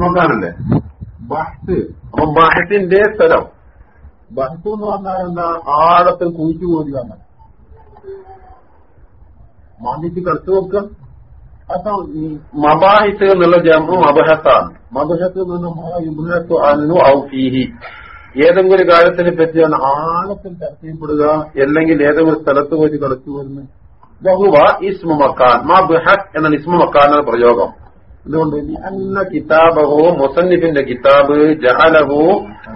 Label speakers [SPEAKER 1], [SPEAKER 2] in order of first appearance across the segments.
[SPEAKER 1] നോക്കാനല്ലേ ബഹത്ത്. അപ്പൊ ബഹത്തിന്റെ സ്ഥലം. ബഹത്ത് എന്ന് പറഞ്ഞാൽ എന്താ? ആഴത്തിൽ കുഴിച്ചു പോരുകയാണ് മാന്തിച്ച് കളിച്ചു നോക്കുക. അപ്പൊ ഈ മബാഹിത്ത് എന്നുള്ള ജമ്മു മബഹത്താണ് മബഹത്ത് എന്ന് ഔഫീഹി ഏതെങ്കിലും ഒരു കാര്യത്തിനെ പറ്റിയാണ് ആഴത്തിൽ ചർച്ച ചെയ്യപ്പെടുക അല്ലെങ്കിൽ ഏതെങ്കിലും സ്ഥലത്ത് പോയി കളിച്ചു വരുന്നത് ബഹുവ ഇസ്മു മക്കാൻ. മബഹത്ത് എന്ന ഇസ്മു മക്കാനാണ് പ്രയോഗം. അതുകൊണ്ട് അന്ന കിതാബഹോ മുസന്നിഫിന്റെ കിതാബ് ജഅലഹു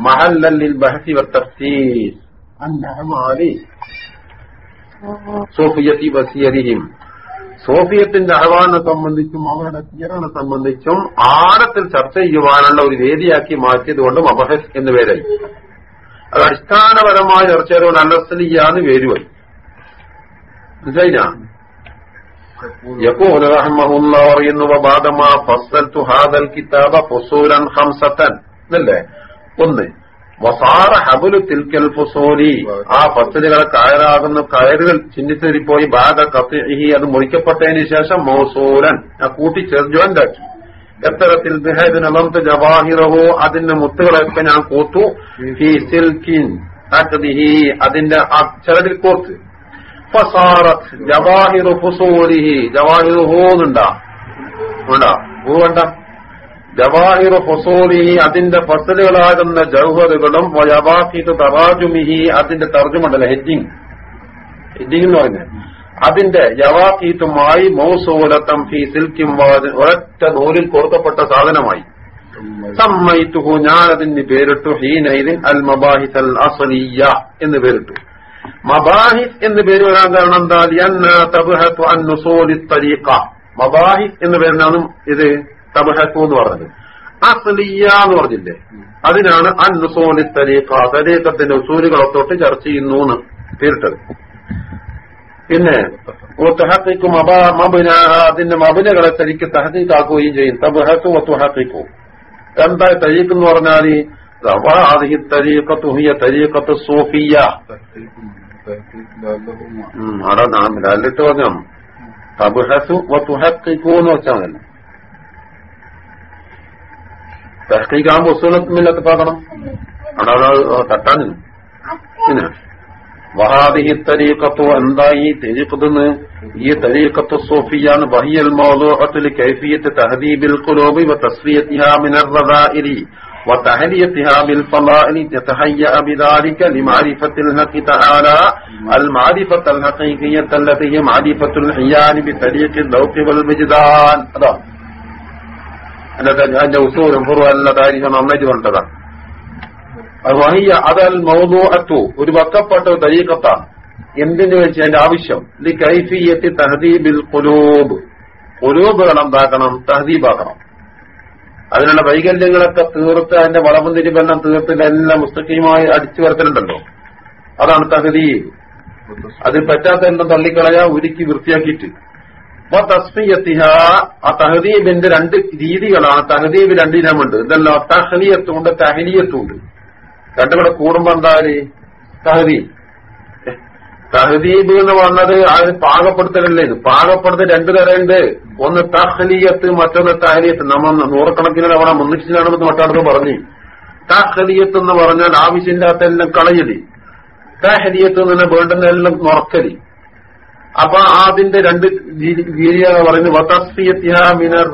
[SPEAKER 1] മഹല്ലൽ ബഹസി വത്തഫ്സീർ അന്നഹമാലി. സോഫിയത്തി ബസിയരിഹിം സോഫിയത്തിന്റെ അഹവാനെ സംബന്ധിച്ചും അവരുടെ തീരണെ സംബന്ധിച്ചും ആഴത്തിൽ ചർച്ച ചെയ്യുവാനുള്ള ഒരു വേദിയാക്കി മാറ്റിയത് കൊണ്ടും അബഹസ് എന്ന് പേരായി. അത് അടിസ്ഥാനപരമായ ചർച്ചയോട് അലസ്ലിയാന്ന് പേരുമായി മനസ്സിലായില്ല? യക്കൂൽ റഹ്മഹുല്ല പറയുന്നു ബാദമാ ഫസൽ തു ഹാദൽ കിതാബ ഫുസൂലൻ ഹംസത്തൻ എന്നല്ലേ ഒന്ന്. വസാറ ഹബുലു തിൽക്കൽ ഫുസൂലി ആ ഫസലുകളെ കയറാകുന്ന കയറുകൾ പോയി ബാധ കത്തിഹി അത് മുറിക്കപ്പെട്ടതിന് ശേഷം മൗസൂലൻ. ആ കൂട്ടി ജോയിന്റ് ആക്കി എത്തരത്തിൽ ബിഹദിനമന്ത് ജവാഹിറഹു. അതിന്റെ മുത്തുകളൊക്കെ ഞാൻ കൂത്തു ഫി സിൽക്കിൻ. അതിന്റെ ചിലതിൽ കോർത്ത് ജവാഹിറു അതിന്റെ ഫസലുകളാകുന്ന ജൗഹറുകളും തറാജുമിഹി അതിന്റെ തർജമുണ്ടല്ലോ? ഹെഡിങ്. ഹെഡിങ് എന്ന് പറഞ്ഞത് അതിന്റെ ജവാഹീത്തുമായി മൗസൂലത്തം ഫി സിൽക്കും ഒരൊറ്റ നൂലിൽ കൊടുക്കപ്പെട്ട സാധനമായി. സമ്മയിത്തുഹു ഞാനതിന് പേരിട്ടു ഹീനൈദിൻ അൽ മബാഹിസ് അൽ അസലിയ എന്ന് പേരിട്ടു. മബാഹിസ് എന്ന് പേര് വരാൻ കാരണം എന്താ? അൻ നുസൂലി തരീഖ മബാഹിസ് എന്ന് പേരിനാണ് ഇത് തബഹത്തു എന്ന് പറഞ്ഞത്. അസ്ലിയ എന്ന് പറഞ്ഞില്ലേ? അതിനാണ് അൻ നുസൂലി തരീഖ തരീഖത്തിന്റെ ഉസൂലുകളൊത്തോട്ട് ചർച്ച ചെയ്യുന്നു എന്ന് പേരിട്ടത്. പിന്നെ ഒത്തുഹക്കും അതിന്റെ മബിനകളെ തനിക്ക് തഹദീക്കാക്കുകയും ചെയ്യും. തബഹത്തു ഒത്തുഹത്തിക്കും എന്താ തരീഖ് എന്ന് പറഞ്ഞാൽ وهذه الطريقة هي طريقة الصوفية. نعم لالت وجم تبحث وتحققون وجم تحقيق عم وصلت من الاتفاقنا أنا تتن وهذه الطريقة عندها طريقة هي طريقة الصوفية وهي الموضوعة لكيفية تهذيب القلوب وتصفيتها من الرذائل. മിനർ റദാഇലി وتهليتها بالفضائل تتهيأ بذلك لمعرفة الحق تعالى المعرفة الحقيقية التي هي معرفة الحيان بطريق الذوق والوجدان هذا അതിന്റെ ഉസൂലും ഫുറും എല്ലാ താരീഖും നന്നായിട്ട് പറഞ്ഞതാ വഹിയ അതൽ മൗദൂഅത്തു ഒരു വക്കപ്പെട്ട തരീഖത്താണ് എന്തിനു വെച്ച് അതിന്റെ ആവശ്യം ലി കൈഫിയത്തി തഹദീബിൽ കുലൂബ് കുലൂബുകൾ എന്താക്കണം തഹദീബാക്കണം അതിനുള്ള വൈകല്യങ്ങളൊക്കെ തീർത്ത് അതിന്റെ വളവും തിരിവെല്ലാം തീർത്ത് എല്ലാം മുസ്തഖീമായി അടിച്ചു വരത്തലുണ്ടല്ലോ. അതാണ് തഹദീബ് അത് പറ്റാത്ത എന്തും തള്ളിക്കളയാ ഉരുക്കി വൃത്തിയാക്കിയിട്ട്. അപ്പൊ തസ്മിയത്തിഹ ആ തഹദീബിന്റെ രണ്ട് രീതികളാണ്. തഹദീബ് രണ്ടിനമുണ്ട് ഇതല്ല തഹലിയത്തുണ്ട്. തഹലിയത്തുണ്ട് രണ്ടുകൂടെ കൂടുമ്പോ എന്താ തഹദീബ്. തഹദീബ് എന്ന് പറഞ്ഞത് അത് പാകപ്പെടുത്തലല്ലേ. ഇത് പാകപ്പെടുത്തൽ രണ്ടു തരമുണ്ട്. ഒന്ന് തഹലിയത്ത് മറ്റൊന്ന് തഹലിയത്ത്. നമ്മൾ നൂറക്കണക്കിന് തവണ മുന്നിച്ചിലാണെന്ന് മറ്റാടത്ത് പറഞ്ഞു. തഹലിയത്ത് എന്ന് പറഞ്ഞാൽ ആവശ്യമില്ലാത്തെല്ലാം കളയൽ. തഹലിയത്ത് എന്ന് വേണ്ടുന്നതെല്ലാം നുറക്കൽ അപ്പൊ അതിന്റെ രണ്ട് രീതിയാണ് പറയുന്നത്. വതസ്ഫിയത്തിഹ മിനർ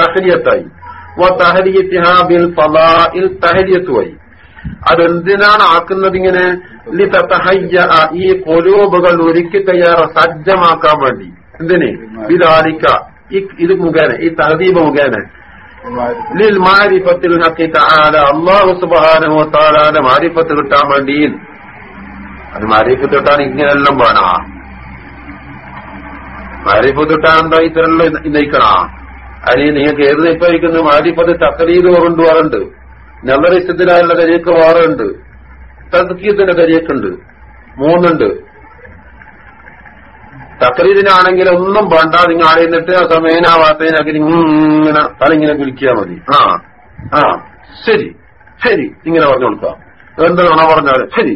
[SPEAKER 1] തഹലിയത്തായി. വതഹലിയത്തിഹ ബിൽ ഫദാഇൽ തഹലിയത്തുമായി അതെന്തിനാണ് ആക്കുന്നത് ഇങ്ങനെ? ഈ കൊലൂബുകൾ ഒരുക്കി തയ്യാറ സജ്ജമാക്കാൻ വേണ്ടി. എന്തിന്? വിദാലിക്ക. ഇത് മുഖേന ഈ തഹദീബ് മുഖേന. ലിൽ മാരിഫത്തിൽ അള്ളാഹു സുബാനോ താലാന്റെ മാരിഫത്ത് കിട്ടാൻ വേണ്ടി അത് മാരിഫത്ത് കിട്ടാൻ ഇങ്ങനെല്ലാം വേണ. മാരിഫത്ത് കിട്ടാൻ എന്താ ഇത്തരം നയിക്കണ അതിന് നിങ്ങൾക്ക് ഏത് നയിപ്പായിരിക്കുന്നു മാരിഫത്ത് തക്കലീത് കൊണ്ടുപോകാറുണ്ട് നവറിസത്തിനായുള്ള കരിയൊക്കെ വേറുണ്ട് തസ്കീത്തിന്റെ തരീക്കുണ്ട് മൂന്നുണ്ട്. തക്രീദിനാണെങ്കിൽ ഒന്നും വേണ്ട. നിങ്ങൾ ആയിരുന്നിട്ട് ആ സമയനാവാത്തതിനൊക്കെ ഇങ്ങനെ തലിങ്ങനെ വിളിക്കുക മതി. ആ ആ ശരി ശരി ഇങ്ങനെ പറഞ്ഞു കൊടുക്കാം എന്താണോ പറഞ്ഞാൽ ശരി.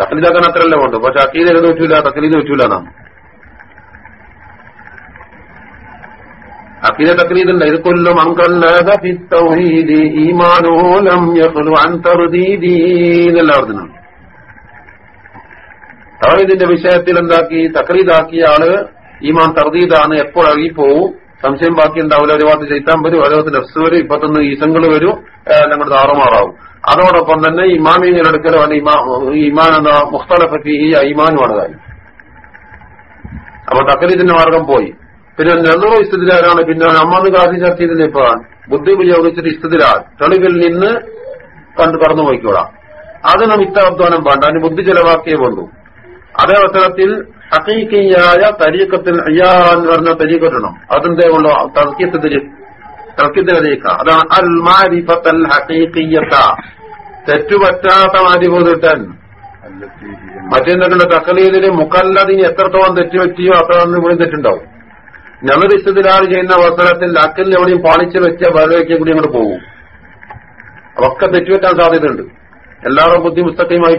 [SPEAKER 1] തക്ലീദാക്കാൻ അത്രയല്ലേ വേണ്ടു. പക്ഷെ എഴുതി വെച്ചില്ല തക്ലീദ് വെച്ചില്ല നാം. അഖില തക്രീതുണ്ട് ഇത് കൊല്ലും ഈമാനോലം തവറീദിന്റെ വിഷയത്തിൽ എന്താക്കി? തക്രീദാക്കിയ ആൾ ഈമാൻ തർദീദാണ്. എപ്പോൾ പോവും സംശയം ബാക്കി ഉണ്ടാവില്ല. ഒരു ഭാഗത്ത് ചൈത്താൻ വരും ഒരു ഭാഗത്ത് നെഫ്സ് വരും. ഇപ്പത്തൊന്ന് ഈസങ്ങൾ വരും. ഞങ്ങളുടെ താറുമാറാവും. അതോടൊപ്പം തന്നെ ഇമാമിങ്ങൾ എടുക്കലാണ് ഇമാൻ എന്ന മുഖ്തലഫി ഈ ഇമാനുമാണ് കാര്യം. അപ്പൊ തക്കലീദിന്റെ മാർഗം പോയി. പിന്നെ നെല്ലറോ ഇഷ്ടത്തിലാരാണ് പിന്നെ അമ്മന്ന് കാര്യം ചർച്ച ചെയ്തില്ല ഇപ്പൊ ബുദ്ധി ഉപയോഗിച്ചിട്ട് ഇസ്തിലാൽ തെളിവിൽ നിന്ന് കണ്ടു കടന്നു പോയിക്കോളാം. അത് നാം ഇത്തവധ്വാനം വേണ്ട. അതിന് ബുദ്ധി ചെലവാക്കിയേ വേണ്ടു അതേ അവസരത്തിൽ ഹക്കീക്കിയായ തരീക്കത്തിൽ അയ്യാ എന്ന് പറഞ്ഞ തരീക്കട്ടണം അതെന്തേ ഉള്ളൂ തർക്കിന്റെ തരീക്ക അതാണ് അൽ മാരിഫത്തൽ ഹക്കീക്കിയത്ത തെറ്റുപറ്റാത്ത മാരിഫ് കിട്ടാൻ മറ്റെന്തൊക്കെ തക്കലീദിന് മുക്കല്ലതിന് എത്രത്തോളം തെറ്റുപറ്റിയോ അത്ര ഇവിടെ തെറ്റുണ്ടാവും. ഞങ്ങൾ ഇഷ്ടത്തിലാറ് ചെയ്യുന്ന അവസരത്തിൽ അക്കലിൽ എവിടെയും പാളിച്ച് വെച്ച വരവയ്ക്ക് കൂടി അങ്ങോട്ട് പോകും. ഒക്കെ തെറ്റുപറ്റാൻ സാധ്യതയുണ്ട്. എല്ലാവരും ബുദ്ധി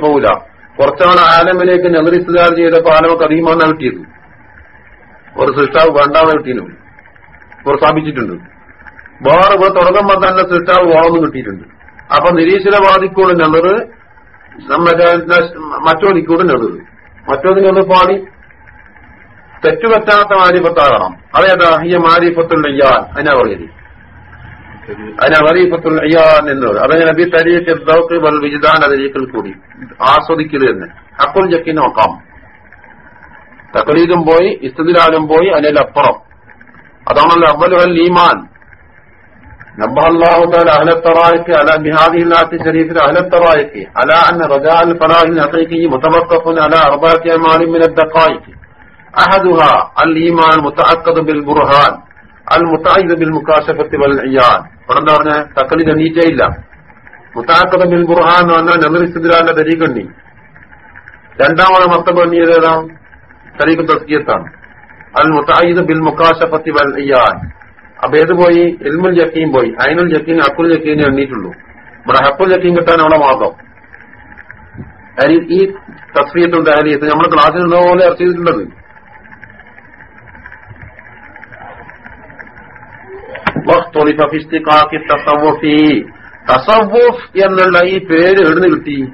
[SPEAKER 1] പോകില്ല കുറച്ചാണ് ആലമിലേക്ക് നെതറിസ്തുകാർ ചെയ്തപ്പോ ആലമൊക്കെ അധികമാണ് കിട്ടിയത് ഒരു സൃഷ്ടാവ് വേണ്ടാന്ന് ഇവർ സ്ഥാപിച്ചിട്ടുണ്ട്. വേറെ ഇവർ തുടങ്ങുമ്പോൾ തന്നെ സൃഷ്ടാവ് വേണമെന്ന് കിട്ടിയിട്ടുണ്ട്. അപ്പൊ നിരീശ്വരവാദിക്കൂടെ നിൽക്കൂടെ നെതറ് മറ്റോ ഒന്ന് പാടി തെറ്റുപറ്റാത്ത മാരിഫത്താകണം അതേതാ ഈ മാരിഫത്തുള്ള ഞാൻ അതിനാ പറയുന്നത് അതിനെ വരീഫത്തുൽ അയ്യാൻ എന്നത് അതങ്ങനെ നബി തരീഖ് ദൗക്ക് വൽ വിജിദാൻ അതിരീക്കിൽ കൂടി ആസ്വദിക്കരുത് എന്ന് അക്കുൽ ജക്കി നോക്കാം തക്ലീദും പോയി ഇസ്തിലാലും പോയി അതിലപ്പുറം അതാണല്ലോ അവൽ വൽ ഈമാൻ نبه الله تعالى أهل الطرائق على بهذه الآية الشريفة أهل الطرائق على أن رجاء الفلاح الحقيقي متوقف على أربعة أعمال من الدقائق أحدها الإيمان المتأكد بالبرهان المتعيد بالمكاشفة والعيان എന്താ പറഞ്ഞ തക്കളി തെണ്ണീറ്റയില്ല മുത്താക്കത ബിൽ ബുർഹാൻ എന്ന് പറഞ്ഞാൽ നെതിരിസ്തിരാന്റെ തരീകണ്ണി രണ്ടാമത് മർത്തബ എണ്ണിയത് ഏതാ തരീഖ് തസ്കിയത്താണ് അൽ മുത്തായിദ് ബിൽ മുക്കാശപ്പത്തി വൽ അയ്യാൻ അപ്പൊ ഏത് പോയി എൽമുൽ ജക്കീം പോയി അയിനുൽ ജക്കീൻ അക്കുൽ ജക്കീനെ എണ്ണീട്ടുള്ളൂ ഇവിടെ ഹക്കുൽ ജക്കീൻ കിട്ടാൻ അവിടെ മാത്രം ഈ തസ്ഫിയത്തും ദഹലിയത്ത് നമ്മൾ ക്ലാസ്സിൽ ഉള്ള പോലെ ചർച്ച ചെയ്തിട്ടുള്ളത് എന്നുള്ള ഈ പേര് എഴുന്നു കിട്ടി?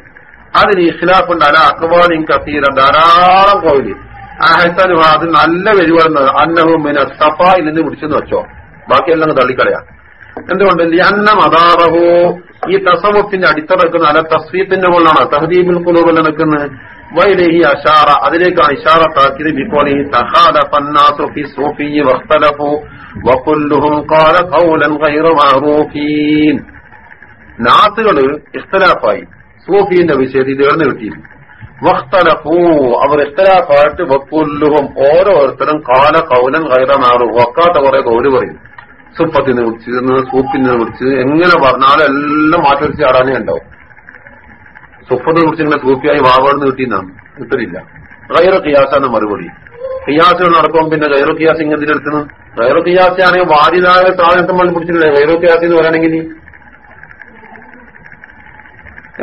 [SPEAKER 1] അതിന് ഇഖ്ലാഫുണ്ട് അല അക്ബാലിൻ കസീറ ധാരാളം കോവിൽ. ആ ഹസനു അത് നല്ല വരുവാണ് അന്നവും പിന്നെ സഫായിൽ നിന്ന് പിടിച്ചെന്ന് വെച്ചോ. ബാക്കിയെല്ലാം തള്ളിക്കളയാ. എന്തുകൊണ്ട്? അന്ന മതാറഹോ ഈ തസവത്തിന്റെ അടിത്തറക്കുന്ന അല്ല തസ്വീത്തിന്റെ മുകളിലാണ്. തഹദീബിൽ കുലൂബിൽ നിൽക്കുന്നത് വൈലേഹി അഷാറ അതിലേക്കാണ് ഇഷാറത്താക്കിയത് ബിക്കോലി തഹാദ ഫന്നാസു ഫി സൂഫി വഖ്തലഫു. വകുല്ലുഹും ഖാല ഖൗലൻ ഗൈറ മഅറൂഫീൻ നാസുകൾ ഇഖ്തലാഫായി. സൂഫിന്റെ വിഷയത്തിൽ തീർന്നു കിട്ടിയിരുന്നു വഖ്തലഫു. അവർ ഇഖ്തിലാഫായിട്ട് വക്കുല്ലുഹും ഓരോരുത്തരും കാല കൗലൻ ഗൈറ മാറു വക്കാത്ത കുറെ കൗൽ പറയും. സുപ്പത്തിനെ കുറിച്ച് സൂപ്പിനെ കുറിച്ച് എങ്ങനെ പറഞ്ഞാലും എല്ലാം മാറ്റി വെച്ച് ആടാനേ ഉണ്ടാവും. സുപ്പത്തിനെ കുറിച്ച് ഇങ്ങനെ സൂപ്പിയായി വാവാടുന്ന് കിട്ടിയെന്നാണ് കിട്ടുന്നില്ല. ഗൈറ കിയാസാണ് മറുപടി. കിയാസ് നടക്കുമ്പോൾ പിന്നെ ഗൈറോ കിയാസ് ഇങ്ങനെ എടുക്കുന്നു ഗൈറോ കിയാസ് ആണെങ്കിൽ വാരിതായ സാധനത്തെ മണ്ണിൽ പിടിച്ചിട്ടില്ല? ഗൈറോ കിയാസ് എന്ന് പറയുകയാണെങ്കിൽ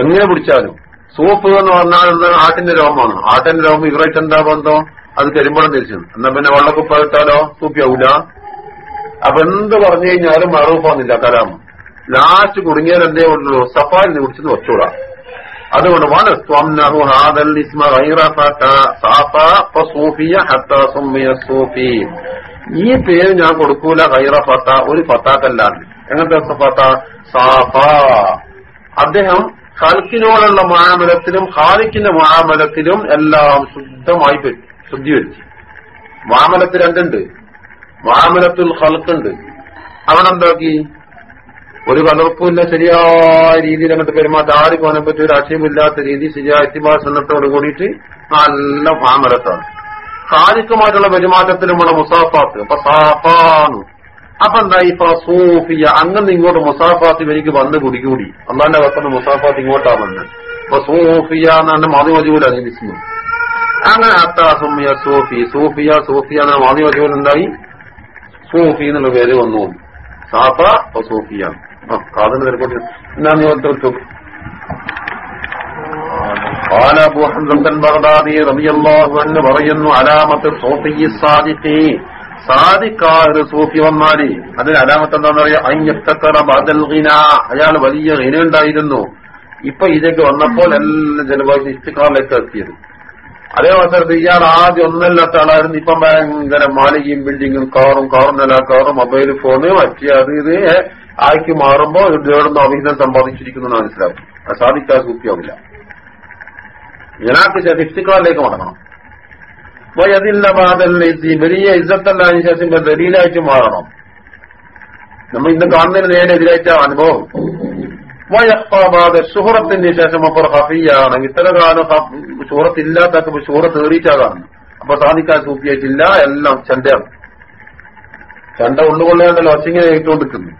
[SPEAKER 1] എങ്ങനെ പിടിച്ചാലും സൂപ്പ് എന്ന് പറഞ്ഞാൽ ആട്ടിന്റെ രോമമാണ്. ആട്ടിന്റെ രോമം ഇവരായിട്ട് എന്താ ബന്ധം? അത് കരിമ്പടം തിരിച്ചു എന്നാ പിന്നെ വെള്ളക്കുപ്പ ഇട്ടാലോ? സൂപ്പിയാവൂല. അപ്പൊ എന്ത് പറഞ്ഞു കഴിഞ്ഞാലും മറൂപ്പാന്നില്ല കലാം ലാസ്റ്റ് കുടുങ്ങിയാൽ എന്തേ ഉള്ളൂ? സഫാരി കുറിച്ച് വെച്ചോളാം അതുകൊണ്ട് വനസ്വംനഹു ഹാദൽ ഇസ്മ ഗൈറ ഫത സാഫ ഫസൂഫിയ ഹത്ത സുമ്മിയ സൂഫി. ഈ പേര് ഞാൻ കൊടുക്കൂല ഗൈറ ഫത്ത ഒരു ഫത്താക്കല്ലാണ് എങ്ങനത്തെ ഫത്ത അദ്ദേഹം ഖൽക്കിനോടുള്ള മാമലത്തിലും ഖാലിക്കിന്റെ മാമലത്തിലും എല്ലാം ശുദ്ധമായി ശുദ്ധി വരുത്തി മാമലത്ത് രണ്ടുണ്ട്. മാമലത്തുൽ ഖൽക്കുണ്ട്. അവനെന്താക്കി? ഒരു കലർപ്പുമില്ല ശരിയായ രീതിയിൽ അങ്ങോട്ട് പെരുമാറ്റം ആര് പോകാനും പറ്റിയ ഒരു ആശയമില്ലാത്ത രീതി ശരിയായ എത്തിമാസത്തോട് കൂടിയിട്ട് നല്ല ഭാമരത്താണ് ഖാലിക്കുമായിട്ടുള്ള പെരുമാറ്റത്തിലുമുള്ള മുസാഫാത്ത് അപ്പൊ സാഫാന്ന് അപ്പൊ എന്തായി സൂഫിയ അങ്ങനെ ഇങ്ങോട്ട് മുസാഫാത്ത് എനിക്ക് വന്ന് കുടികൂടി. അന്നാന്റെ വക്കുന്ന മുസാഫാത്ത് ഇങ്ങോട്ടാ വന്ന് സൂഫിയ എന്നാണ് മതി മതികൂല അതിന് അങ്ങനെ അത്താ സുമിയ സൂഫി സൂഫിയ സൂഫിയ എന്ന മതി എന്തായി സൂഫി എന്നുള്ള പേര് വന്നു. സാഫ സൂഫിയ കാതിന് തിരക്കോട്ട് എന്നാ നീ ഓർത്തു قال أبو حمزة البغدادي رضي الله عنه പറയുന്നു علامة الصوفي الصادق സാദിക്കാ ഒരു സൂഫി വന്നാല് അതിന് അലാമത്ത് എന്താണെന്ന് പറയാ അയ്യത്തക്കറ ബദൽ ഗിന അയാൾ വലിയ ഗിന ഉണ്ടായിരുന്നു ഇപ്പൊ ഇതൊക്കെ വന്നപ്പോൾ എല്ലാം ജലവായു ഇഷ്ടക്കാരിലേക്ക് എത്തിയത് അതേ അവസരത്തിൽ ഇയാൾ ആദ്യം ഒന്നല്ലാത്ത ആളായിരുന്നു ഇപ്പം ഭയങ്കര മാളികയും ബിൽഡിങ്ങും കാറും കാറുന്നല്ല കാറും മൊബൈൽ ഫോണ് മറ്റേ അത് ഇത് ആക്കി മാറുമ്പോൾ ഇവിടുന്ന് അഭിഹിതം സമ്പാദിച്ചിരിക്കുന്നു മനസ്സിലാവും. അത് സൂക്തിയാവില്ല സൂക്ഷിയാവില്ല ഇതിനകത്ത് ഇഫ്തിക്കാറിലേക്ക് മടങ്ങണം. വയതില്ല ബാധൽ വലിയ ഇജ്ജത്തല്ലാതിന് ശേഷം ദലീലായിട്ട് മാറണം. നമ്മൾ ഇന്ന് കാണുന്നതിന് നേരെ എതിരായിട്ട അനുഭവം. വയപ്പാബാദ ഷുഹറത്തിന്റെ ശേഷം അപ്പോൾ ഹഫിയാണ് ഇത്ര കാലം ഷുഹറത്തില്ലാത്ത ഷുഹറത്ത് ഏറിയിട്ടാകാണ് അപ്പൊ സാധിക്കാൻ സൂപ്പിയായിട്ടില്ല എല്ലാം ചണ്ടയാണ് ചണ്ട ഉള്ളുകൊള്ളേണ്ടല്ലോ അച്ഛനെ ഇട്ടുകൊണ്ടിരിക്കുന്നു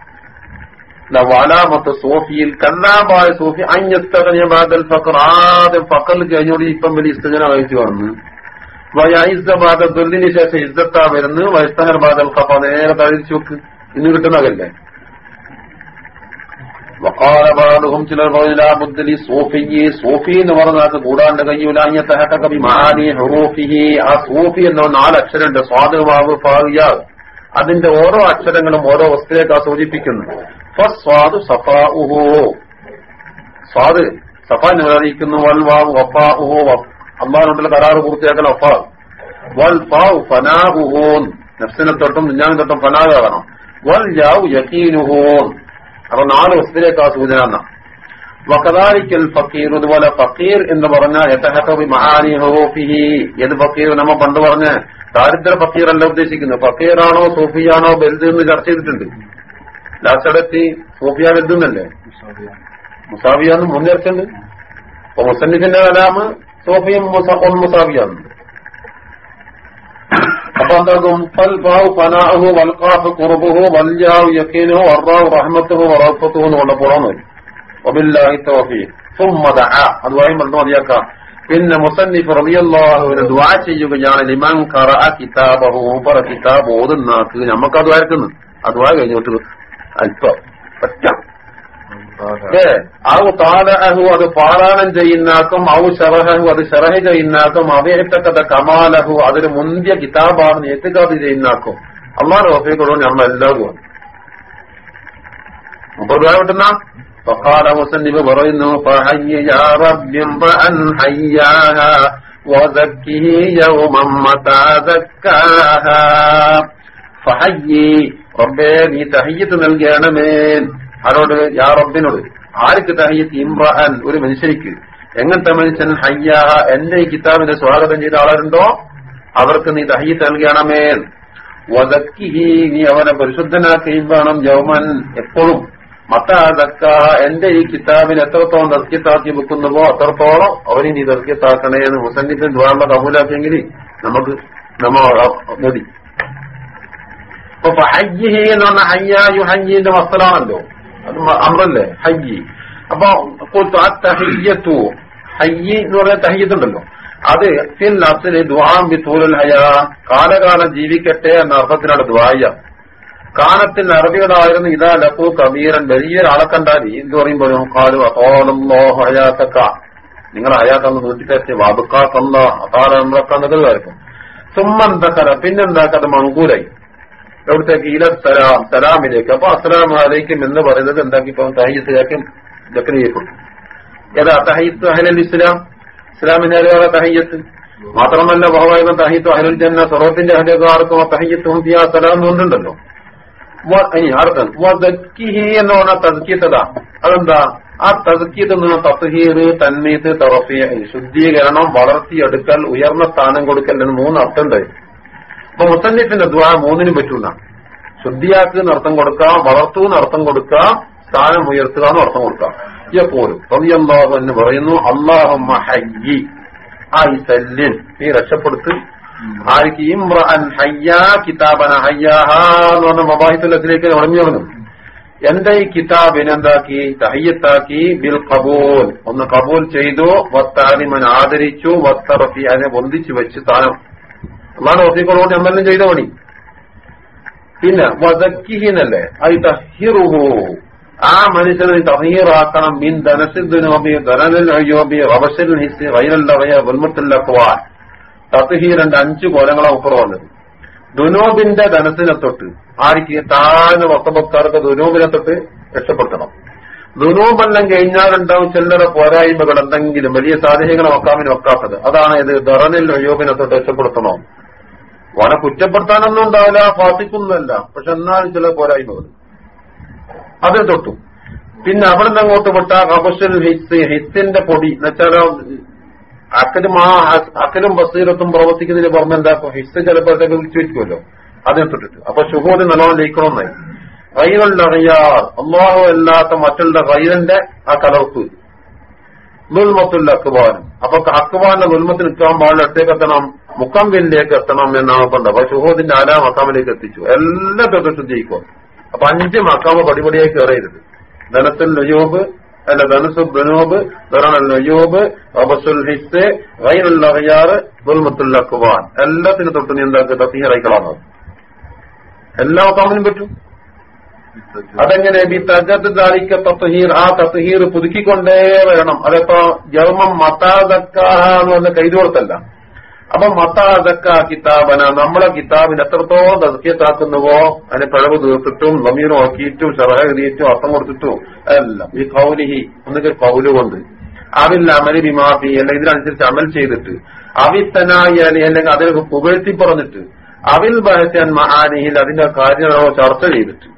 [SPEAKER 1] വാലാമത്ത് സോഫിയിൽ കല്ലാമായ സോഫി അഞ്ഞസ്തകനിയ ബാദൽ ഫക്കർ ആദ്യം ഫക്കൽ കഴിഞ്ഞോടി ഇപ്പം വലിയ ഇസ്തജന വഹിച്ചു വന്ന്. വയസ്സബാദ ദുല്ലിന് ശേഷം ഇസ്സത്താ വരുന്നു. വയസ്തഹർ ബാദൽ ഖഫ നേരെ തഴിച്ചു വെക്ക് ഇന്ന് കിട്ടുന്നതല്ലേ? വക്കാലബാദുഹും ചിലർ പറഞ്ഞാൽ സോഫിയെ സോഫി എന്ന് പറഞ്ഞാൽ കൂടാണ്ട് കയ്യൂലാഞ്ഞത്തഹക്കബി മാനി ഹുറൂഫിഹി. ആ സോഫി എന്ന നാല് അക്ഷരമുണ്ട്. സ്വാദ് വാവ് ഫാവിയ അതിന്റെ ഓരോ അക്ഷരങ്ങളും ഓരോ വസ്തുവേക്കാ സൂചിപ്പിക്കുന്നു ഫസ്വാദ് സഫാഉഹോ. സ്വാദ് സഫ എന്ന് വൽ വാവ് വഫാഉഹോ. അമ്മാനുണ്ടല്ലോ കരാറ് പൂർത്തിയാക്കൽ വഫാ. വൽ ഫാവ് ഫനാഹുഹോൻ നഫ്സിനെ തൊട്ടും ദുഞ്ഞാവിനെ തൊട്ടും ഫനാകാകണം വൽ യാവ് യക്കീനുഹോൻ അപ്പൊ നാല് വസ്തുവിലേക്ക് ആ സൂചന എന്നാ വക്കതാരിക്കൽ ഫക്കീർ ഇതുപോലെ ഫക്കീർ എന്ന് പറഞ്ഞാൽ ഏത് ഫക്കീർ നമ്മ പണ്ട് പറഞ്ഞ ദാരിദ്ര ഫക്കീർ അല്ല ഉദ്ദേശിക്കുന്നത്. ഫക്കീറാണോ സൂഫിയാണോ ബെൽദ് എന്ന് ചർച്ച ചെയ്തിട്ടുണ്ട്. ലാസ്റ്റടത്തി സോഫിയാൻ എഴുതുന്നല്ലേ മുസാഫിയാന്ന് മൂന്ന് ചേർത്തുണ്ട് അപ്പൊ മുസന്നിഫിന്റെ കലാമ് സോഫിയും മുസാഫിയാന്ന് അപ്പൊ എന്താകും? ഫൽ ഫാവ് ഫനാഹു വൽഖാഫ് കുറുബുഹു വൽജാവ് യക്കീനോ വറാവ് റഹ്മത്തുഹു വറഫത്തുഹു എന്ന് കൊണ്ടപ്പോഴാന്ന് വരും. ഒബില്ലാഹി തോഫി സുമ്മത അതുമായി മറന്നു മതിയാക്കാം. പിന്നെ മുസന്നിഫ് റബിയല്ലാഹുവിന് ദ്വാ ചെയ്യുകയാണ്. ലിമൻ കറ കിതാബ് മൂപ്പറ കിതാബ് ഓതുന്നാക്ക്. വായിക്കുന്നു. അത് വായി കഴിഞ്ഞോട്ട് അല്പം പറ്റാം ഔ താലഅഹു അത് പാരായണം ചെയ്യുന്നാക്കും ഔ ഷറഹു അത് ഷറഹ് ചെയ്യുന്നാക്കും അവയത്തക്കത കമാലഹു അതൊരു മുന്തിയ കിതാബാണ് എത്തുകാത് ചെയ്യുന്നാക്കും അള്ളാഹ് റഫീഖുള്ളൂ നമ്മൾ എല്ലാവരും മുപ്പത് രൂപ കിട്ടുന്ന فقال مسلم പറയുന്നു فحي يا رب امرأ حياها وزكه يوما متى زكاها فحي റബ്ബേ നീ തഹയ്യത്ത് നൽകണമേ. ആരോട്? യാ റബ്ബിനോട്. ആർക്ക് തഹയ്യത്ത്? ഇമ്രഹൻ ഒരു മനുഷ്യനിക്ക്. എങ്ങനത്തെ മനുഷ്യൻ? ഹയ്യ. എന്റെ ഈ കിതാബിനെ സ്വാഗതം ചെയ്ത ആളുണ്ടോ അവർക്ക് നീ തഹയ്യത്ത് നൽകണമേ. വതക്കിഹി നീ അവനെ പരിശുദ്ധനാക്കുകയും വേണം യൗമൻ. എപ്പോഴും. മത്താതക്ക എന്റെ ഈ കിതാബിന് എത്രത്തോളം ദർക്കിത്താക്കി വെക്കുന്നുവോ അത്രത്തോളം അവനെ നീ ദർക്കിത്താക്കണേ എന്ന് മുസന്നിഫിൻ ദ്വാരണ കബൂലാക്കിയെങ്കിൽ നമുക്ക് നമ്മ മതി. അപ്പൊ ഹയ്യഹി എന്ന് പറഞ്ഞ ഹയ്യായു ഹയ്യിന്റെ വസ്ത്രമാണല്ലോ അത് അമ്രല്ലേ ഹയ്യി അപ്പൊ ആ തഹയ്യത്തു. ഹയ്യി എന്ന് പറഞ്ഞ തഹയ്യത്തുണ്ടല്ലോ. അത് അസിൽ ദ്വാം ബിത്തൂലൽ ഹയാ. കാലകാലം ജീവിക്കട്ടെ എന്ന അർത്ഥത്തിലാണ് ദ്വായ കാലത്തിൽ അറബികളായിരുന്നു ഇതാ ലഫു കബീരൻ വലിയൊരാളെ കണ്ടാൽ എന്ത് പറയുമ്പോഴും കാലു അതോലല്ലാഹു ഹയാത്തക്ക നിങ്ങൾ അയാത്തന്ന് നൂറ്റിപ്പറ്റി വാബുക്കാത്തല്ല അതാല നമ്മളൊക്കെ ആയിരിക്കും സുമ്മന്തക്കല പിന്നെന്താക്കത് മങ്കൂരായി എവിടത്തേക്ക് ഇല സലാം സലാമിലേക്ക് അപ്പൊ അസ്സലാം അലൈക്കും എന്ന് പറയുന്നത് എന്താക്കി ഇപ്പം തഹയ്യത്തിലേക്കും ദക്കന ചെയ്യപ്പെട്ടു ഏതാ തഹയ്യത്ത് അഹലൽ ഇസ്ലാം? ഇസ്ലാമിന്റെ അറിയാതെ തഹയ്യത്ത്? മാത്രമല്ല ബഹുവായുധം തഹയ്യത്ത് അഹലുൽ ജന്ന സ്വർവത്തിന്റെ അഹലുകാർക്കും തഹയ്യത്തും ഫിയാ സലാം എന്നുണ്ടല്ലോ ഇനി അർത്ഥം തസ്കിത്തതാ അതെന്താ? ആ തസ്കീത്ത് നിന്ന് തസ്ഹീർ തന്മീത്ത് തറഫിയ ശുദ്ധീകരണം വളർത്തിയെടുക്കൽ ഉയർന്ന സ്ഥാനം കൊടുക്കൽ എന്ന് മൂന്ന് അർത്ഥം ഉണ്ട് അപ്പൊ മുത്തന്നിഫിന്റെ ദ്വാ മൂന്നിനും പറ്റൂന്നാണ് ശുദ്ധിയാക്കുക അർത്ഥം കൊടുക്കുക വളർത്തു അർത്ഥം കൊടുക്കുക സ്ഥാനം ഉയർത്തുക എന്ന് അർത്ഥം കൊടുക്കുക. എപ്പോഴും റബിയല്ലാഹു എന്ന് പറയുന്നു അള്ളാഹുമ്മ ഹയ്യി ആ നീ രക്ഷപ്പെടുത്ത്. ആർക്ക് ഇമ്രഅൻ കിതാബന ഹയ്യാഹ പറഞ്ഞ മബാഹിത്തുലത്തിലേക്ക് ഉറഞ്ഞു വന്നു. എന്റെ ഈ കിതാബിനെ എന്താക്കി? തഹയ്യത്താക്കി. ബിൽ കബൂൽ ഒന്ന് കബൂൽ ചെയ്തു വത്താലിമൻ ആദരിച്ചു വത്തറഫി അതിനെ പൊന്തിച്ചു വെച്ച് താനം അള്ളാഹ് ഓഫിക്കോളോട് നമ്മളെല്ലാം ചെയ്ത പണി. പിന്നെ വദക്കിഹിനല്ലേ അത് തഹിറുഹു ആ മനുഷ്യനെ തഹീറാക്കണം മിൻ ധനസിദ്നോബി ധനലിൽ അയ്യോബി റബസിൽ ഹിസ് വൈരല്ലവയ വെൽമത്തില്ലക്കുവാൻ തത്ഹീരന്റെ അഞ്ച് കോലങ്ങളെ ഉപ്പറ വന്നത്. ദുനോബിന്റെ ധനത്തിനെ തൊട്ട് ആർക്ക് താഴ്ന്ന വസ്തുഭക്താർക്ക് ദുനോബിനെ തൊട്ട് രക്ഷപ്പെടുത്തണം. ദുനൂബെല്ലാം കഴിഞ്ഞാലുണ്ടാവും ചില്ലറ പോരായ്മകൾ എന്തെങ്കിലും വലിയ സാധ്യതകളെ വക്കാമിന് വെക്കാത്തത്. അതാണ് ഇത് ദറനിൽ അയ്യോബിനെ തൊട്ട് രക്ഷപ്പെടുത്തണോ. ഓനെ കുറ്റപ്പെടുത്താനൊന്നും ഉണ്ടാവില്ല ഫാസിക്കൊന്നുമല്ല. പക്ഷെ എന്നാൽ ചില പോരായ്മകൾ. അത് തൊട്ടു. പിന്നെ അവിടെ നിന്ന് അങ്ങോട്ട് വിട്ട കബുഷൽ ഹിത്ത് ഹിത്തിന്റെ പൊടി. എന്നുവെച്ചാൽ അക്കലും ആ അക്കലും ബസീറത്തും പ്രവർത്തിക്കുന്നതിന് പറഞ്ഞ എന്താക്കും ഹിസ് ചിലപ്പോഴത്തേക്ക് വിളിച്ചു വെക്കുമല്ലോ. തൊട്ടിട്ട്. അപ്പൊ ഷുഹൂദ് നല്ലോണം ലയിക്കണമെന്നായി റൈവല്ലറിയാർ അള്ളാഹു അല്ലാത്ത മറ്റുള്ള റൈവന്റെ ആ കലർപ്പ്. നുൽമത്തുള്ള അക്ബാനും അപ്പൊ അക്ബാന്റെ നുൽമത്തിൽ നിൽക്കാൻ പാടില്ല. എത്തേക്ക് മുക്കമ്പിലേക്ക് എത്തണം എന്നാണ് പറഞ്ഞത് അപ്പൊ ഷുഹൂദിന്റെ ആലാ മക്കാമിലേക്ക് എത്തിച്ചു. എല്ലാ തൊട്ടിട്ട് ജയിക്കും. അപ്പൊ അഞ്ച് മക്കാമ പടിപടിയായി കയറരുത് ധനത്തിൽ നജൂബ് അല്ല ധനസു ബനൂബ് ധനൽ നജൂബ് അബസുൽ ഹിസ് ഗൈറുൽ അഖിയാർ ദുൽമത്തുൽ അക്ബാൻ എല്ലാത്തിനും തൊട്ട് നീ എന്താക്കുക തത്തീറായിക്കളാണ് എല്ലാ മക്കാമിനും പറ്റും. അതെങ്ങനെ? ബി തജത്ത് ദാലിക്ക തത്ഹീർ ആ തത്ഹീർ പുതുക്കിക്കൊണ്ടേ വരണം. അതിപ്പോ ജർമ്മം മതാദക്കാഹ എന്ന് പറഞ്ഞ കൈതോർത്തല്ല. അപ്പൊ മത്താദക്ക കിതാബന നമ്മളെ കിതാബിന് എത്രത്തോളം തസ്കിയത്താക്കുന്നുവോ അതിന് പിഴവ് തീർത്തിട്ടും നമീർ നോക്കിയിട്ടും ഷറഹ എഴുതിയിട്ടും അർത്ഥം കൊടുത്തിട്ടും എല്ലാം ഈ കൗലിഹി ഒന്നുകിൽ കൗല് കൊണ്ട് അവിൽ അമലി ബിമാഫി അല്ലെങ്കിൽ ഇതിനനുസരിച്ച് അമൽ ചെയ്തിട്ട് അവിത്തനായി അല്ലെങ്കിൽ അതിനൊക്കെ പുകഴ്ത്തി പറഞ്ഞിട്ട് അവിൽ ബഹറ്റാൻ മഹാനിഹിൽ അതിന്റെ കാര്യങ്ങളോ ചർച്ച ചെയ്തിട്ട്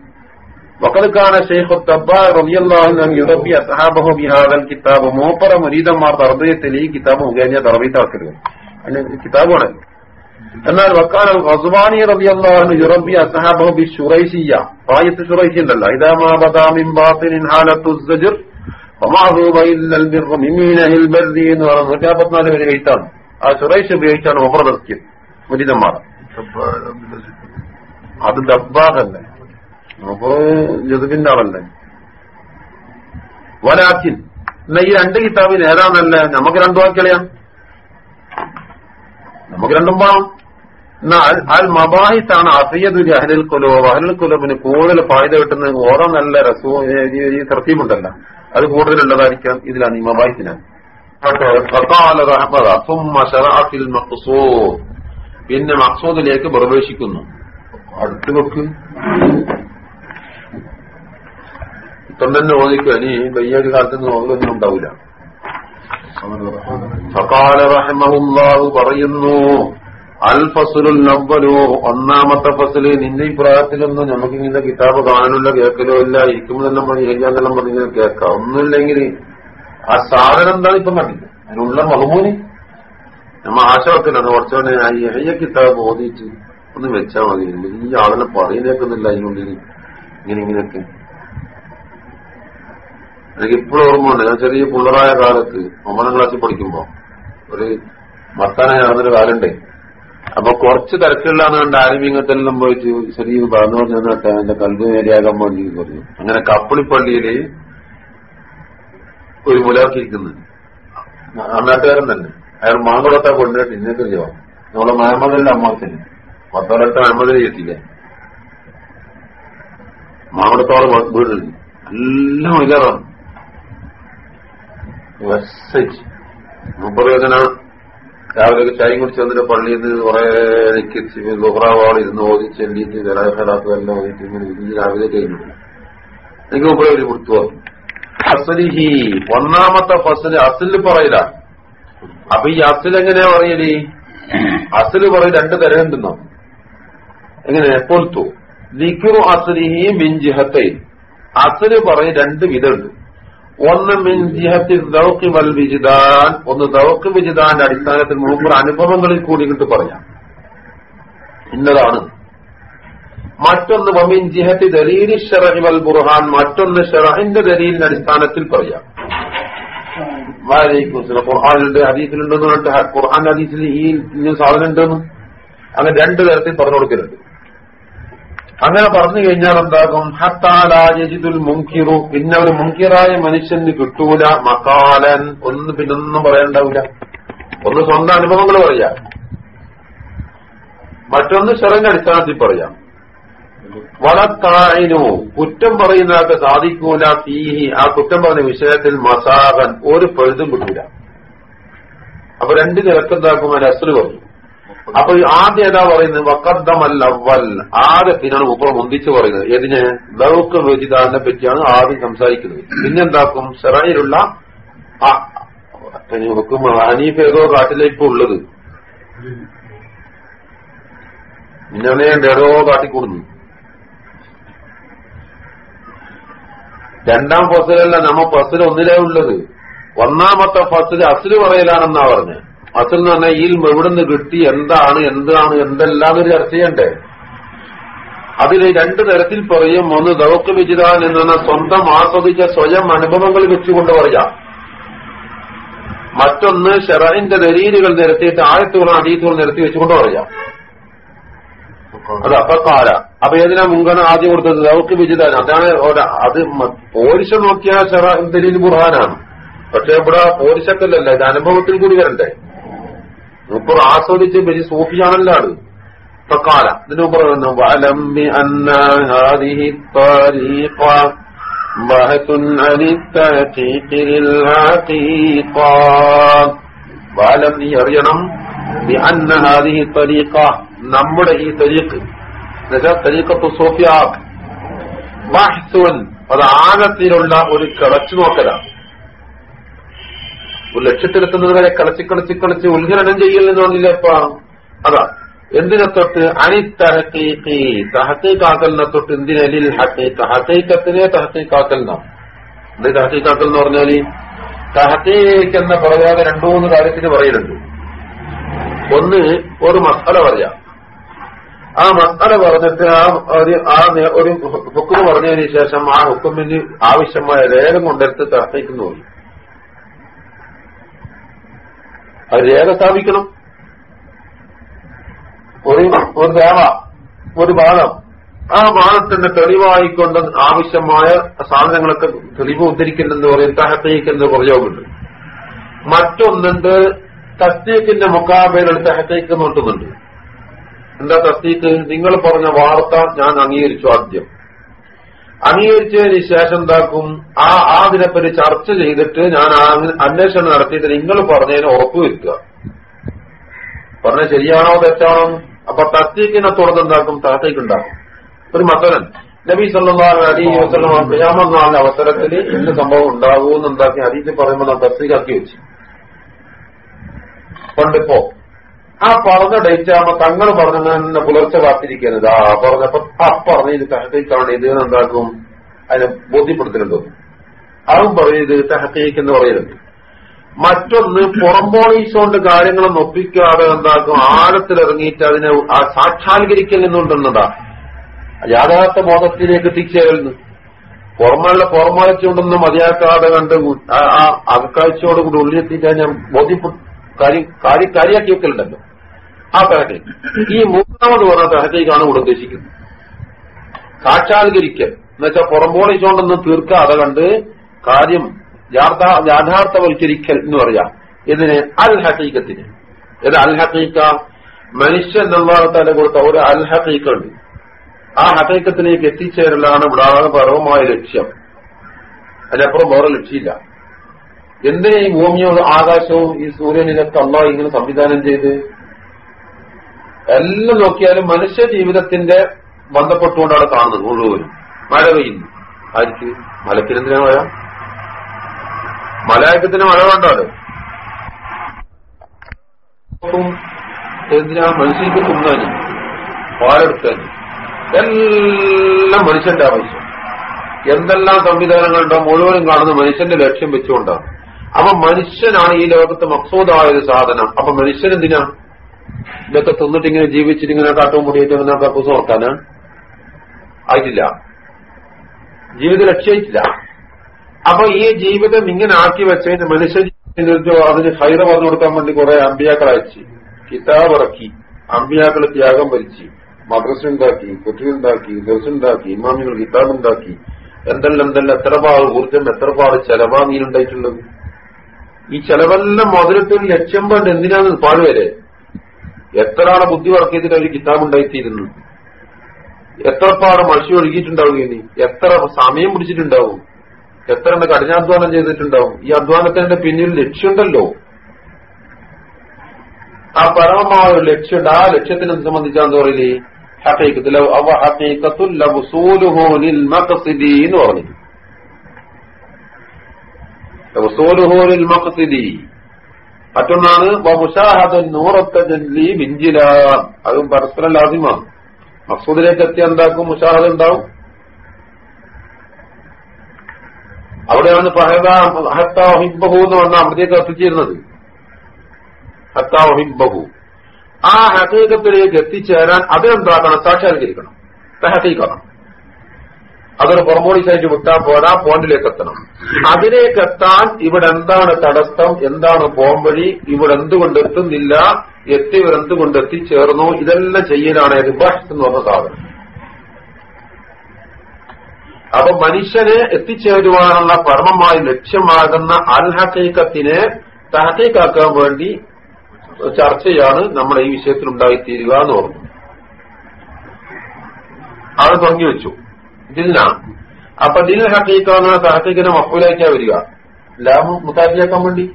[SPEAKER 1] وقد كان شيخ الطباء رضي الله عنه يربي أصحابه بهذا الكتاب മൂപ്പറ മുരീതന്മാർ തർബീയത്തിൽ ഈ കിതാബ് മുഖേന തർബീത്താക്കരുത് അതിന് കിതാബാണല്ലോ എന്നാൽ വക്കാൽ ഖസ്വാനി റളിയല്ലാഹു യുറബി അസ്ഹാബഹു ബി ശുറൈസിയ ആയത്ത് ശുറൈസി ഉണ്ടല്ലോ ഇദാ മാ ബദാ മിൻ ബാത്തിനിൻ ഹാലത്തു സജ്ർ വമാഹൂബ ഇല്ലൽ ബിർ മിമീനഹിൽ ബർദി എന്ന് പറയുന്ന നൂറ്റാപ്പത്തിനാല് വരെ എഴുത്താണ് ആ ശുറൈസ് ഉപയോഗിച്ചാണ് ഒപ്പറ നിർത്തിയത് മുരിതന്മാർ അത് ദബ്ബാഹല്ലേ അപ്പോ ജതുബിന്റെ ആളല്ലേ വലാക്കിൻ എന്നാ ഈ രണ്ട് കിതാബിൽ ഏതാണല്ലേ നമുക്ക് രണ്ടു വാക്കിളയാം നമുക്ക് രണ്ടും വേണം എന്നാൽ അൽ മബാഹിത്താണ് അസയ്യദുൽ അഹ്ലുൽ കുലൂബ് അഹ്ലുൽ കുലൂബിന് കൂടുതൽ ഫായിദ കിട്ടുന്ന ഓരോ നല്ല രസൂ ഈ അത് കൂടുതലുള്ളതായിരിക്കാം ഇതിലാണ് ഈ മബാഹിത്തിനാണ് പിന്നെ മക്സൂദിലേക്ക് പ്രവേശിക്കുന്നു. അടുത്ത് വെക്ക് ഇപ്പം തന്നെ ഓദിക്കുക ഇനി വയ്യൊരു കാലത്ത് നോക്കലൊന്നും ഉണ്ടാവില്ല ഫഖാല റഹ്മഹുല്ലാഹു പറയുന്നു അൽ ഫസുലുൽ നവ്വലു ഒന്നാമത്തെ ഫസൽ നിന്റെ ഇപ്രായത്തിലൊന്നും പ്രായത്തിലൊന്നും നമുക്ക് ഇങ്ങനെ കിതാബ് കാണാനുള്ള കേൾക്കലോ ഇല്ല ഇരിക്കുമ്പോഴെല്ലാം ഏകാന്തെല്ലാം പറഞ്ഞു കേൾക്കാം. ഒന്നുമില്ലെങ്കിൽ ആ സാധനം എന്താണ് ഇപ്പം കണ്ടില്ല അതിനുള്ള മഹമൂന്? നമ്മ ആശവത്തിലാണ് കുറച്ചോടെ ആ എഹയ്യ കിതാബ് ഓതിയിട്ട് ഒന്ന് വെച്ചാൽ മതി. ഈ ആളിനെ പറയുന്നേക്കുന്നില്ല അതിനുള്ളിൽ ഇങ്ങനെ ഇങ്ങനെയൊക്കെ. എനിക്ക് ഇപ്പോഴും ഓർമ്മയുണ്ട് ഞാൻ ചെറിയ പിള്ളറായ കാലത്ത് ഒമ്പതാം ക്ലാസ്സിൽ പഠിക്കുമ്പോ ഒരു മത്താനായ നടന്നൊരു കാലുണ്ടേ അപ്പൊ കുറച്ച് തിരക്കുള്ളാന്ന് കണ്ട് ആരംഭിങ്ങത്തെല്ലാം പോയിട്ട് ചെറിയ പറഞ്ഞു പറഞ്ഞിട്ട് എന്റെ കൽവ് നേരെയാകാൻ വേണ്ടി പറഞ്ഞു. അങ്ങനെ കപ്പിളിപ്പള്ളിയിൽ ഒരു മുലാക്കിയിരിക്കുന്നു ആ നാട്ടുകാരൻ തന്നെ. അയാൾ മാങ്കുളത്താ കൊണ്ടുപോയിട്ട് ഇന്നത്തെ ചെയ്യാം നമ്മളെ മഹമ്മദിന്റെ അമ്മാത്തിന് പത്തോലത്തെ മഹമ്മദിനെ ചെയ്തില്ലേ മാങ്കുളത്തോളം വീടുണ്ട് എല്ലാം ഇല്ലാതാണ് മെസ്സേജ് രാവിലെ ചായം കുടിച്ച് വന്നിട്ട് പള്ളിയിൽ നിന്ന് കുറെ എനിക്ക് ലുഹറാവാൾ ഇരുന്ന് ഓതി ചെല്ലിയിട്ട് ജലാഫലാക്കും എല്ലാം ഇങ്ങനെ ഇരുന്ന് രാവിലെ കഴിഞ്ഞു. എനിക്ക് മുമ്പേ ഒരു കൊടുത്തു അസലിഹി ഒന്നാമത്തെ ഫസൽ അസൽ പറയില്ല. അപ്പൊ ഈ അസൽ എങ്ങനെയാ പറയൽ? അസൽ പറയും രണ്ട് തരമുണ്ടെന്നോ എങ്ങനെ? പൊൽത്തു ലിഖുറു അസലിഹി മിൻ ജിഹത്തെ അസൽ പറയും രണ്ട് വിധമുണ്ട് ഒന്ന് മിൻ ദൗക്കി വൽ വിജിദാൻ. ഒന്ന് ദൗക്ക് വിജിദാന്റെ അടിസ്ഥാനത്തിൽ മുമ്പ് അനുഭവങ്ങളിൽ കൂടി ഇങ്ങോട്ട് പറയാം. ഇന്നതാണ്. മറ്റൊന്ന് വമിൻ ജിഹത്തി ദലീലി ഷറഹി വൽ ബുർഹാൻ. മറ്റൊന്ന് ഷറഹിന്റെ ദലീലിന്റെ അടിസ്ഥാനത്തിൽ പറയാം. ഖുർഹാനിന്റെ ഹദീസിലുണ്ടെന്ന് പറഞ്ഞിട്ട് ഖുർആൻ ഹദീസിൽ ഈ സാധനം ഉണ്ടെന്ന് അങ്ങനെ രണ്ടു തരത്തിൽ പറഞ്ഞു കൊടുക്കലുണ്ട് അങ്ങനെ പറഞ്ഞു കഴിഞ്ഞാൽ എന്താകും? ഹത്താലാജിദുൽ മുങ്കിറു പിന്നെ ഒരു മുങ്കിറായ മനുഷ്യന് കിട്ടൂല. മക്കാലൻ ഒന്ന് പിന്നൊന്നും പറയണ്ടാവില്ല ഒന്ന് സ്വന്തം അനുഭവങ്ങൾ പറയാം. മറ്റൊന്ന് ചെറിയ അടിസ്ഥാനത്തിൽ പറയാം. വളത്തായിനു കുറ്റം പറയുന്നതൊക്കെ സാധിക്കൂല. തീഹി ആ കുറ്റം പറഞ്ഞ വിഷയത്തിൽ മസാകൻ ഒരു പഴുതും കിട്ടൂല. അപ്പൊ രണ്ട് നിരക്കെന്താക്കും അതിന് അസുറ് പറഞ്ഞു അപ്പൊ ആദ്യം ഏതാ പറയുന്നത്? വക്കദ്ദമൽ അവൽ ആദ്യത്തിനാണ് ഉപ്പറം മുന്തിച്ച് പറയുന്നത്. ഏതിന്? ദൗക്ക് വെജിദാനെ പറ്റിയാണ് ആദ്യം സംസാരിക്കുന്നത്. പിന്നെന്താക്കും? ഹുക്കും ഹനീഫ് ഏതോ കാട്ടിലേക്ക് ഉള്ളത്. പിന്നെ ഏതോ കാട്ടിക്കൂടുന്നു രണ്ടാം ഫസലല്ല നമ്മ ഫസൽ ഒന്നിലേ ഉള്ളത്. ഒന്നാമത്തെ ഫസൽ അസിൽ പറയലാണെന്നാ പറഞ്ഞ്. അസിൽ എന്ന് പറഞ്ഞാൽ ഈ എവിടുന്ന് കിട്ടി എന്താണ് എന്താണ് എന്തെല്ലാം ഒരു ചർച്ച ചെയ്യണ്ടേ? അതിൽ രണ്ടു തരത്തിൽ പറയും. ഒന്ന് ദൗക്ക് വിചിതാൻ എന്ന് പറഞ്ഞാൽ സ്വന്തം ആസ്വദിച്ച സ്വയം അനുഭവങ്ങൾ വെച്ചുകൊണ്ട് പറയാ മറ്റൊന്ന് ഷെറൈന്റെ ദരീലുകൾ നിരത്തിയിട്ട് ആയത്തുകളും അടീത്തുകൾ നിരത്തി വെച്ചുകൊണ്ട് പറയാം അത് അപ്പക്കാല അപ്പൊ ഏതിനാ മുൻഗണന ആദ്യം കൊടുത്തത്? ദൗക്ക് വിചിതാൻ അതാണ് അത് പോരിശ നോക്കിയാൽ ഷെറ ദലീൽ ബുർഹാനാണ്. പക്ഷെ ഇവിടെ പോരിശക്കല്ലല്ല. ഇത് അനുഭവത്തിൽ കൂടി വരണ്ടേ? മുപ്പർ ആസ്വദിച്ച് വലിയ സൂഫിയാണല്ലോ ആള് فقال ഇതിനു പറയുന്നു വലം بأن هذه الطريقة بحث عن التحقيق للحقيقة വലം നീ അറിയണം بأن هذه الطريقة നമ്മുടെ ഈ തരീഖ് എന്നുവെച്ചാൽ തരീഖത്ത് സോഫിയ ബഹ്സുൻ അത് ആഴത്തിലുള്ള ഒരു കിളച്ചു നോക്കലാണ് ഒരു ലക്ഷ്യത്തിലെത്തുന്നത് വരെ കളിച്ച് കളിച്ച് കളിച്ച് ഉത്ഘടനം ചെയ്യലെന്ന് പറഞ്ഞില്ലേ ഇപ്പൊ. അതാ എന്തിനെ തൊട്ട് അനി തഹക്കീക്കി തഹക്കീക്കാക്കലിനെ തൊട്ട് എന്തിനലിൽ ഹക്കീക്ക ഹക്കീക്കത്തിനെ തഹക്കീക്കാക്കലിന എന്ത് തഹക്കീക്കാക്കൽ എന്ന് പറഞ്ഞാൽ? തഹക്കീക്ക് എന്ന പറയാതെ രണ്ടു മൂന്ന് കാര്യത്തിന് പറയുന്നുണ്ട് ഒന്ന് ഒരു മസാല പറയാം. ആ മസാല പറഞ്ഞിട്ട് ആ ഒരു ആ ഒരു ഹുക്കും പറഞ്ഞതിന് ശേഷം ആ ഹുക്കുമിന് ആവശ്യമായ രേഖ കൊണ്ടെടുത്ത് തഹക്കീക്കുന്നു പോയി അത് രേഖ സ്ഥാപിക്കണം. ഒരു ഒരു ദേവ ഒരു ബാധം ആ ബാധത്തിന്റെ തെളിവായിക്കൊണ്ട് ആവശ്യമായ സാധനങ്ങളൊക്കെ തെളിവ് ഉദ്ധരിക്കുന്നെന്ന് പറയും തഹത്തേക്കെന്ന് പ്രയോഗമുണ്ട് മറ്റൊന്നുണ്ട് തസ്തീക്കിന്റെ മുക്കാബേൽ തഹത്തേക്ക് നോട്ടുന്നുണ്ട് എന്താ തസ്തീക്ക് നിങ്ങൾ പറഞ്ഞ വാർത്ത ഞാൻ അംഗീകരിച്ചു ആദ്യം. അംഗീകരിച്ചതിന് ശേഷം എന്താക്കും? ആ അതിനെപ്പറ്റി ചർച്ച ചെയ്തിട്ട് ഞാൻ അന്വേഷണം നടത്തിയിട്ട് നിങ്ങൾ പറഞ്ഞതിന് ഉറപ്പുവരുത്തുക. പറഞ്ഞ ശരിയാണോ തെറ്റാണോ? അപ്പൊ തസ്തീക്കിനെ തുടർന്ന് എന്താക്കും? തഹത്തേക്ക് ഒരു മസലൻ നബി സല്ലാഹു ഖിയാമത്ത് നാളിന്റെ അവസരത്തിൽ ഇന്ന സംഭവം ഉണ്ടാകുമെന്ന് എന്താക്കി? ഹദീസ് പറയുമ്പോൾ തസ്തീക്കാക്കി തസ്തീകാക്കി വെച്ചു. പണ്ടിപ്പോ ആ പറഞ്ഞ ഡേറ്റ് ആകുമ്പോ തങ്ങൾ പറഞ്ഞ പുലർച്ചെ കാത്തിരിക്കുന്നത് ആ പറഞ്ഞപ്പോ ആ പറഞ്ഞ ഇത് തഹത്തേക്കാണ് ഇത് എന്താക്കും? അതിനെ ബോധ്യപ്പെടുത്തലുണ്ടോ. അതും പറയും ഇത് തഹത്തേക്ക് എന്ന് പറയുന്നുണ്ട്. മറ്റൊന്ന് പുറംപോളീസുകൊണ്ട് കാര്യങ്ങൾ നൊപ്പിക്കാതെ എന്താക്കും? ആഴത്തിലിറങ്ങിയിട്ട് അതിനെ സാക്ഷാത്കരിക്കൽ നിന്നുണ്ടെന്നതാ യാഥാർത്ഥ ബോധത്തിലേക്ക് എത്തിച്ചേരുന്നു പുറമല്ല പുറമാഴ്ചകൊണ്ടൊന്നും മതിയാക്കാതെ കണ്ട് ആ- അകക്കാഴ്ചയോടുകൂടി അകക്കാഴ്ചയോട് കൂടി ഉള്ളിലെത്തിക്കാൻ ഞാൻ ബോധ്യപ്പെട്ടു കാര്യം കാര്യം കാര്യമാക്കി വെക്കലുണ്ടല്ലോ. ആ തഹത്തെ ഈ മൂന്നാമത് പറഞ്ഞ തഹത്തേക്കാണ് ഇവിടെ ഉദ്ദേശിക്കുന്നത്. സാക്ഷാത്കരിക്കൽ. എന്നുവെച്ചാൽ പുറംപോളിച്ചുകൊണ്ടൊന്നും തീർക്കാതെ കണ്ട് കാര്യം യാഥാ- യാഥാർത്ഥവൽക്കരിക്കൽ എന്ന് പറയാം. ഇതിന് അൽ ഹക്കീക്കത്തിന് ഇത് അൽ ഹക്കീക്ക മനുഷ്യൻ നിർമ്മാണത്താലെ കൊടുത്ത ഒരു അൽ ഹക്കീക്ക ഉണ്ട് ആ ഹക്കീക്കത്തിലേക്ക് എത്തിച്ചേരലാണ് ഇവിടെ പരമമായ ലക്ഷ്യം. അതിനപ്പുറം വേറെ ലക്ഷ്യമില്ല. എന്തിനാ ഈ ഭൂമിയും ആകാശവും ഈ സൂര്യനിലൊക്കെ അള്ളാഹ് ഇങ്ങനെ സംവിധാനം ചെയ്ത് എല്ലാം നോക്കിയാലും മനുഷ്യ ജീവിതത്തിന്റെ ബന്ധപ്പെട്ടുകൊണ്ടാണ് കാണുന്നത് മുഴുവനും. മഴ പെയ്യുന്നു. ആർക്ക്? മലക്കിനെന്തിനാ മഴ? മലയക്കത്തിന് മഴ വേണ്ടാലോ എന്തിനാ മനുഷ്യർക്ക് തിന്നാന് പാലെടുക്കാനും? എല്ലാം മനുഷ്യന്റെ ആവശ്യം. എന്തെല്ലാം സംവിധാനങ്ങളുണ്ടോ മുഴുവനും കാണുന്ന മനുഷ്യന്റെ ലക്ഷ്യം വെച്ചുകൊണ്ടാണ്. അപ്പൊ മനുഷ്യനാണ് ഈ ലോകത്ത് മക്സൂദായ ഒരു സാധനം. അപ്പൊ മനുഷ്യൻ എന്തിനാ ഇതൊക്കെ തിന്നിട്ട് ഇങ്ങനെ ജീവിച്ചിട്ട് ഇങ്ങനെ കാട്ടും മുടിയിട്ട് ഇങ്ങനെ കക്കൂസ് ഓർക്കാന് ആയിട്ടില്ല. ജീവിത ലക്ഷ്യമായിട്ടില്ല അപ്പൊ ഈ ജീവിതം ഇങ്ങനെ ആക്കി വെച്ചതിന് മനുഷ്യ അതിന് ഹൈറ പറഞ്ഞു കൊടുക്കാൻ വേണ്ടി കുറെ അമ്പിയാക്കൾ കിതാബ് ഇറക്കി. അമ്പിയാക്കൾ ത്യാഗം ഭരിച്ചു. മദ്രസ ഉണ്ടാക്കി കുട്ടിയുണ്ടാക്കി ദർസുണ്ടാക്കി ഇമാമികൾ കിതാബ് ഉണ്ടാക്കി. എന്തെല്ലാം എന്തെല്ലാം എത്ര പാട് ഊർജം എത്ര പാട് ചെലവാ നീനുണ്ടായിട്ടുള്ളത് ഈ ചെലവെല്ലാം മധുരത്തിൽ ലക്ഷ്യം പണ്ട് എന്തിനാണ് പാടുവരെ? എത്ര ആളെ ബുദ്ധി വർക്ക് ചെയ്തിട്ട് ഒരു കിതാബ് ഉണ്ടായിത്തീരുന്നു? എത്ര പാട് മഷി ഒഴുകിയിട്ടുണ്ടാവും ഇനി? എത്ര സമയം പിടിച്ചിട്ടുണ്ടാവും? എത്ര കഠിനാധ്വാനം ചെയ്തിട്ടുണ്ടാവും? ഈ അധ്വാനത്തിന്റെ പിന്നിൽ ലക്ഷ്യമുണ്ടല്ലോ. ആ പരമമായ ഒരു ലക്ഷ്യമുണ്ട്. ആ ലക്ഷ്യത്തിനെ സംബന്ധിച്ചാന്ന് പറയില്ലേ ഹക്കീക്കത്തിൽ മറ്റൊന്നാണ് അതും പരസ്പരം ലാസിമാണ് മസൂദിലേക്ക് എത്തി എന്താക്കും? മുഷാഹദ ഉണ്ടാവും. അവിടെയാണ് ഹത്താഹിബഹു എന്ന് പറഞ്ഞ അവിടേക്ക് എത്തിച്ചേരുന്നത്. ഹത്താഹിബഹു ആ ഹക്കീകത്തിലേക്ക് എത്തിച്ചേരാൻ അതെന്താക്കണം? സാക്ഷാത്കരിക്കണം. ഹക്കീക്കണം അതൊരു പുറമോടിച്ചായിട്ട് വിട്ടാൽ പോരാ പോയിന്റിലേക്ക് എത്തണം അതിലേക്ക് എത്താൻ ഇവിടെ എന്താണ് തടസ്സം എന്താണ് പോംവഴി ഇവിടെ എന്തുകൊണ്ട് എത്തുന്നില്ല എത്തിയവർ എന്തുകൊണ്ട് എത്തിച്ചേർന്നു ഇതെല്ലാം ചെയ്യലാണ് റിബാഷ് എന്ന് പറഞ്ഞ സാധനം. അപ്പൊ മനുഷ്യനെ എത്തിച്ചേരുവാനുള്ള പരമമായി ലക്ഷ്യമാകുന്ന അൽഹക്കീക്കത്തിനെ തഹക്കീക്കാക്കാൻ വേണ്ടി ചർച്ചയാണ് നമ്മുടെ ഈ വിഷയത്തിൽ ഉണ്ടായിത്തീരുക എന്ന് പറഞ്ഞു. അത് തുടങ്ങി വെച്ചു ദിൽന. അപ്പൊ ദിൽ ഹക്കീക്കാന്ന് തഹക്കീക്കിനെ മക്കൂലാക്കിയാ വരിക. ലാഭം മുത്താക്കിയാക്കാൻ വേണ്ടി.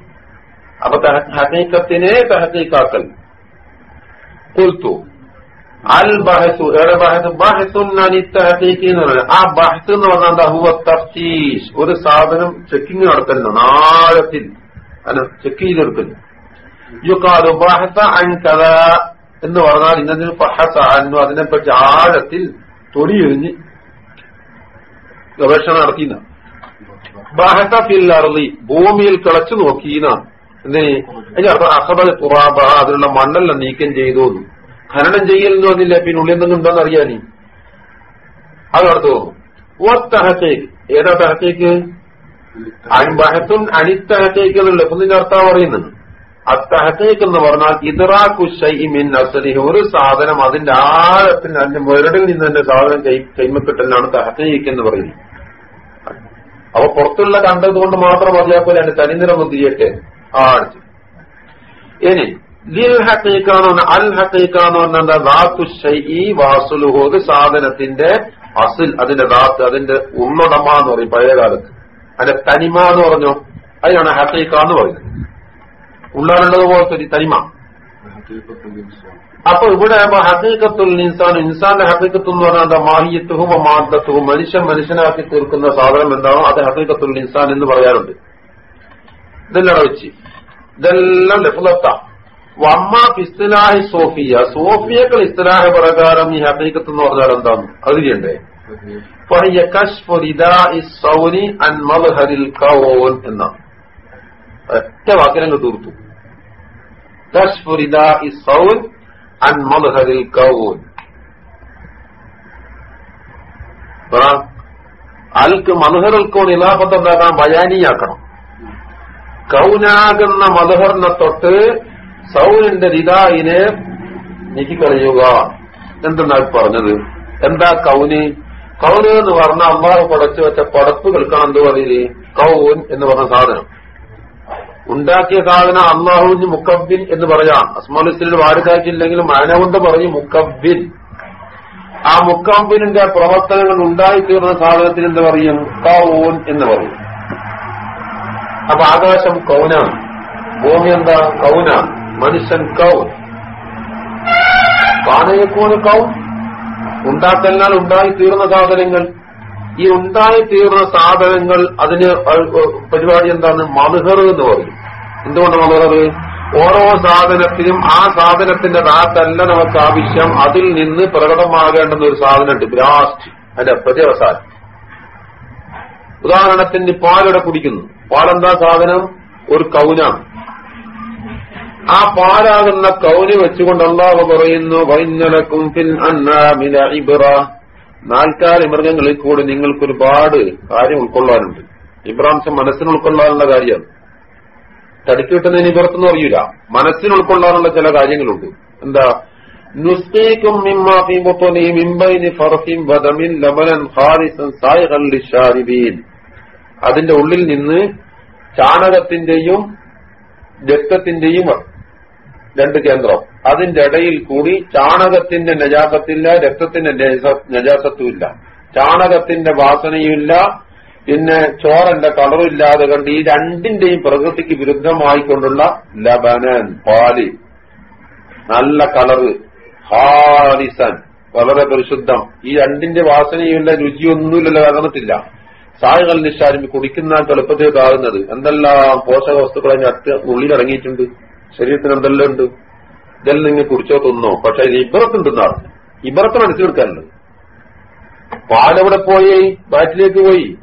[SPEAKER 1] അപ്പൊ ഹക്കീക്കത്തിനെ തഹക്കീക്കാക്കൽ കൊൽത്തു അൽ ബഹസു. ഏറെ ബഹസ്? എന്ന് പറയുന്നത് ആ ബഹസ് എന്ന് പറഞ്ഞാൽ എന്താ? ഹുവ തഫ്തീഷ് ഒരു സാധനം ചെക്കിങ് നാളത്തിൽ അല്ല ചെക്ക് ചെയ്തെടുക്കുന്നു യുക്കാലു ബഹസ അൻ കഥ എന്ന് പറഞ്ഞാൽ ഇന്നതിന് ഫഹസ അന്നു അതിനെപ്പറ്റി ആഴത്തിൽ തൊടിയെറിഞ്ഞ് ഗവേഷണം നടത്തിയെന്ന. ബഹസ ഭൂമിയിൽ കിളച്ചു നോക്കിയെന്ന. എന്തിന് അതിന്റെ അർത്ഥം അഹബൽ തുറാബ അതിലുള്ള മണ്ണെല്ലാം നീക്കം ചെയ്തു ഖനനം ചെയ്യലെന്നു വന്നില്ല? പിന്നെ ഉള്ളിൽ എന്തെങ്കിലും ഉണ്ടോന്ന് അറിയാനി. അത് അടുത്ത് തോന്നും തഹത്തേക്ക് ഏതാ തഹത്തേക്ക് ബഹത്തുൻ അനിത്തഹത്തേക്ക് എന്നുള്ള നിന്റെ അർത്ഥം പറയുന്നത് അത്തഹത്തേക്ക് എന്ന് പറഞ്ഞാൽ ഇതറാഖു ഷൈമിൻ അസലിഹ് ഒരു സാധനം അതിന്റെ ആഴത്തിൽ അതിന്റെ മുരടിൽ നിന്ന് തന്നെ സാധനം കൈമക്കിട്ടലാണ് തഹത്തേക്ക് എന്ന് പറയുന്നത്. അപ്പൊ പുറത്തുള്ള കണ്ടതുകൊണ്ട് മാത്രം മതിയാക്കൂല അതിന്റെ തനിനിറം തിരിയട്ടെ ആഴ്ച ഇനി ലിൽ ഹക്കീക്കാന്ന് പറഞ്ഞ അൽ ഹക്കീക്കാന്ന് പറഞ്ഞാൽ ദാത്തു വാസുലുഹു. ഒരു സാധനത്തിന്റെ അസിൽ അതിന്റെ ദാത്ത് അതിന്റെ ഉള്ളടമ എന്ന് പറയും പഴയ കാലത്ത് അതിന്റെ തനിമ എന്ന് പറഞ്ഞു. അതിനാണ് ഹക്കീക്ക എന്ന് പറയുന്നത്. ഉള്ളാനുള്ളത് പോലത്തെ ഒരു തനിമ. അപ്പൊ ഇവിടെ ഹക്കീക്കത്തുൽ ഇൻസാൻ ഇൻസാന്റെ ഹക്കീക്കത്ത് എന്ന് പറഞ്ഞാൽ എന്താ? മാഹിയത്തുഹും മാദത്തുഹും മനുഷ്യൻ മനുഷ്യനാക്കി തീർക്കുന്ന സാധനം എന്താണോ അത് ഹക്കീക്കത്തുൽ ഇൻസാൻ എന്ന് പറയാറുണ്ട്. ഇതെല്ലാം വെച്ച്. ഇതെല്ലാം ലഫുലത്ത. വമ്മ ഇസ്തലാഹി സോഫിയ. സോഫിയക്കൾ ഇസ്തലാഹ പ്രകാരം ഈ ഹക്കീക്കത്ത് എന്ന് പറഞ്ഞാൽ എന്താണ് അത് ചെയ്യണ്ടേ എന്നാണ്. ഒറ്റ വാക്കിനങ്ങ് തീർത്തു. അൽക്ക് മധുഹറുൽ കൗൻ ഇലാപത്ത് ഉണ്ടാക്കാൻ ബയാനിയാക്കണം. കൗനാകുന്ന മധുഹറിനെ തൊട്ട് സൗനിന്റെ റിദായിനെ നീക്കിക്കളയുക. എന്തെന്നാണ് പറഞ്ഞത്? എന്താ കൗന്? കൗന് എന്ന് പറഞ്ഞ അമ്മാവ് പടച്ചു വെച്ച പടപ്പുകൾക്കാണ് എന്ത് പറയില്ലേ കൗൻ എന്ന് പറഞ്ഞ സാധനം. ഉണ്ടാക്കിയ സാധനം അള്ളാഹുവിന് മുക്കബിൻ എന്ന് പറയാം അസ്മാലിസ്ലിൽ വാരിതാക്കിയില്ലെങ്കിലും മാന കൊണ്ട് പറഞ്ഞ് മുക്കബിൻ ആ മുക്കബിനിന്റെ പ്രവർത്തനങ്ങൾ ഉണ്ടായിത്തീർന്ന സാധനത്തിന് എന്ത് പറയും? കൗൻ എന്ന് പറയും. അപ്പൊ ആകാശം കൗനാണ്. ഭൂമി എന്താ? കൗനാണ്. മനുഷ്യൻ കൗൻ. പാനയക്കൂന് കൗൻ. ഉണ്ടാക്കലിനാൽ ഉണ്ടായിത്തീർന്ന സാധനങ്ങൾ. ഈ ഉണ്ടായിത്തീർന്ന സാധനങ്ങൾ അതിന് പരിപാടി എന്താണ്? മധുഹർ എന്ന് പറയും. എന്തുകൊണ്ട് മധുഹർ? ഓരോ സാധനത്തിനും ആ സാധനത്തിന്റെ താത്തല്ല നമുക്ക് ആവശ്യം. അതിൽ നിന്ന് പ്രകടമാകേണ്ടുന്ന ഒരു സാധനമുണ്ട്. ബ്രാസ്റ്റ് അതിന്റെ പ്രതിവസാനം ഉദാഹരണത്തിന് പാലിവിടെ കുടിക്കുന്നു. പാലെന്താ സാധനം? ഒരു കൗനാണ്. ആ പാലാകുന്ന കൗന് വെച്ചുകൊണ്ട് അള്ളാഹു പറയുന്നു വൈന്നലക്കും കുംഫിൻ അന്നാമില ഇബ്ര. നാൽക്കാലി മൃഗങ്ങളിൽ കൂടി നിങ്ങൾക്ക് ഒരുപാട് കാര്യം ഉൾക്കൊള്ളാനുണ്ട്. ഇബ്രാംസം മനസ്സിന് ഉൾക്കൊള്ളാനുള്ള കാര്യമാണ് തടിച്ചു കിട്ടുന്നതിന് പുറത്തൊന്നും അറിയില്ല. മനസ്സിന് ഉൾക്കൊള്ളാനുള്ള ചില കാര്യങ്ങളുണ്ട്. എന്താ? ലിശാരിബീൻ അതിന്റെ ഉള്ളിൽ നിന്ന് ചാണകത്തിന്റെയും രക്തത്തിന്റെയും രണ്ട് കേന്ദ്രം. അതിന്റെ ഇടയിൽ കൂടി ചാണകത്തിന്റെ നജാസത്തില്ല രക്തത്തിന്റെ നജാസത്തുമില്ല. ചാണകത്തിന്റെ വാസനയുമില്ല. പിന്നെ ചോറന്റെ കളറും ഇല്ലാതെ കണ്ട് ഈ രണ്ടിന്റെയും പ്രകൃതിക്ക് വിരുദ്ധമായിക്കൊണ്ടുള്ള ലബനൻ പാൽ. നല്ല കളറ്. ഹാരിസൻ വളരെ പരിശുദ്ധം. ഈ രണ്ടിന്റെ വാസനയുമില്ല രുചിയൊന്നുമില്ലല്ലോ കാരണത്തില്ല സായകൾ നിശാലും കുടിക്കുന്ന എളുപ്പത്തിൽ ആകുന്നത് എന്തെല്ലാം പോഷക വസ്തുക്കളെ അട്ട് ഉള്ളിലിറങ്ങിയിട്ടുണ്ട്? ശരീരത്തിന് എന്തെല്ലാം ഉണ്ട്? ഇതെല്ലാം നിങ്ങൾ കുടിച്ചോ തിന്നോ. പക്ഷെ ഇത് ഇബറത്തുണ്ടെന്നാണ് ഇബറത്തിന് മനസ്സിലെടുക്കാനുള്ളത് പാലെവിടെ പോയി? ബാറ്റിലേക്ക് പോയി.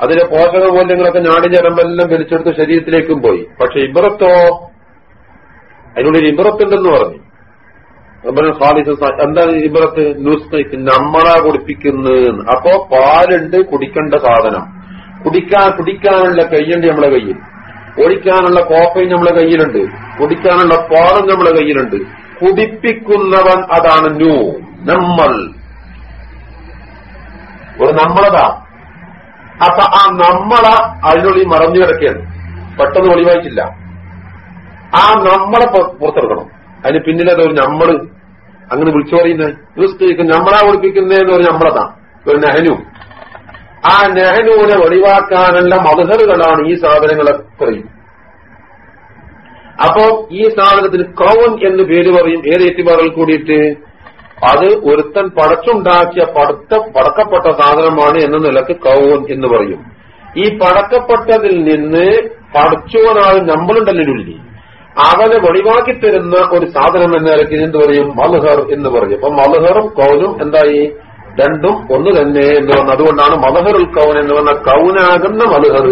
[SPEAKER 1] അതിലെ പോഷക മൂല്യങ്ങളൊക്കെ നാടി ജനമെല്ലാം വലിച്ചെടുത്ത് ശരീരത്തിലേക്കും പോയി. പക്ഷെ ഇബറത്തോ? അതിനുള്ളിൽ ഇബറത്തുണ്ടെന്ന് പറഞ്ഞു. റബ്ബന ഖാലിസ് സ- എന്താണ് ഇബറത്ത്? നുസ്ഖയ്ക്ക് നമ്മളാ കുടിപ്പിക്കുന്നത് അപ്പോ പാലുണ്ട് കുടിക്കേണ്ട സാധനം. കുടിക്കാൻ കുടിക്കാനുള്ള കൈയുണ്ട് നമ്മളെ കയ്യിൽ. ഒഴിക്കാനുള്ള കോപ്പയും നമ്മളെ കയ്യിലുണ്ട്. കുടിക്കാനുള്ള പാറും നമ്മളെ കയ്യിലുണ്ട്. കുടിപ്പിക്കുന്നവൻ അതാണ് ന്യൂ. നമ്മൾ. ഒരു നമ്മളതാ. അപ്പൊ ആ നമ്മളെ അതിനുള്ളിൽ മറഞ്ഞു കിടക്കുകയാണ്. പെട്ടെന്ന് ഒളിവായിട്ടില്ല. ആ നമ്മളെ പുറ- പുറത്തെടുക്കണം. അതിന് പിന്നിലത് ഒരു നമ്മൾ അങ്ങനെ വിളിച്ചു പറയുന്നത് നമ്മളാ ഒളിപ്പിക്കുന്നതെന്ന് ഒരു നമ്മളതാ. ഒരു നെഹനു. ആ നെഹനുവിനെ ഒഴിവാക്കാനുള്ള മധുഹറുകളാണ് ഈ സാധനങ്ങളെ പറയും. അപ്പോ ഈ സാധനത്തിന് കൗൻ എന്ന് പേര് പറയും. ഏത് എത്തിബാറിൽ കൂടിയിട്ട്? അത് ഒരുത്തൻ പടച്ചുണ്ടാക്കിയ പടുത്ത പടക്കപ്പെട്ട സാധനമാണ് എന്ന നിലയ്ക്ക് കൗൻ എന്ന് പറയും. ഈ പടക്കപ്പെട്ടതിൽ നിന്ന് പടച്ചുവനായ നമ്മളുണ്ടല്ലോ അവനെ വെളിവാക്കി തരുന്ന ഒരു സാധനം എന്ന നിലയ്ക്ക് എന്ത് പറയും? മൽഹർ എന്ന് പറയും. അപ്പൊ മൽഹറും കൗനും എന്തായി? രണ്ടും ഒന്ന് തന്നെ എന്ന് പറഞ്ഞ അതുകൊണ്ടാണ് മലഹറുൽ കൗൻ എന്ന് പറഞ്ഞ കൗനാകുന്ന മലഹർ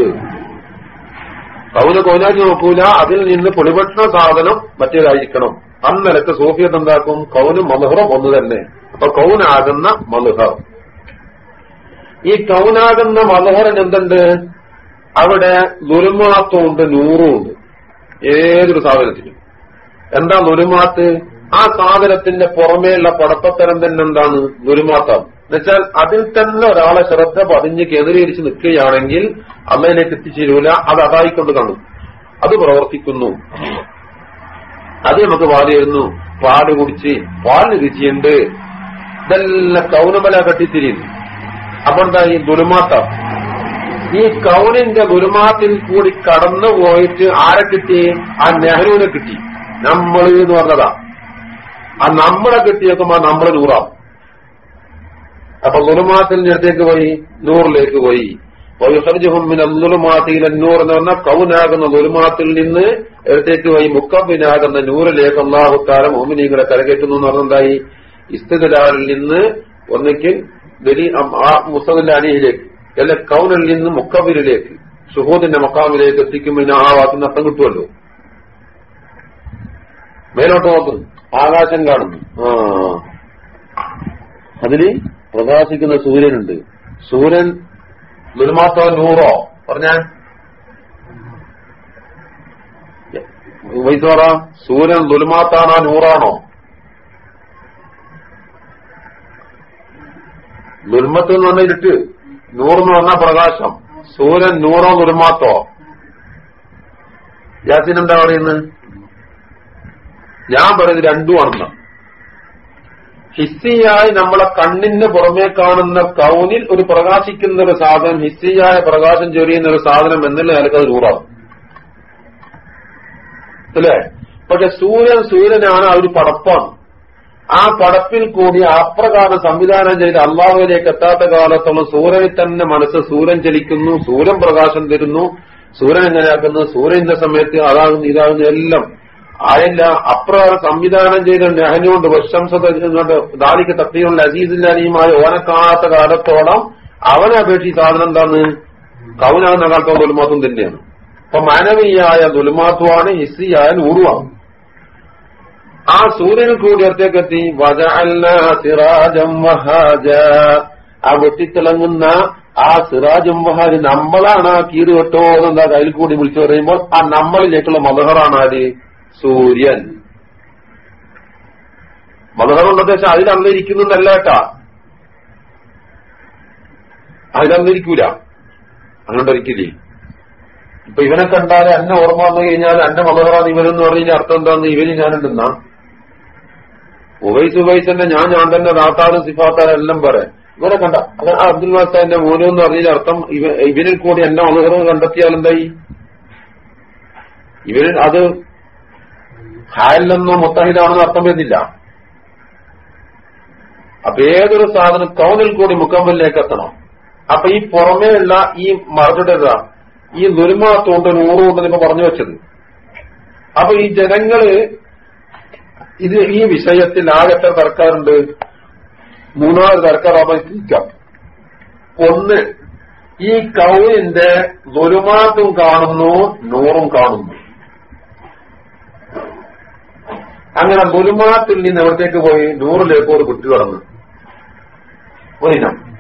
[SPEAKER 1] കൗന കൗനാക്കി നോക്കൂല അതിൽ നിന്ന് പൊളിപക്ഷണ സാധനം മറ്റേതായിരിക്കണം. അന്നലത്തെ സോഫിയത് എന്താക്കും? കൗനും മലഹറും ഒന്ന് തന്നെ. അപ്പൊ കൗനാകുന്ന മലഹർ ഈ കൗനാകുന്ന മലഹറിന് എന്തുണ്ട്? അവിടെ ദുരുമാത്തമുണ്ട് നൂറും ഉണ്ട് ഏതൊരു സാധനത്തിനും. എന്താ ദുരുമാത്ത് ആ സാധനത്തിന്റെ പുറമേയുള്ള പടപ്പത്തരം തന്നെ എന്താണ്? ദുരുമാത്തം എന്നുവെച്ചാൽ അതിൽ തന്നെ ഒരാളെ ശ്രദ്ധ പതിഞ്ഞ് കേന്ദ്രീകരിച്ച് നിൽക്കുകയാണെങ്കിൽ അമ്മേനെ എത്തിച്ചേരൂല അത് അതായിക്കൊണ്ട് കാണും. അത് പ്രവർത്തിക്കുന്നു. അത് നമുക്ക് പാലിയിരുന്നു പാൽ കുടിച്ച് പാലിന് രുചിയുണ്ട്. ഇതെല്ലാം കൗനമല കെട്ടിത്തിരിയുന്നു അപ്പൊ എന്താ ഈ ദുരുമാത്ത ഈ കൗനിന്റെ ഗുരുമാത്തിൽ കൂടി കടന്നു പോയിട്ട് ആരെ കിട്ടി? ആ നെഹ്റുവിനെ കിട്ടി. നമ്മൾ എന്ന് പറഞ്ഞതാ. ആ നമ്മളെ കിട്ടിയേക്കുമ്പോ നമ്മളെ നൂറാം അപ്പൊ നുറുമാത്തിൽ അടുത്തേക്ക് പോയി നൂറിലേക്ക് പോയി. ുലുമാത്തിയിലെ നൂർ എന്ന് പറഞ്ഞാൽ കൗനാകുന്ന ഗുരുമാത്തിൽ നിന്ന് എടുത്തേക്ക് പോയി. മുക്കബിനാകുന്ന നൂറിലേക്ക് അള്ളാഹുത്താരം ഓമിനീകളെ കരകയറ്റുന്നു എന്ന് പറഞ്ഞെന്തായി ഇസ്തിദലാലിൽ നിന്ന് ഒന്നിക്കിൽ ദലി അണിയിലേക്ക് അല്ല കൗനിൽ നിന്ന് മുക്കബിലേക്ക് സുഹൂദിന്റെ മക്കാമിലേക്ക് എത്തിക്കുമ്പോൾ ആ വാക്കിന് അർത്ഥം കിട്ടുമല്ലോ. മേലോട്ട് നോക്കുന്നു ആകാശം കാണുന്നു. ആ. അതിൽ പ്രകാശിക്കുന്ന സൂര്യനുണ്ട്. സൂര്യൻ ദുൽമാത്തോ നൂറോ? പറഞ്ഞാൽ വൈസോറ സൂര്യൻ ദുൽമാത്താണോ നൂറാണോ? ദുൽമത്ത് എന്ന് പറഞ്ഞ ഇരുട്ട്. നൂറെന്ന് പറഞ്ഞ പ്രകാശം. സൂര്യൻ നൂറോ ദുൽമാത്തോ യാസിൻ എന്താ പറയുന്നത്? ഞാൻ പറയുന്നത് രണ്ടുമാണെന്ന് ഹിസ്സിയായി നമ്മളെ കണ്ണിന് പുറമേ കാണുന്ന കൗനിൽ ഒരു പ്രകാശിക്കുന്ന ഒരു സാധനം ഹിസ്സിയായ പ്രകാശം ചൊരിയുന്ന ഒരു സാധനം എന്നുള്ള നിലയ്ക്ക് അത് അല്ലേ? പക്ഷെ സൂര്യൻ സൂര്യനാണ് ആ ഒരു പടപ്പാണ്. ആ പടപ്പിൽ കൂടി അപ്രകാരം സംവിധാനം ചെയ്ത് അള്ളാഹുവിലേക്ക് എത്താത്ത കാലത്തോളം സൂര്യനിൽ തന്നെ മനസ്സ് സൂര്യൻ ചലിക്കുന്നു സൂര്യൻ പ്രകാശം തരുന്നു സൂര്യൻ എങ്ങനെയാക്കുന്നു സൂര്യന്റെ സമയത്ത് അതാകുന്നു ഇതാകുന്നു എല്ലാം. ആയില്ല അപ്രകാരം സംവിധാനം ചെയ്ത നെഹനുകൊണ്ട് വശംസതുകൊണ്ട് ദാലിക്ക് തത്തിയുള്ള അസീസിന്റെ ഓനക്കാത്ത കാലത്തോളം അവനെ അപേക്ഷിച്ച് സാധനം എന്താണ്? കൗനാകുന്ന കാലത്തോളം ദുൽമാത്തും തന്നെയാണ്. അപ്പൊ മാനവീയായ ദുൽമാത്തുവാണ് ഹിസ്സിയായ നൂറുമാണ് ആ സൂര്യനിൽ കൂടി അടുത്തേക്കെത്തി. ആ വെട്ടിത്തിളങ്ങുന്ന ആ സിറാജും വഹാജ് നമ്മളാണ് ആ കീട് കെട്ടോ എന്താ കയ്യിൽ കൂടി വിളിച്ചു പറയുമ്പോൾ ആ നമ്മളിലേക്കുള്ള മതഹറാണ് ആര്? സൂര്യൻ. മതഹറുണ്ടെന്ന് വെച്ചാൽ അതിലന്നിരിക്കുന്നല്ല കേട്ടാ അതിലന്നിരിക്കൂല അങ്ങോട്ടൊരിക്കലേ ഇപ്പൊ ഇവനെ കണ്ടാൽ എന്നെ ഓർമ്മ വന്നു കഴിഞ്ഞാൽ എന്റെ മതഹറാണ് ഇവനെന്ന് പറഞ്ഞ അർത്ഥം എന്താന്ന് ഇവന് ഞാനുണ്ടെന്നാ. ഉവൈസ് ഉവൈസ് തന്നെ ഞാൻ ഞാൻ തന്നെ റാത്താറും സിഫാത്താനും എല്ലാം പറയാം ഇവരെ കണ്ട. അബ്ദുൽ വാസാന്റെ മോനും എന്ന് പറഞ്ഞതിന്റെ അർത്ഥം ഇവ- ഇവനിൽ കൂടി എന്നെ മതഹറ് കണ്ടെത്തിയാൽ എന്തായി? ഇവന് അത് ഹാലിലൊന്നും മുത്തഹിദാണെന്ന് അർത്ഥം വരുന്നില്ല. അപ്പൊ ഏതൊരു സാധനം കൗനിൽ കൂടി മുക്കമ്പലിലേക്ക് എത്തണം. അപ്പൊ ഈ പുറമേയുള്ള ഈ മറുപടി ഈ ദുരുമാത്തോണ്ട് നൂറുകൊണ്ട് ഇപ്പൊ പറഞ്ഞു വെച്ചത്. അപ്പൊ ഈ ജനങ്ങൾ ഇത് ഈ വിഷയത്തിൽ ആകെ എത്ര തർക്കാറുണ്ട് മൂന്നാമത് തർക്കാറാവാൻ ഒന്ന് ഈ കൗലിന്റെ ദുരുമാത്തും കാണുന്നു നൂറും കാണുന്നു. അങ്ങനെ ദുരുമാത്തിൽ നിന്ന് എവിടത്തേക്ക് പോയി നൂറിലേക്ക് ഒരു കുട്ടി കടന്നു. ഒരിനം.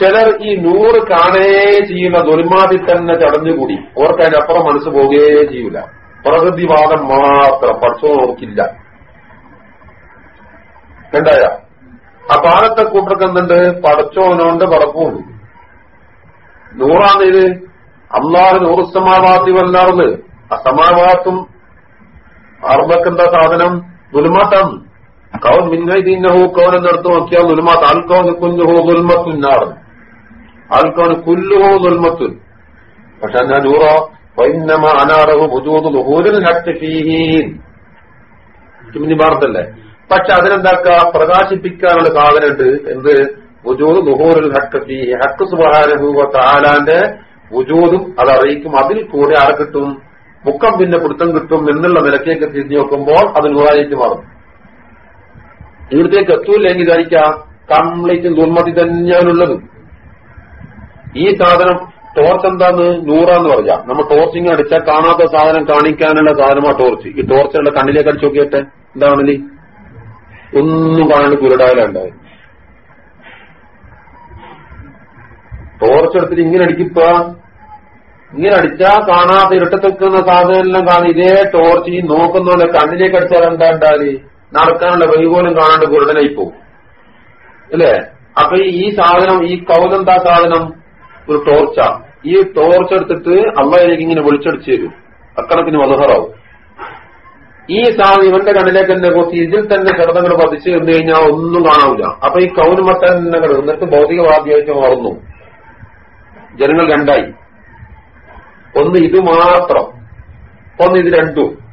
[SPEAKER 1] ചിലർ ഈ നൂറ് കാണേ ചെയ്യുന്ന ദുരുമാതിൽ തന്നെ ചടഞ്ഞുകൂടി. ഓർക്ക് അതിനപ്പുറം മനസ്സ് പോകുകയേ ചെയ്യൂല. പ്രകൃതിവാദം മാത്രം പഠിച്ചോ നോക്കില്ല. കണ്ടായ ആ പാലത്തെ കൂട്ടർക്ക് എന്തുണ്ട്? പടച്ചോനുണ്ട് പടപ്പുണ്ട് നൂറാണ് ഇത് അള്ളാഹ് നൂറ് സമാവാത്തി വല്ലാറുണ്ട് ആ എന്താ സാധനം? ദുൽമാത്താണ് കൗൻ മിന്നഹു കൗൻ എന്നെടുത്ത് നോക്കിയാൽ ദുൽമാത്ത് ആൽക്കൗൻ കുഞ്ഞുഹു ദുൽമത്തുന്നാറ് അൽക്കൗന് കുല്ലുഹു ദുൽമത്തുൻ. പക്ഷെ എന്നാ നൂറോ? വൈന്നമ അനാറഹു ബുജൂദ് ദുഹൂരിൽ കിമിനി ഭാരതല്ലേ പക്ഷെ അതിനെന്താക്ക? പ്രകാശിപ്പിക്കാനുള്ള സാധനമുണ്ട് എന്ത്? വുജൂദ് നുഹൂറിൽ ഹക്ക് ഫീഹി. ഹക്ക് സുബഹാനഹുവ താലാന്റെ വുജൂദും അത് അറിയിക്കും അതിൽ കൂടെ ആരെ കിട്ടും മുക്കം പിന്നെ പിടുത്തം കിട്ടും എന്നുള്ള നിലക്കേക്ക് തിരിഞ്ഞു നോക്കുമ്പോൾ അത് നൂറായിട്ട് മാറും. ഇവിടത്തേക്ക് എത്തൂല്ലെങ്കിൽ വിചാരിക്കാം കംപ്ലീറ്റ് ദുർമതി തന്നെയാണുള്ളത്. ഈ സാധനം ടോർച്ച് എന്താന്ന്? നൂറാന്ന് പറയാം നമ്മൾ ടോർച്ചിങ് അടിച്ചാൽ കാണാത്ത സാധനം കാണിക്കാനുള്ള സാധനമാണ് ടോർച്ച്. ഈ ടോർച്ചുള്ള കണ്ണിലേക്ക് അടിച്ചു നോക്കിയിട്ട്. എന്താണെന്ന് ഒന്നും കാണാണ്ട് കുരുടായാലുണ്ടായി ടോർച്ച് എടുത്തിട്ട് ഇങ്ങനെ അടിക്കിപ്പ. ഇങ്ങനെ അടിച്ചാ കാണാതെ ഇരട്ടത്ത് സാധനമെല്ലാം കാണാൻ ഇതേ ടോർച്ച് ഈ നോക്കുന്നപോലെ കണ്ണിലേക്ക് അടിച്ചാൽ എന്താ ഉണ്ടാൽ നടക്കാനുള്ള വഴി പോലും കാണാണ്ട് കുരുടനായി പോകും അല്ലേ? അപ്പൊ ഈ സാധനം ഈ കൗതെന്താ സാധനം? ഒരു ടോർച്ചാ ഈ ടോർച്ച് എടുത്തിട്ട് അള്ളയിലേക്ക് ഇങ്ങനെ വിളിച്ചടിച്ചു തരും. അക്കണക്കിന് വധഹറാവും. ഈ സാധനം ഇവന്റെ കണ്ണിലേക്ക് തന്നെ കൊത്തി ഇതിൽ തന്നെ കിടന്നങ്ങൾ പതിച്ചു എന്ന് കഴിഞ്ഞാൽ ഒന്നും കാണാവില്ല അപ്പൊ ഈ കൗനുമത്തന്നെ തന്നെ കിടന്നു എന്നിട്ട് ഭൗതികവാദിയായിട്ട് മാറുന്നു. ജനങ്ങൾ രണ്ടായി. ഒന്ന് ഇത് മാത്രം. ഒന്ന് ഇത് രണ്ടും.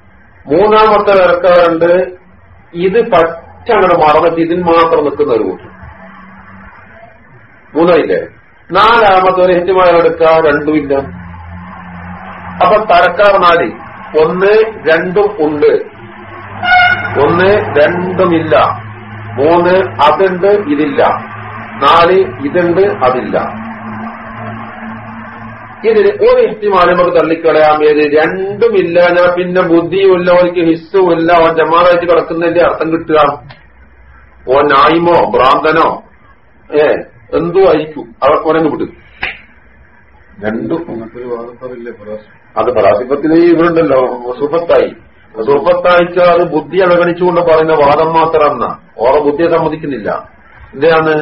[SPEAKER 1] മൂന്നാമത്തെ ഇറക്കാറുണ്ട് ഇത് പറ്റ അങ്ങനെ മറന്നിട്ട് ഇതിന് മാത്രം നിൽക്കുന്ന ഒരു കൂട്ടം മൂന്നായില്ലേ? നാലാമത്തെ ഒരു ഹിറ്റുമാരെടുക്ക രണ്ടും ഇല്ല. അപ്പൊ തരക്കാർ നാല്. ഒന്ന് രണ്ടും ഉണ്ട്. ഒന്ന് രണ്ടുമില്ല മൂന്ന് അതുണ്ട് ഇതില്ല. നാല് ഇതുണ്ട് അതില്ല. ഇതിന് ഒരു ഇഹ്തിമാൽ നമുക്ക് തള്ളിക്കളയാം. ഏത് രണ്ടുമില്ല ഞാൻ പിന്നെ ബുദ്ധിയുമില്ല ഓനിക്ക് ഹിസ്സുമില്ല ഓൻ ജമാറായിട്ട് കിടക്കുന്നതിന്റെ അർത്ഥം കിട്ടുക. ഓ നായ്മോ ഭ്രാന്തനോ? ഏ എന്തോ ആയിരിക്കും. അവർക്ക് ഓനങ്ങ് വിടും. രണ്ടും അത് പരാസിപ്പത്തിലെ ഇവരുണ്ടല്ലോ സുഫത്തായി സുഫത്തായിച്ച അത് ബുദ്ധി അവഗണിച്ചുകൊണ്ട് പറയുന്ന വാദം മാത്രമെന്ന ഓറ ബുദ്ധിയെ സമ്മതിക്കുന്നില്ല. എന്തിനാണ്?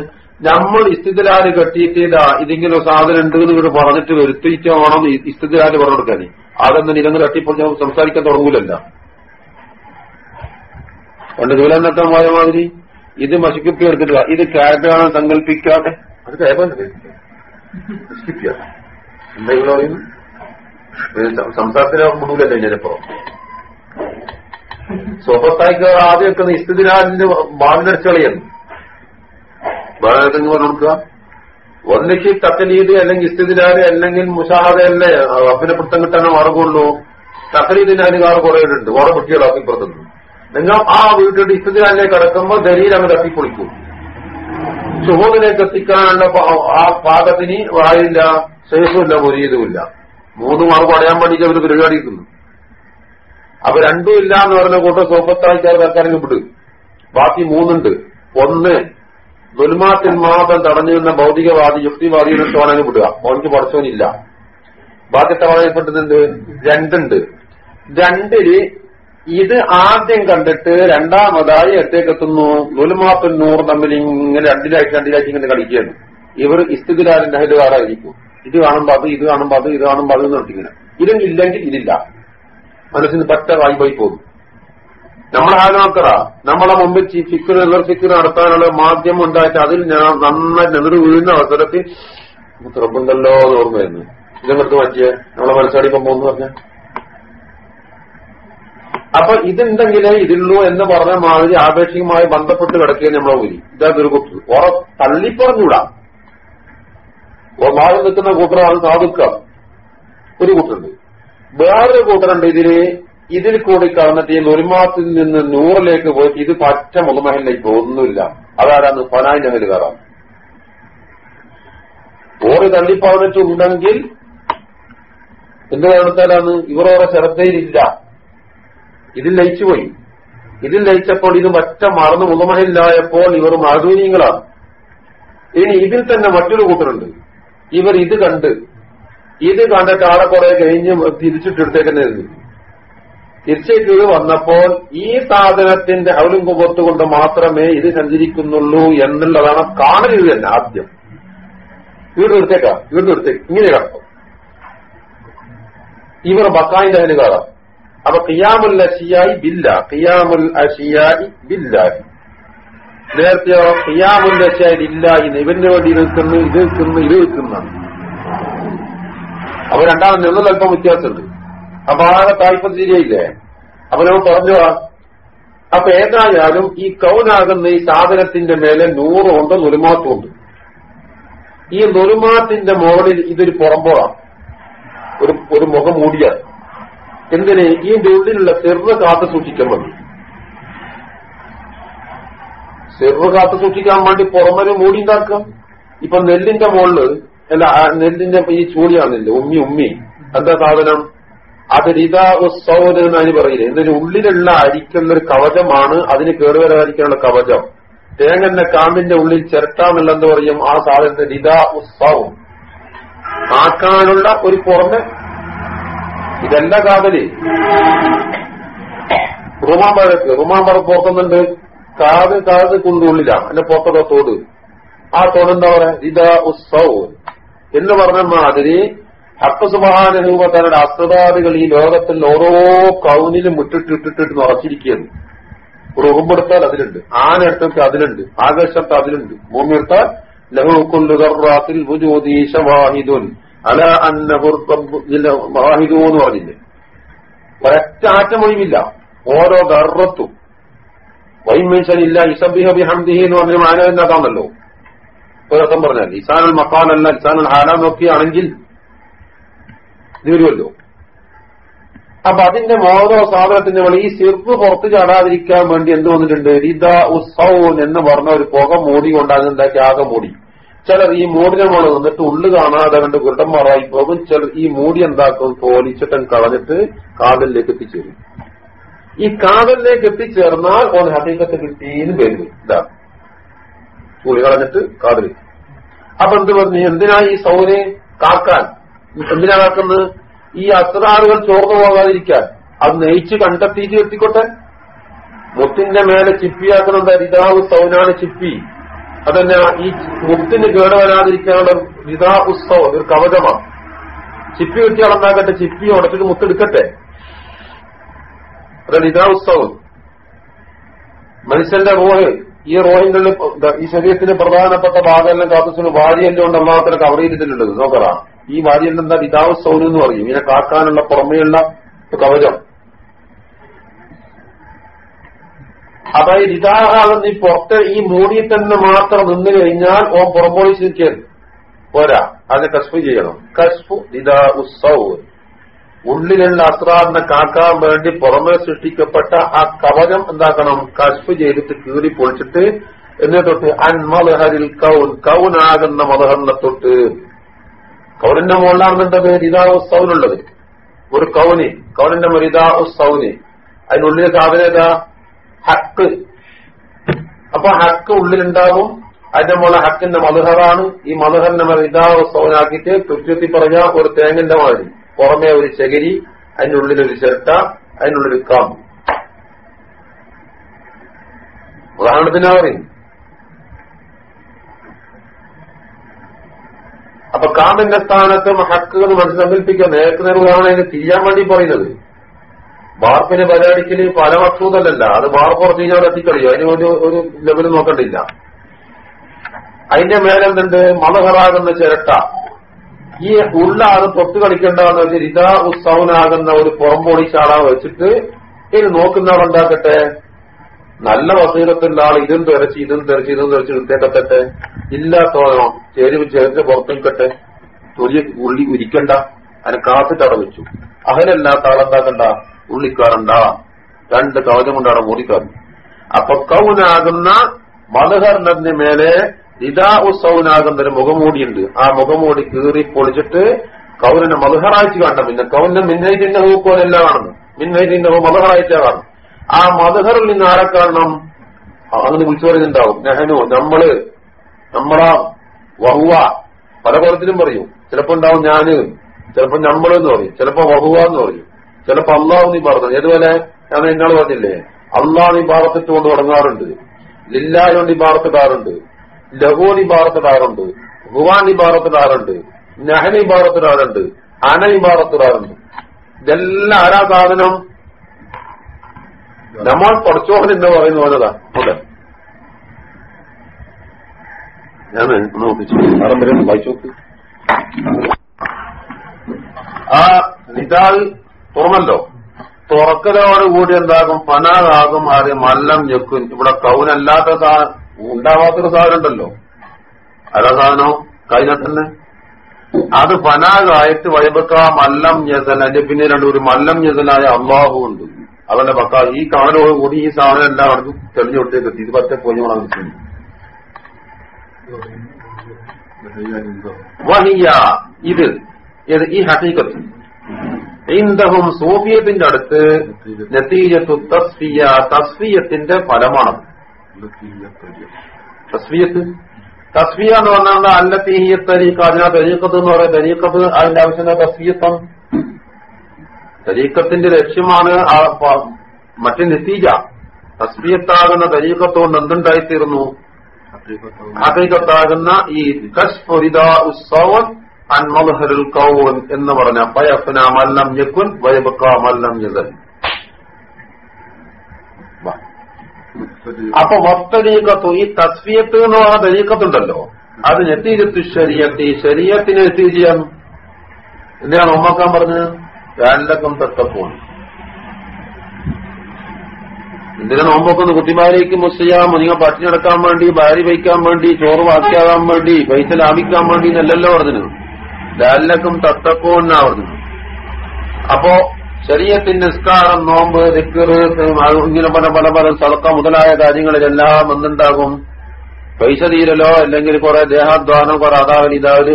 [SPEAKER 1] നമ്മൾ ഇസ്തിദലാൽ കെട്ടിയിട്ടേതാ ഇതിങ്ങനെ ഒരു സാധനം ഉണ്ട് എന്ന് ഇവിടെ പറഞ്ഞിട്ട് വരുത്തിയിട്ട് വേണം ഇസ്തിദലാൽ പറഞ്ഞു കൊടുക്കാനേ? അതൊന്നും ഇതങ്ങനെ തട്ടിപ്പൊളിച്ച് സംസാരിക്കാൻ തുടങ്ങൂലല്ല. പണ്ട് ദൂലെന്നൊക്കെ പോയ മാതിരി ഇത് മശിക്കുപ്പി എടുത്തിട്ടില്ല ഇത് കാറ്റാണ് സങ്കല്പിക്കാതെ. അത് ക്യാബാണ് എന്തെങ്കിലും പറയുന്നു സംസാരത്തിന് മുടൂലല്ലേ ഞാനിപ്പോ സ്വപ്പത്തായിക്ക് ആദ്യം വെക്കുന്ന ഇസ്തിദിനാലിന്റെ ബാലിനടിച്ചു കളയുന്നു ബാലനക്കെന്ന് പറഞ്ഞു കൊടുക്കുക ഒന്നിക്ക് തക്കലീദ് അല്ലെങ്കിൽ ഇസ്തിദിനാല് അല്ലെങ്കിൽ മുഷാഹതയല്ലേ അപ്പിനെ പിടുത്തം കിട്ടാനേ മാർഗമുള്ളൂ. തക്കലീദിനാല് അനുകാർ കുറെ ഓരോ കുട്ടികൾ കുട്ടികളാക്കി പുറത്തുനിന്ന് നിങ്ങൾ ആ വീട്ടിൽ ഇസ്തിദിനാലിലേക്ക് കിടക്കുമ്പോൾ ദലീൽ അങ്ങ് തട്ടിപ്പൊളിക്കും. സുഹൂദിലേക്ക് എത്തിക്കാനുള്ള ആ പാകത്തിന് വായില്ല സേഫുമില്ല മുരീതുമില്ല. മൂന്ന് മാർക്ക് അടയാൻ വേണ്ടിയിട്ട് അവർ പരിപാടിക്കുന്നു അപ്പൊ രണ്ടും ഇല്ല എന്ന് പറഞ്ഞ കൂട്ടം സോപ്പത്താഴ്ച തൽക്കാലം വിടും. ബാക്കി മൂന്നുണ്ട്. ഒന്ന് ദുൽമാത്തിൽ മാത്രം തടഞ്ഞു നിന്ന ഭൗതികവാദി യുക്തിവാദിയുടെ തോണങ്ങ് വിടുക. മോനിക്ക് പഠിച്ചവനില്ല. ബാക്കി പറയപ്പെട്ടത് രണ്ടുണ്ട്. രണ്ടിൽ ഇത് ആദ്യം കണ്ടിട്ട് രണ്ടാമതായി എത്തേക്കെത്തുന്നു ദുൽമാത്തും നൂർ തമ്മിൽ ഇങ്ങനെ രണ്ടിലായിട്ട് രണ്ടിലായിട്ട് ഇങ്ങനെ കളിക്കുകയാണ്. ഇവർ ഇസ്തിദിലാലിന്റെ ഹരിവാറായിരിക്കും ഇത് കാണുമ്പോ അത് ഇത് കാണുമ്പോ അത് ഇത് കാണുമ്പോ അത് ഇതും ഇല്ലെങ്കിൽ ഇതില്ല. മനസ്സിന് പറ്റ വായ്പായി പോകും. നമ്മളെ ഹാലാക്കറ നമ്മളെ മുമ്പിൽ ഫിക്കർ എല്ലാം ഫിക്കർ നടത്താനുള്ള മാധ്യമം ഉണ്ടായിട്ട് അതിൽ ഞാൻ നന്നായി നെതിർ വീഴുന്ന അവസരത്തിൽ ഉറപ്പുണ്ടല്ലോ എന്ന് ഓർമ്മയായിരുന്നു. ഇതെടുത്ത് പറ്റിയ നമ്മളെ മനസ്സാടിപ്പം പോകുന്നു പറഞ്ഞ. അപ്പൊ ഇതുണ്ടെങ്കിലേ ഇതുള്ളൂ എന്ന് പറഞ്ഞ മാതിരി ആപേക്ഷികമായി ബന്ധപ്പെട്ട് കിടക്കുകയാണ് നമ്മളെ ഊരി. ഇതാ ദുർഗുത്ത് ഉറ തള്ളിപ്പറഞ്ഞൂടാ. ഭാഗം നിൽക്കുന്ന കൂട്ടറാണ് സാധുക്ക. ഒരു കൂട്ടറുണ്ട്. വേറൊരു കൂട്ടരുണ്ട് ഇതിൽ ഇതിൽ കൂടി കടന്നിട്ട് ഈ നുരുമാത്തിൽ നിന്ന് നൂറിലേക്ക് പോയിട്ട് ഇത് പറ്റ മുതുമഹലിലേക്ക് ഒന്നുമില്ല അതാരാണ് പനായി ഞങ്ങൾ കയറാം. ഓറ് തള്ളിപ്പറഞ്ഞിട്ടുണ്ടെങ്കിൽ എന്ത് കാരണത്താലാണ്? ഇവരോടെ ശ്രദ്ധയിലില്ല. ഇതിൽ ലയിച്ചുപോയി ഇതിൽ ലയിച്ചപ്പോൾ ഇത് മറ്റ മറന്ന് മുതമഹലിലായപ്പോൾ ഇവർ മാധുര്യങ്ങളാണ് ഇനി ഇതിൽ തന്നെ മറ്റൊരു കൂട്ടരുണ്ട്. ഇവർ ഇത് കണ്ട്. ഇത് കണ്ടിട്ട് ആളെ കുറെ കഴിഞ്ഞ് തിരിച്ചിട്ടെടുത്തേക്കെന്നെ തിരിച്ചേക്ക് വന്നപ്പോൾ ഈ സാധനത്തിന്റെ അവലും കുമ്പത്ത് കൊണ്ട് മാത്രമേ ഇത് സഞ്ചരിക്കുന്നുള്ളൂ എന്നുള്ളതാണ് കാണരുത് തന്നെ ആദ്യം. വീണ്ടും എടുത്തേക്കാം വീണ്ടും എടുത്തേക്ക് ഇങ്ങനെ കിടക്കും. ഇവർ ബക്കായിന്റെ അതിന് കാണാം. അപ്പൊ കിയാമുൽ അഷിയായി ബില്ല കിയാമുൽ അഷിയായി ബില്ലാഹി. നേരത്തെയോ കിയാമുൽ അഷിയായി ഇല്ലാഹി ഇവന്റെ വേണ്ടി നിൽക്കുന്നു ഇത് നിൽക്കുന്നു ഇത് നിൽക്കുന്നതാണ് അപ്പൊ രണ്ടാമത് നിന്നത് അല്പം വ്യത്യാസമുണ്ട്. അപ്പൊ താല്പര്യയില്ലേ നമ്മൾ പറഞ്ഞു അപ്പൊ ഏതായാലും ഈ കൗനാകുന്ന ഈ സാധനത്തിന്റെ മേലെ നൂറുണ്ട് നുരുമാത്തുണ്ട് ഈ നുരുമാത്തിന്റെ മുകളിൽ ഇതൊരു പുറമ്പോളാണ് ഒരു ഒരു മുഖം മൂടിയാണ് എന്തിന്? ഈ ഉള്ളിലുള്ള ചെറു കാത്തു സൂക്ഷിക്കാൻ വേണ്ടി. ചെറു കാത്തു സൂക്ഷിക്കാൻ വേണ്ടി പുറമൊരു മൂടി ഉണ്ടാക്കാം ഇപ്പൊ നെല്ലിന്റെ മുകളിൽ അല്ല നെല്ലിന്റെ ഈ ചൂടിയാണില്ലേ ഉമ്മി ഉമ്മി. എന്താ സാധനം? അത് റിതാ ഉസ്സൗദ് എന്ന് എന്നൊരു പറയില്ലേ? എന്തിന് ഉള്ളിലുള്ള അരിക്കുന്നൊരു കവചമാണ് അതിന് കേടുവരാതിരിക്കാനുള്ള കവചം. തേങ്ങന്റെ കാമ്പിന്റെ ഉള്ളിൽ ചിരട്ടാന്നുള്ള എന്ന് പറയും ആ സാധനത്തെ റിതാ ഉസ്സവും ആക്കാനുള്ള ഒരു പുറമെ ഇതല്ല കാതൽ. റുമാമ്പഴക്ക് റുമാമ്പഴ പുറത്തുന്നുണ്ട് കാത് കാത് കുണ്ടുള്ളിലാണ് എന്റെ പുറത്തത തോട്. ആ തോടെന്താ പറയാ? ഇതാ ഉസ്സവും എന്ന് പറഞ്ഞ മാതിരി ഹക്ക് സുബാനുഭവത്തരുടെ അസ്വദാദികൾ ഈ ലോകത്തിൽ ഓരോ കൗനിലും മുറ്റിട്ടിട്ടിട്ട് നിറച്ചിരിക്കുകയാണ്. ഒരു ഉറുമ്പെടുത്താൽ അതിലുണ്ട്. ആന എടുത്തൊക്കെ അതിലുണ്ട്. ആകാശത്ത് അതിലുണ്ട്. ഭൂമി എടുത്താൽ ലഹുക്കുല്ലുറാത്തിൽ വാഹിദുൻ അല അന്നഹുർഹിദു എന്ന് പറഞ്ഞില്ലേ? ഒരൊറ്റ ആറ്റമൊഴിവില്ല ഓരോ ഗർവത്തും വൈമേശനില്ല ഇസബിഹബി ഹംദിഹി എന്ന് പറഞ്ഞ മാനവന്റെ അതാണല്ലോ. ഒരർത്ഥം പറഞ്ഞാൽ. ഇസാനുൽ മക്കാലല്ല ഇസാനുൽ ഹാല നോക്കിയാണെങ്കിൽ ഇത് വരുമല്ലോ അപ്പൊ അതിന്റെ ഓരോ സാധനത്തിന്റെ വേളി ഈ സിർപ്പ് പുറത്ത് ചാടാതിരിക്കാൻ വേണ്ടി എന്ത് വന്നിട്ടുണ്ട്? റിദ ഉസൗൻ എന്ന് പറഞ്ഞ ഒരു പുക മൂടി കൊണ്ടാകുന്നുണ്ടാക്കി ആകെ മൂടി. ചിലർ ഈ മൂടിനെ മുകളിൽ നിന്നിട്ട് ഉള്ളു കാണാതെ കണ്ട് ഗുരുടന്മാറായി പോകും. ചിലർ ഈ മൂടി എന്താക്കും തോലിച്ചിട്ടൻ കളഞ്ഞിട്ട് കാതലിലേക്ക് എത്തിച്ചേരും. ഈ കാതലിലേക്ക് എത്തിച്ചേർന്നാൽ ഓൻ ഹക്കീക്കത്ത് കിട്ടിയെന്ന് പേര് ഇതാ. ചൂടി കളഞ്ഞിട്ട് കാതലിൽ അപ്പൊ എന്ത് പറഞ്ഞു? എന്തിനാ ഈ സൗനെ കാക്കാൻ? എന്തിനാ നടക്കുന്നത് ഈ അസ്രാറുകൾ ചോർന്നു പോകാതിരിക്കാൻ. അത് നെയ്ച്ച് കണ്ടെത്തിയിട്ട് എത്തിക്കോട്ടെ. മുത്തിന്റെ മേലെ ചിപ്പിയാക്കുന്നത് രിതാവ് സൗനാണ് ചിപ്പി. അതന്നെ ഈ മുത്തിന് കേടുവരാതിരിക്കാനുള്ള രിതാ ഉത്സവം ഒരു കവചമാണ് ചിപ്പി കിട്ടി അളന്നാക്കട്ടെ ചിപ്പി ഉടച്ചിട്ട് മുത്തെടുക്കട്ടെ അതാണ് രിതാ ഉത്സവം മനുഷ്യന്റെ റോഹ് ഈ റോഹിന്റെ ഈ ശരീരത്തിന്റെ പ്രധാനപ്പെട്ട ഭാഗമെല്ലാം കാത്തുസിന് വാരിയല്ലോണ്ട് അള്ളാഹത്തിന് കവർ ചെയ്തിട്ടുള്ളത്. നോക്കറാ ഈ വാര്യന്റെ എന്താ പിതാവ് സൗന് എന്ന് പറയും. ഇങ്ങനെ കാക്കാനുള്ള പുറമെയുള്ള കവചം. ഇതാകാകുന്ന ഈ പുറത്ത് ഈ മൂടി തന്നെ മാത്രം നിന്ന് കഴിഞ്ഞാൽ ഓ പുറംപോളിച്ച് നിൽക്കരുത് പോരാ അതിനെ കസ്ഫു ചെയ്യണം. കസ്ഫു ഇതാ ഉത്സവ് ഉള്ളിലുള്ള അസ്രാറിനെ കാക്കാൻ വേണ്ടി പുറമെ സൃഷ്ടിക്കപ്പെട്ട ആ കവചം എന്താക്കണം? കസ്ഫ് ചെയ്തിട്ട് കീറി പൊളിച്ചിട്ട് എന്നെ തൊട്ട് അൻമലഹരിൽ കൗൻ കൗനാകുന്ന മലഹറിനെ തൊട്ട് കൗനിന്റെ മുകളിലാണെന്നുണ്ടത് ഇതാ ഉസ്സൗനുള്ളത് ഒരു കൗനി കൗലിന്റെ മുകളിൽ ഇതാ അതിനുള്ളിൽ സാധനം ഏതാ? ഹക്ക്. അപ്പൊ ഹക്ക് ഉള്ളിലുണ്ടാകും. അതിന്റെ മുകളിൽ ഹക്കിന്റെ മധുഹറാണ്. ഈ മധുഹറിന്റെ മേലെ ഇതാ ഉത്സവനാക്കിയിട്ട് തുരുത്തി പറഞ്ഞ ഒരു തേങ്ങന്റെ മാതിരി. പുറമെ ഒരു ചകിരി അതിന്റെ ഉള്ളിലൊരു ചിരട്ട അതിനുള്ളിൽ കാമ്പ്. ഉദാഹരണത്തിനാ പറയും അപ്പൊ കാമ്പിന്റെ സ്ഥാനത്ത് ഹക്ക് എന്ന് മനസ്സങ്കല്പിക്കുക നേരത്തെ നേരമാണ് അതിന് തിരിയാൻ വേണ്ടി പറയുന്നത്. വാർപ്പിന് പരിപാടിക്കൽ പല വസ്തുതല്ലല്ല അത് വാർപ്പുറത്ത് കഴിഞ്ഞാൽ എത്തിക്കളിയോ? അതിന് വേണ്ടി ഒരു ലെവൽ നോക്കണ്ടില്ല. അതിന്റെ മേലെന്തുണ്ട്? മതഹറാകുന്ന ചിരട്ട. ഈ ഉള്ള അത് തൊട്ട് കളിക്കേണ്ടതെന്ന് വെച്ചാൽ ഇതാ ഉത്സവനാകുന്ന ഒരു ചാടാ വെച്ചിട്ട് ഇനി നോക്കുന്ന ആളുണ്ടാക്കട്ടെ നല്ല വസീറത്തുള്ള ആൾ ഇതും തെരച്ച് ഇതും തെരച്ച് ഇതും തെരച്ച് ഇല്ല ഇല്ലാത്തോളോ ചേരുവ് ചേർന്ന് പുറത്തു നിൽക്കട്ടെ. തൊലി ഉള്ളി ഉരിക്കണ്ട. അതിനെ കാത്തിട്ട് അവിടെ വെച്ചു. അഹലല്ലാത്ത ആളെന്താക്കണ്ട ഉള്ളിക്കാറണ്ട രണ്ട് കവചം കൊണ്ടാണ് മൂടിക്കാറ് അപ്പൊ കൗനാകുന്ന മധുഹറിന്റെ മേലെ ഇതാ ഉത്സവനാകുന്ന ഒരു മുഖമൂടിയുണ്ട്. ആ മുഖമൂടി കീറി പൊളിച്ചിട്ട് കൗരനെ മധുഹറായിച്ച് കാണണം. പിന്നെ കൗരന്റെ മിന്നൈറ്റിന്റെ ഹൂക്കോലെല്ല കാണുന്നു മിന്നൈറ്റിന്റെ മധുഹറായിച്ചാ കാണും ആ മധുഹറിൽ നിന്ന് ആരെ കാണണം? അങ്ങനെ വിളിച്ചു പറയുന്നുണ്ടാവും നെഹനു നമ്മൾ നമ്മളാ വഹുവ. പല കോലത്തിലും പറയും. ചിലപ്പോ ഉണ്ടാവും ഞാൻ ചിലപ്പോ നമ്മൾ എന്ന് പറയും. ചിലപ്പോ വഹുവ എന്ന് പറയും. ചിലപ്പോ അള്ളാഹു നീ പറഞ്ഞു ഏതുപോലെ? ഞാൻ എന്നോട് പറഞ്ഞില്ലേ? അള്ളാഹ് നീ ഭാഗത്തിട്ടുകൊണ്ട് തുടങ്ങാറുണ്ട് ലില്ലായോണ്ട് ഈ ഭാഗത്തിടാറുണ്ട് ലഹോനി ഭാഗത്തിടാറുണ്ട് ഹുവാനി ഭാഗത്തിടാറുണ്ട് നഹനി അന അനനി പാർത്തിടാറുണ്ട് ഇതെല്ലാം ആരാ സാധനം? നമ്മൾ പഠിച്ചോഹൻ എന്ന് പറയുന്ന പോലതാ. അതെ ഞാൻ നോക്കിച്ചു. വായിച്ചു നോക്ക്. ആ നിതാൽ തുറന്നല്ലോ. തുറക്കലോടുകൂടി എന്താകും? പനാകാകും ആദ്യം മല്ലം ഞെക്കും. ഇവിടെ കൗനല്ലാത്ത സാധനം ഉണ്ടാവാത്തൊരു സാധനം ഉണ്ടല്ലോ അതാ സാധനം? കഴിഞ്ഞ അത് പനാകായിട്ട് വൈബക്ക മല്ലം ഞെസൻ അതിന്റെ പിന്നെ രണ്ട് ഒരു മല്ലം ഞെസനായ അള്ളാഹു ഉണ്ട് അതല്ല പക്ക ഈ കാണലോട് കൂടി ഈ സാധനം എല്ലാം അവിടെ തെളിഞ്ഞു കൊടുത്തേക്ക്. എത്തി ഇത് പറ്റ പോയി വഹിയ ഇത് ഏത് ഈ ഹസീക്കത്ത് ഇന്ദഹും സൂഫിയത്തിന്റെ അടുത്ത് നത്തീജത്തു തസ്ഫിയ തസ്ഫിയത്തിന്റെ ഫലമാണ്. തസ്ഫിയത്ത്? തസ്ഫിയ എന്ന് പറഞ്ഞാൽ അല്ല തരീഖ് അതിനാ തരീക്കത്ത് എന്ന് പറയാം തരീക്കത്ത് അതിന്റെ ആവശ്യം തസ്ഫിയത്വം തരീക്കത്തിന്റെ ലക്ഷ്യമാണ് ആ മറ്റേ നിത്തീജ തസ്ഫിയത്താകുന്ന തരീക്കത്തുകൊണ്ട് എന്തുണ്ടായിത്തീർന്നു? ഹൈക്കത്താകുന്ന ഈ കശ്ഫുരിദ ഉസ്സവൻ അൻ മദ്ഹറുൽ കൗൻ എന്ന് പറഞ്ഞ പയഫന മല്ലം യക്കുൻ വയബക്ക മല്ലം യസൽ വാ. അപ്പൊ വസ്തരീക്കത്തു ഈ തസ്ഫിയത്ത് എന്ന് പറഞ്ഞ തരീക്കത്തുണ്ടല്ലോ അത് നെത്തീജത്തു ശരീരത്തി ശരീരത്തിന് എത്തിചെയ്യാൻ എന്തിനാണ് ഉമ്മക്കാൻ പറഞ്ഞത്? രണ്ടക്കം തത്തപ്പോണ് എന്തിനാ നോമ്പൊക്കെ കുട്ടിമാരേക്ക് മുസ്ലിയാമോ. നിങ്ങൾ പട്ടിണി നടക്കാൻ വേണ്ടി ഭാര്യ വയ്ക്കാൻ വേണ്ടി ചോറ് വാക്കിയാകാൻ വേണ്ടി പൈസ ലാഭിക്കാൻ വേണ്ടി എന്നല്ലല്ലോ പറഞ്ഞു ലാലക്കും തത്തക്കോ എന്നാ പറഞ്ഞു അപ്പോ ശരീരത്തിന്റെ നിസ്കാരം നോമ്പ് ദിക്കറ് ഇങ്ങനെ പല പല പല സ്ഥലക്ക മുതലായ കാര്യങ്ങളിലെല്ലാം എന്തുണ്ടാകും? പൈസ തീരലോ അല്ലെങ്കിൽ കുറെ ദേഹാധ്വാനം കുറെ അതാവൽ ഇതാവൽ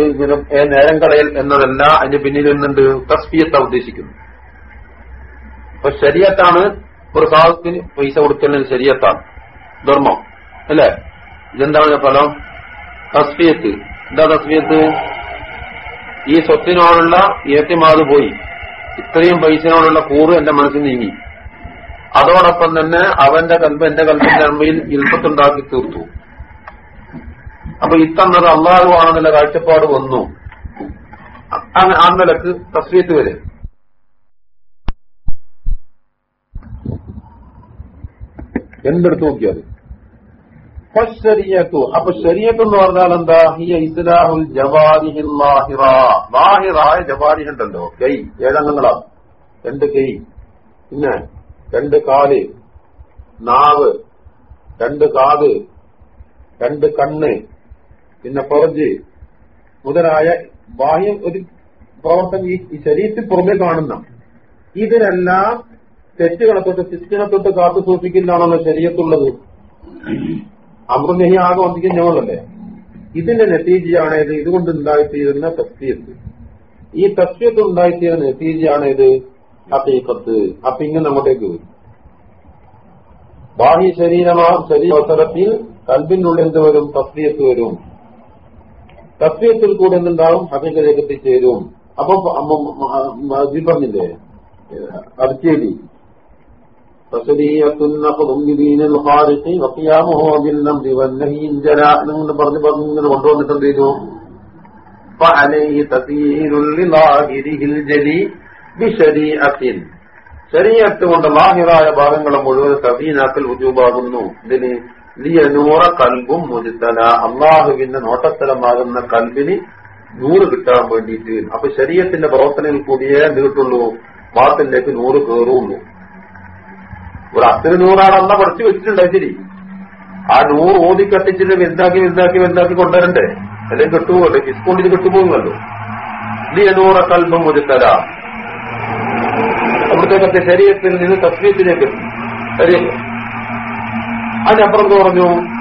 [SPEAKER 1] ഏ, നേരം കളയൽ എന്നതല്ല അതിന്റെ പിന്നിൽ നിന്നുണ്ട്. തസ്ഫിയത്ത ഉദ്ദേശിക്കുന്നു. അപ്പൊ ശരീരത്താണ് ഒരു സാധനത്തിന് പൈസ കൊടുക്കലിന് ശരീരത്താണ്. ധർമ്മം. അല്ലേ? ഇതെന്താണ് ഫലം? തസ്ഫിയത്ത് എന്താ തസ്ഫിയത്ത് ഈ സ്വത്തിനോടുള്ള ഏറ്റുമാത് പോയി. ഇത്രയും പൈസയോടുള്ള കൂറ് എന്റെ മനസ്സിൽ നീങ്ങി. അതോടൊപ്പം തന്നെ അവന്റെ കൽബ് എന്റെ കൽബിന്റെ അമ്മയിൽ ഇൽപ്പത്തുണ്ടാക്കി തീർത്തു. അപ്പൊ ഇത്തന്നത് അള്ളാഹു ആണെന്നുള്ള കാഴ്ചപ്പാട് വന്നു. ആ നിലയ്ക്ക് തസ്വീത്ത് വരെ. എന്തെടുത്ത് നോക്കിയാൽ അപ്പൊ ശരിയത്ത് എന്ന് പറഞ്ഞാൽ എന്താ? ഹിയ ഇസ്ലാഹുൽ ലാഹിറായ ജവാരിഹ് ഉണ്ടല്ലോ കൈ ഏഴംഗങ്ങളാ രണ്ട് കൈ പിന്നെ രണ്ട് കാൽ നാവ് രണ്ട് കാത് രണ്ട് കണ്ണ് പിന്നെ ഫർജ്. മുതലായ ബാഹ്യം ഒരു പ്രവർത്തനം ഈ ശരീരത്തിൽ പുറമെ കാണുന്ന ഇതിനെല്ലാം തെറ്റുകളെ തൊട്ട് സിസ്റ്റിനെ തൊട്ട് കാത്തു സൂക്ഷിക്കലാണല്ലോ ശരീരത്തുള്ളത്. അമൃതഹി ആകെ വന്നിക്കുന്നവളല്ലേ ഇതിന്റെ നത്തീജയാണ് ഇത്. ഇതുകൊണ്ട് ഉണ്ടായിത്തീരുന്ന തസ്ഫിയത്ത് ഈ തസ്ഫിയത്ത് ഉണ്ടായിത്തീരുന്ന നത്തീജയാണ് ഇത് ഹക്കീക്കത്ത് അപ്പൊ ഇങ്ങനെ അങ്ങോട്ടേക്ക് വരും. ബാഹ്യ ശരീരമാ ശരീരവസരത്തിൽ കൽബിനുള്ളിൽ എന്ത് വരും തസ്ഫിയത്ത് വരും. തസ്വീയത്തിൽ കൂടെ എന്തുണ്ടാവും? ഹബീക്കലേക്ക് എത്തിച്ചേരും അപ്പൊ ഇത് പറഞ്ഞില്ലേ? അർച്ചേരി പറഞ്ഞു പറഞ്ഞു ഇങ്ങനെ കൊണ്ട് ലാഹിറായ ഭാഗങ്ങളെ മുഴുവൻ തസീനാക്കൽ ഉജൂബാകുന്നു ഇതിന് ലിയനൂറ കൽബും മുരുത്തല അള്ളാഹുവിന്റെ നോട്ടസ്ഥലമാകുന്ന കൽബിന് നൂറ് കിട്ടാൻ വേണ്ടിയിട്ട്. അപ്പൊ ശരീരത്തിന്റെ പ്രവർത്തനത്തിൽ കൂടിയേ എന്ത് കിട്ടുള്ളൂ വാത്തിലേക്ക് നൂറ് കയറുള്ളൂ ഇവിടെ അത്ര നൂറാണെന്ന പഠിച്ചു വെച്ചിട്ടുണ്ടായി ശരി. ആ നൂറ് ഓതി കത്തിച്ചിട്ട് വലുതാക്കി വലുതാക്കി വലുതാക്കി കൊണ്ടുവരണ്ടേ? അല്ലെങ്കിൽ കിട്ടുമല്ലോ ഡിസ്കൗണ്ടിന് കിട്ടുപോകുമല്ലോ. ലിയനൂറ കൽബും മുരുത്തല അവിടുത്തെ ശരീരത്തിൽ നിന്ന് തസ്മീത്തിലേക്ക് എത്തി. അതിനപ്പുറം പറഞ്ഞു?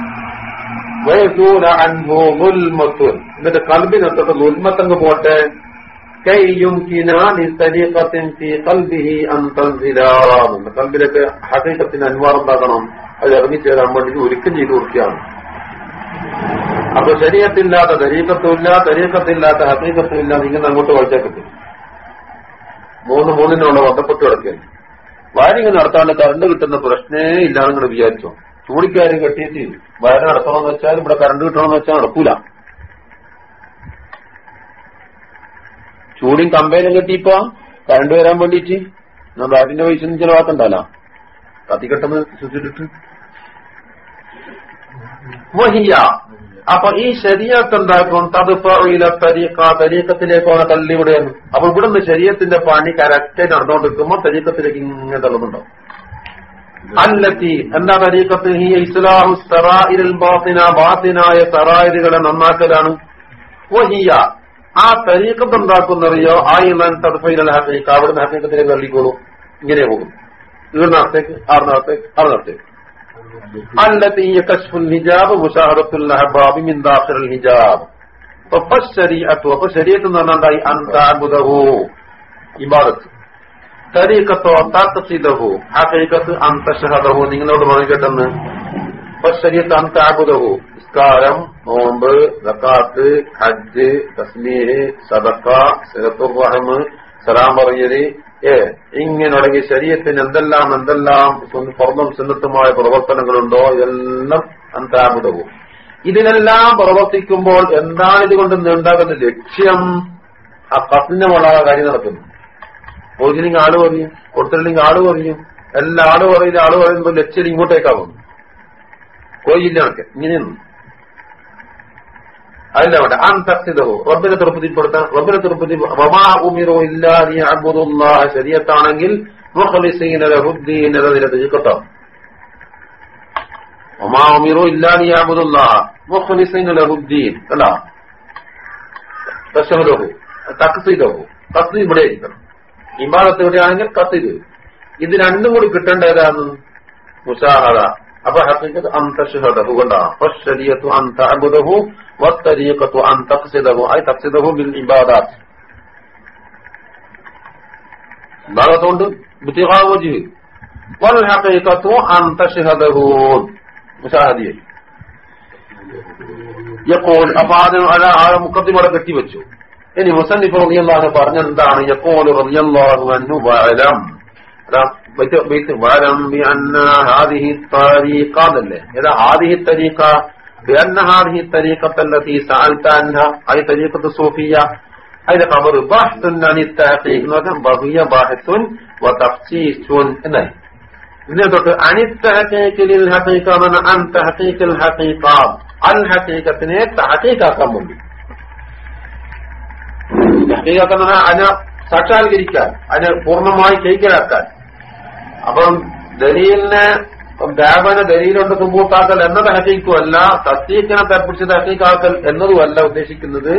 [SPEAKER 1] എന്നിട്ട് കൽബിനെത്തിട്ട് നുൽമത്തങ്ങ് പോട്ടെ. കൽബിലേക്ക് ഹസീക്കത്തിന് അനുവാദം ഉണ്ടാക്കണം. അത് ഇറങ്ങിച്ചേരാൻ വേണ്ടി ഒരുക്കം ചെയ്തു കൊടുക്കുകയാണ്. അപ്പൊ ശരീരത്തില്ലാത്ത തരീക്കത്തുമില്ല തരീക്കത്തില്ലാത്ത ഹസീക്കത്തുമില്ല നിങ്ങൾ അങ്ങോട്ട് വളച്ചേക്കത്തു മൂന്ന് മൂന്നിനോട് ബന്ധപ്പെട്ട് കിടക്കുകയാണ്. വാരിങ്ങ് നടത്താണ്ട് കറണ്ട് കിട്ടുന്ന പ്രശ്നേ ഇല്ലാന്ന് വിചാരിച്ചോ? ചൂടിക്കാരും കെട്ടിയിട്ട് വയറ് നടത്തണമെന്ന് വെച്ചാൽ ഇവിടെ കറണ്ട് കിട്ടണമെന്ന് വെച്ചാൽ നടക്കൂല. ചൂടും കമ്പയിലും കെട്ടിയിപ്പോ കറണ്ട് വരാൻ വേണ്ടിയിട്ട് ഞാൻ ബാറ്റിന്റെ പൈസ ഒന്നും ചിലവാക്കണ്ടല്ലോ. കത്തിക്കെട്ടെന്ന് ശ്രദ്ധിച്ചിട്ട് അപ്പൊ ഈ ശരീരത്ത് എന്താക്കും തരീക്കത്തിലേക്കാണ് തള്ളിവിടെയാണ് അപ്പൊ ഇവിടുന്ന് ശരീരത്തിന്റെ പണി കറക്റ്റായി നടന്നുകൊണ്ടിരിക്കുമ്പോ തരീക്കത്തിലേക്ക് ഇങ്ങനെ തള്ളുന്നുണ്ടാവും. അല്ലത്തി എന്താ തരീക്കത്ത് ഈ ഇസ്ലാഹു സറായിരൽ ബാത്തിന ബാത്തിനായ സറായിരുകളെ നന്നാക്കലാണ്. വഹിയ ആ തരീക്കത്ത് ഉണ്ടാക്കുന്നറിയോ ആ ഇമാൻ തദ്ഫൈനൽ ഹസീക്ക് അവിടുന്ന് ഹസീക്കത്തിലേക്ക് തള്ളിക്കോളൂ ഇങ്ങനെ പോകും. ഇവിടുന്നകത്തേക്ക് ആറിനകത്തേക്ക് ആറിനകത്തേക്ക് അല്ലത്തി കശ്ഫുൽ ഹിജാബ് മുഷാഹറത്തുൽ അഹബാബി മിൻ ഹിജാബ്. അപ്പൊ ശരീഅത്തു അപ്പൊ ശരിയത്ത് എന്ന് പറഞ്ഞാൽ ഇബാദത്ത്. തരീക്കത്തോ താക്കസിദഹു ആ തരീക്കത്ത് അന്തഷഹതഹു നിങ്ങളോട് പറഞ്ഞു കേട്ടെന്ന്. ശരീരത്ത് താബുദഹു നിസ്കാരം നോമ്പ് സക്കാത്ത് ഹജ്ജ് തസ്മീഹ് സദക്ക സിറത്തുർ റഹം സലാം പറയൽ ഏ ഇങ്ങനെയുള്ളെങ്കിൽ ശരീരത്തിന് എന്തെല്ലാം എന്തെല്ലാം സ്വർണം സുന്നത്തുമായ പ്രവർത്തനങ്ങളുണ്ടോ എല്ലാം അന്താപുതവും ഇതിനെല്ലാം പ്രവർത്തിക്കുമ്പോൾ എന്താണ് ഇതുകൊണ്ട് ഉണ്ടാകുന്ന ലക്ഷ്യം? ആ കത്തിനുള്ള കാര്യം നടക്കുന്നു. പോയില്ലെങ്കിൽ ആൾ പറയും കൊടുത്തില്ലെങ്കിൽ ആൾ പറയും എല്ലാ ആൾ പറയുന്ന ആൾ പറയുമ്പോൾ ലക്ഷ്യം ഇങ്ങോട്ടേക്കാവും കോയില്ല ഇങ്ങനെയൊന്നും അതല്ല വേണ്ട അൻ തസ്തിതോ റബ്ബിനെ തൃപ്തിപ്പെടുത്താൻ റബ്ബിനെ തൃപ്തി വമാ ഉമിറു നീ അബുദുല്ലാഹ ശരിയത്താണെങ്കിൽ തീക്കത്താം വമാ ഉമിറു അബുദുല്ലാഹ മുഖലിസീന ലഹുദ്ദീൻ അല്ല. തശഹദഹു തക്സീദഹു. കത്ത് ഇവിടെ ഇരിക്കണം ഇമാദത്ത് എവിടെയാണെങ്കിൽ കത്തിത് ഇത് രണ്ടും കൂടി കിട്ടേണ്ടതാണ് മുഷാഹദ അപ്പൊ ഹക്കീക്കത്ത് അൻ തഷഹദഹു കൊണ്ടാണ്. അബുദഹു അൻ തഅബുദഹു വത്തരീഖത്തു അൻ തഖ്സിദഹു ഐ തഖ്സിദഹു ബിൽ ഇബാദാത്ത്. ഇബാദത്തുകൊണ്ട് ബിതിഖാ വജ്ഹ്. വൽ ഹഖീഖത്തു അപ്പൊ ആദ്യം അല ആ മുഖദ്ദിമയുടെ കെട്ടിവെച്ചു. ഇനി മുസന്നിഫ് റളിയല്ലാഹു പറഞ്ഞെന്താണ് യഖൂൽ റളിയല്ലാഹു അൻഹു വഅലം بيت واعلم بأن هذه الطريقة دله إذا هذه الطريقة بأن هذه الطريقة التي سألت عنها أي طريقة الصوفية أي خبر بحث عن التحقيق نوكم بغية بحث وتفسيس إنه ഇതിനെ തൊട്ട് അനിത്തഹക്കീക്കിൽ ഹക്കീക്ക എന്ന അൻ തഹക്കീക്കിൽ ഹക്കീക്ക അൽ ഹക്കീക്കത്തിനെ തഹക്കീക്കാക്കാൻ വേണ്ടി ഹക്കീക്കാക്കാൻ അതിനെ സാക്ഷാത്കരിക്കാൻ അതിനെ പൂർണമായി ചെയ്യിക്കലാക്കാൻ. അപ്പം ദലീലിനെ ദേവന ദലീലുണ്ട് സുബൂത്താക്കൽ എന്നത് ഹക്കീക്കുമല്ല തസ്തീക്കിനെ തർപ്പിച്ചത് ഹക്കീക്കാക്കൽ എന്നതുമല്ല ഉദ്ദേശിക്കുന്നത്.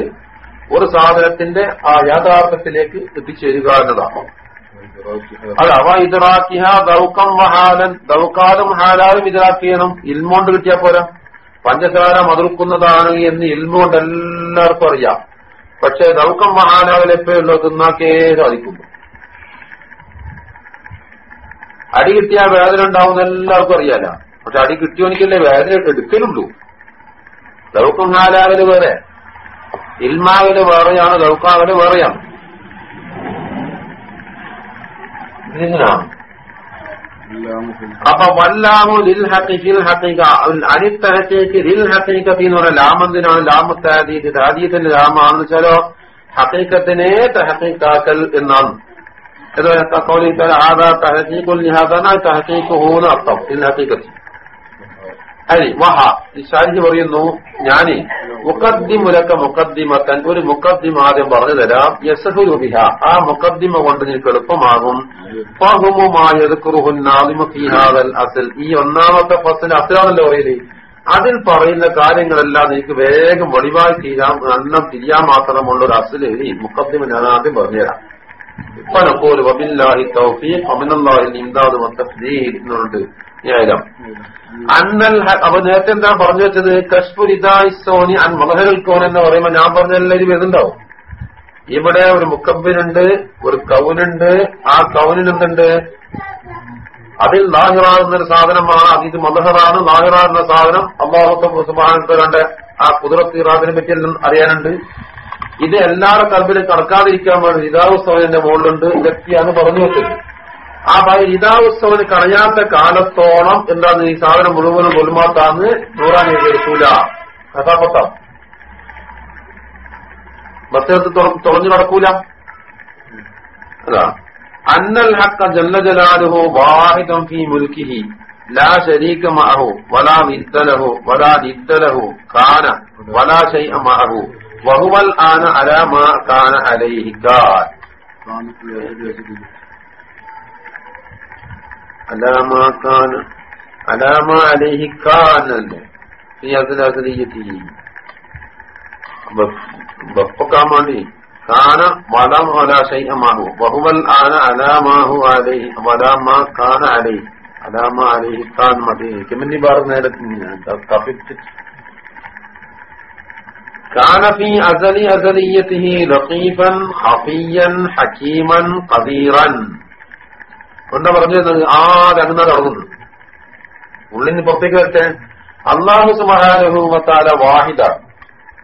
[SPEAKER 1] ഒരു സാധനത്തിന്റെ ആ യാഥാർത്ഥ്യത്തിലേക്ക് എത്തിച്ചേരുക എന്നതാണ്. അല്ല അവ ഹാലാലും ഇതറാക്ക് ഇൽമോണ്ട് കിട്ടിയാ പോരാ. പഞ്ചസാര മതിർക്കുന്നതാണ് എന്ന് ഇൽമോണ്ട് എല്ലാവർക്കും അറിയാം. പക്ഷെ ദൗക്കം മഹാനാവിലെപ്പോഴുള്ള തിന്നാക്കേ സാധിക്കുന്നു അടി കിട്ടിയാൽ വേദന ഉണ്ടാവുന്ന എല്ലാവർക്കും അറിയാല പക്ഷെ അടി കിട്ടിയോനിക്കല്ലേ വേദന എടുക്കലുള്ളൂ. ദൗക്കം ഹാലാവിൽ വേറെ. ഇൽമാവിൽ വേറെയാണ് ദൗക്കാവൽ വേറെയാണ്. ഇതിങ്ങനാണ് അപ്പൊ വല്ലാമു ലിൽ ഹഖീഖിൽ ഹഖീഖ അനിത്തഹത്തേക്ക് ലിൽ ഹഖീഖത്തി എന്ന് പറഞ്ഞ ലാമന്തിനാണ് ലാമത്താദീത് താദീത്തിന്റെ ലാമാണെന്ന് വെച്ചാലോ ഹഖീഖത്തിനെ തഹഖീഖാക്കൽ എന്നാണ് ആദാ തഹഖീഖുൽ ലിഹാദന തഹഖീഖുഹൂന്ന് അർത്ഥം ലിൽ ഹഖീഖത്തി അരി വഹ ഷാരിജ് പറയുന്നു ഞാനേ മുക്കദ്ദിമുലക്ക മുക്കദ്ദിമത്തൻ ഒരു മുക്കദ്ദിമ ആദ്യം പറഞ്ഞു തരാം യസഹുരുബിഹ ആ മുക്കദ്ദിമ കൊണ്ട് നിനക്ക് എളുപ്പമാകും. അസൽ. ഈ ഒന്നാമത്തെ ഫസൽ അസലാണല്ലോ പറയൽ. അതിൽ പറയുന്ന കാര്യങ്ങളെല്ലാം നിനക്ക് വേഗം വെളിവായി തീരാം എണ്ണം തിരിയാൻ മാത്രമുള്ള ഒരു അസൽ മുക്കദ്ദിമ ഞാൻ ആദ്യം പറഞ്ഞുതരാം നക്കോൽ വബില്ലാഹി തൗഫീഖ് അമിനല്ലാഹിൽ ഇംദാദ് വത്തഫ്ദീൽ എന്നുണ്ട് ന്യായം. അന്നൽ അപ്പൊ നേരത്തെ എന്താ പറഞ്ഞു വെച്ചത്? കഷ്പുരിതായി സോനി അൻ മലഹൽ കോൻ എന്ന് പറയുമ്പോ ഞാൻ പറഞ്ഞ എല്ലാവരും ഇവിടെ ഒരു മുക്കബിനുണ്ട് ഒരു കൗനുണ്ട് ആ കൗനിന് എന്തുണ്ട്? അതിൽ ലാഹിറാകുന്ന ഒരു സാധനമാണ്. അത് ഇത് മലഹറാണ് ലാഹിറാകുന്ന സാധനം അള്ളാഹു സുബാനത്തെ ആ കുതിരത്തിറാദിനെ പറ്റി എല്ലാം അറിയാനുണ്ട്. ഇത് എല്ലാവരുടെ കൽബിലും കടക്കാതിരിക്കാൻ വേണ്ടി ഹിതാവുസ്തവന്റെ മുകളിലുണ്ട് വ്യക്തിയാണ് പറഞ്ഞു വെച്ചത്. ആ ഉത്സവന് കണയാത്ത കാലത്തോളം എന്താണ് ഈ സാധനം മുഴുവനും കൊല്ലുമാത്താന്ന് നൂറാൻ എടുക്കൂല കഥാപത്രം. മറ്റേത് തുറഞ്ഞു നടക്കൂല. അതാ. അന്നൽ ഹക്ക ജല്ല ജലാലുഹു വാഹിദം ഫീ മുൽക്കിഹി. ലാ ശരീക മഅഹു വലാ നിദ്ദലഹു വലാ നിദ്ദലഹു കാന വലാ ശൈഅ മഅഹു. വഹുവൽ ആന അലാ കാന അലൈഹി കാൻ അലാ കാന അലാ മാ അലൈഹി കാൻ അല്ലേ? ഈ അതിൽ അതിലെത്തി വെപ്പൊക്കാൻ വേണ്ടി കാന വലം വലാ ശൈഅമാഹു വഹുവൽ ആന അലാമാഹു അലൈഹി വലാമാ കാന അലൈഹി. അലാമ അലൈഹി കാൻ മതി. കിമിന്നി ബാർ നേരത്തെ കപ്പിച്ച് കാനഫി അസലി അസലിയത്തിഹി ലത്തീഫൻ ഹഫിയൻ ഹക്കീമൻ കബീറൻ എന്താ പറഞ്ഞത് ആ തങ്ങുന്ന തുടങ്ങുന്നു ഉള്ളിൽ പുറത്തേക്ക് വരട്ടെ. അള്ളാഹു സുബാനുഭവത്താല വാഹിദ.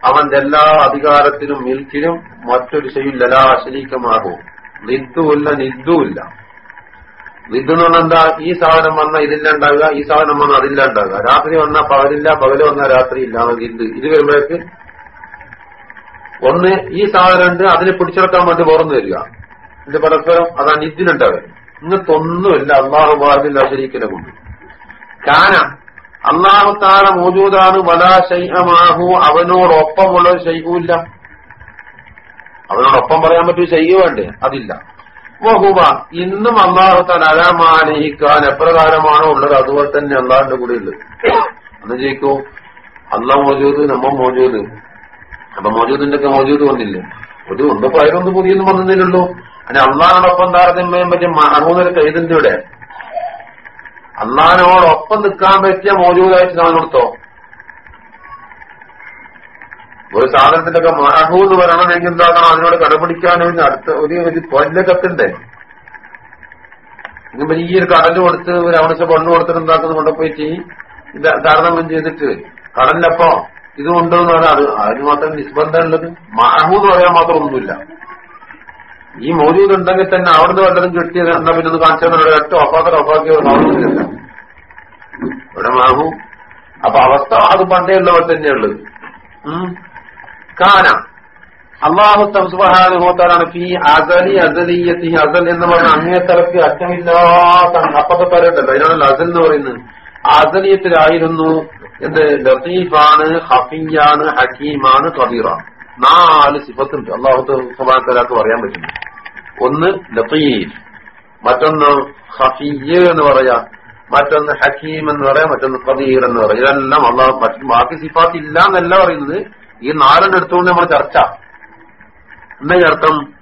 [SPEAKER 1] അവന്റെ എല്ലാ അധികാരത്തിലും മിൽക്കിലും മറ്റൊരു ചെയ്യില്ലല്ലാ നിദ്ദുല്ല നിദ്ദുല്ല നിദ്ദുമില്ല എന്താ? ഈ സാധനം വന്നാൽ ഇതില്ല ഉണ്ടാകുക ഈ സാധനം വന്നാൽ അതില്ല ഉണ്ടാകുക രാത്രി വന്നാൽ പകലില്ല പകൽ വന്നാൽ രാത്രി ഇല്ല നിന്ദ് ഇത് വരുമ്പോഴേക്ക് ഒന്ന് ഈ സാധനം ഉണ്ട് അതിനെ പിടിച്ചെടുക്കാൻ വേണ്ടി പുറന്നു വരിക. ഇത് പരസ്പരം അതാണ് ഇതിലുണ്ടാവുക ഇങ്ങനത്തൊന്നുമില്ല അള്ളാഹു ബാബിൽ ശരീക്കിനെ കൊണ്ട്. കാന അള്ളാഹു താര മോജൂദാണ് വലാ ശൈഹമാഹു അവനോടൊപ്പമുള്ള ഒരു ശൈഖുമില്ല അവനോടൊപ്പം പറയാൻ പറ്റിയ ശൈഖ് വേണ്ടേ? അതില്ല. വഹുബ ഇന്നും അള്ളാഹു താൻ അലാമാനഹിക്കാൻ എപ്രകാരമാണോ ഉള്ളത്? അതുപോലെ തന്നെ അള്ളാഹിന്റെ കൂടെ ഉള്ളത് അന്ന് ജയിക്കൂ. അള്ളാഹ് മോജൂദ് നമ്മ മോജൂദ്. അപ്പൊ മോജൂദിന്റെ ഒക്കെ മോജൂദ് വന്നില്ലേ? ഒരു ഒന്ന് പയറൊന്ന് പുതിയൊന്നും വന്നതിലുള്ളൂ അതിന് അള്ളാനോടൊപ്പം താരതമ്യം പറ്റിയ മഹൂദര ഇവിടെ. അള്ളഹാനോടൊപ്പം നിൽക്കാൻ പറ്റിയ മോജൂദായിട്ട് നമ്മൾ കൊടുത്തോ? ഒരു സാധനത്തിന്റെ ഒക്കെ മഹൂ എന്ന് പറയണമെങ്കിൽ എന്താക്കണം? അതിനോട് കടപിടിക്കാൻ ഒരു അടുത്ത ഒരു ഒരു കത്തിന്റെ ഇങ്ങനെ ഒരു കടൽ കൊടുത്ത് ഒരു അവിടുത്തെ പൊണ്ണ് കൊടുത്തിട്ട് എന്താക്കുന്നത് കൊണ്ടുപോയിട്ട് ഈ താരതമ്യം ചെയ്തിട്ട്. കടലിലപ്പോ ഇത് കൊണ്ടുവന്ന് അത്. അതിന് മാത്രം നിസ്ബന്ധമുള്ളത്. ഉള്ളത് മഹൂ പറയാൻ മാത്രം ഒന്നുമില്ല ഈ മൗജൂദ് ഉണ്ടെങ്കിൽ തന്നെ അവിടുന്ന് വല്ലതും കിട്ടിയത് എന്നാ പിന്നെ ഒന്ന് കാണിച്ചാൽ ഒറ്റ ഒപ്പാക്കൽ ഒപ്പാക്കിയ ഇവിടെ മാഹു അപ്പൊ അവസ്ഥ അത് പണ്ടേ ഉള്ളവർ തന്നെയുള്ളത്. കാന. അള്ളാഹു തംസുബാനുഭവത്താലാണ് ഫി അസലി അസലീയത്തി അസൽ എന്ന് പറഞ്ഞ അങ്ങേ തലക്ക് അറ്റമില്ലാത്ത അപ്പത്തെ തരണ്ടല്ലോ അതിനാണല്ലോ അസൽ എന്ന് പറയുന്നത്. അസലിയത്തിലായിരുന്നു എന്ത് ലത്തീഫാണ് ഹഫിയാണ് ഹക്കീമാണ് കബീറാണ്. നാല് സിഫത്തുണ്ട്. അള്ളാഹു സുബാനത്തലാക്ക് പറയാൻ പറ്റുന്നു. ഒന്ന് ലത്തീഫ് മറ്റൊന്ന് ഹഫീയ എന്ന് പറയാ മറ്റൊന്ന് ഹക്കീം എന്ന് പറയാം മറ്റൊന്ന് കബീർ എന്ന് പറയാം. ഇതെല്ലാം അള്ളാഹു ബാക്കി സിഫാത്ത് ഇല്ല എന്നല്ല പറയുന്നത്. ഈ നാലെണ്ണം എടുത്തുകൊണ്ട് നമ്മൾ ചർച്ച. എന്താ അർത്ഥം?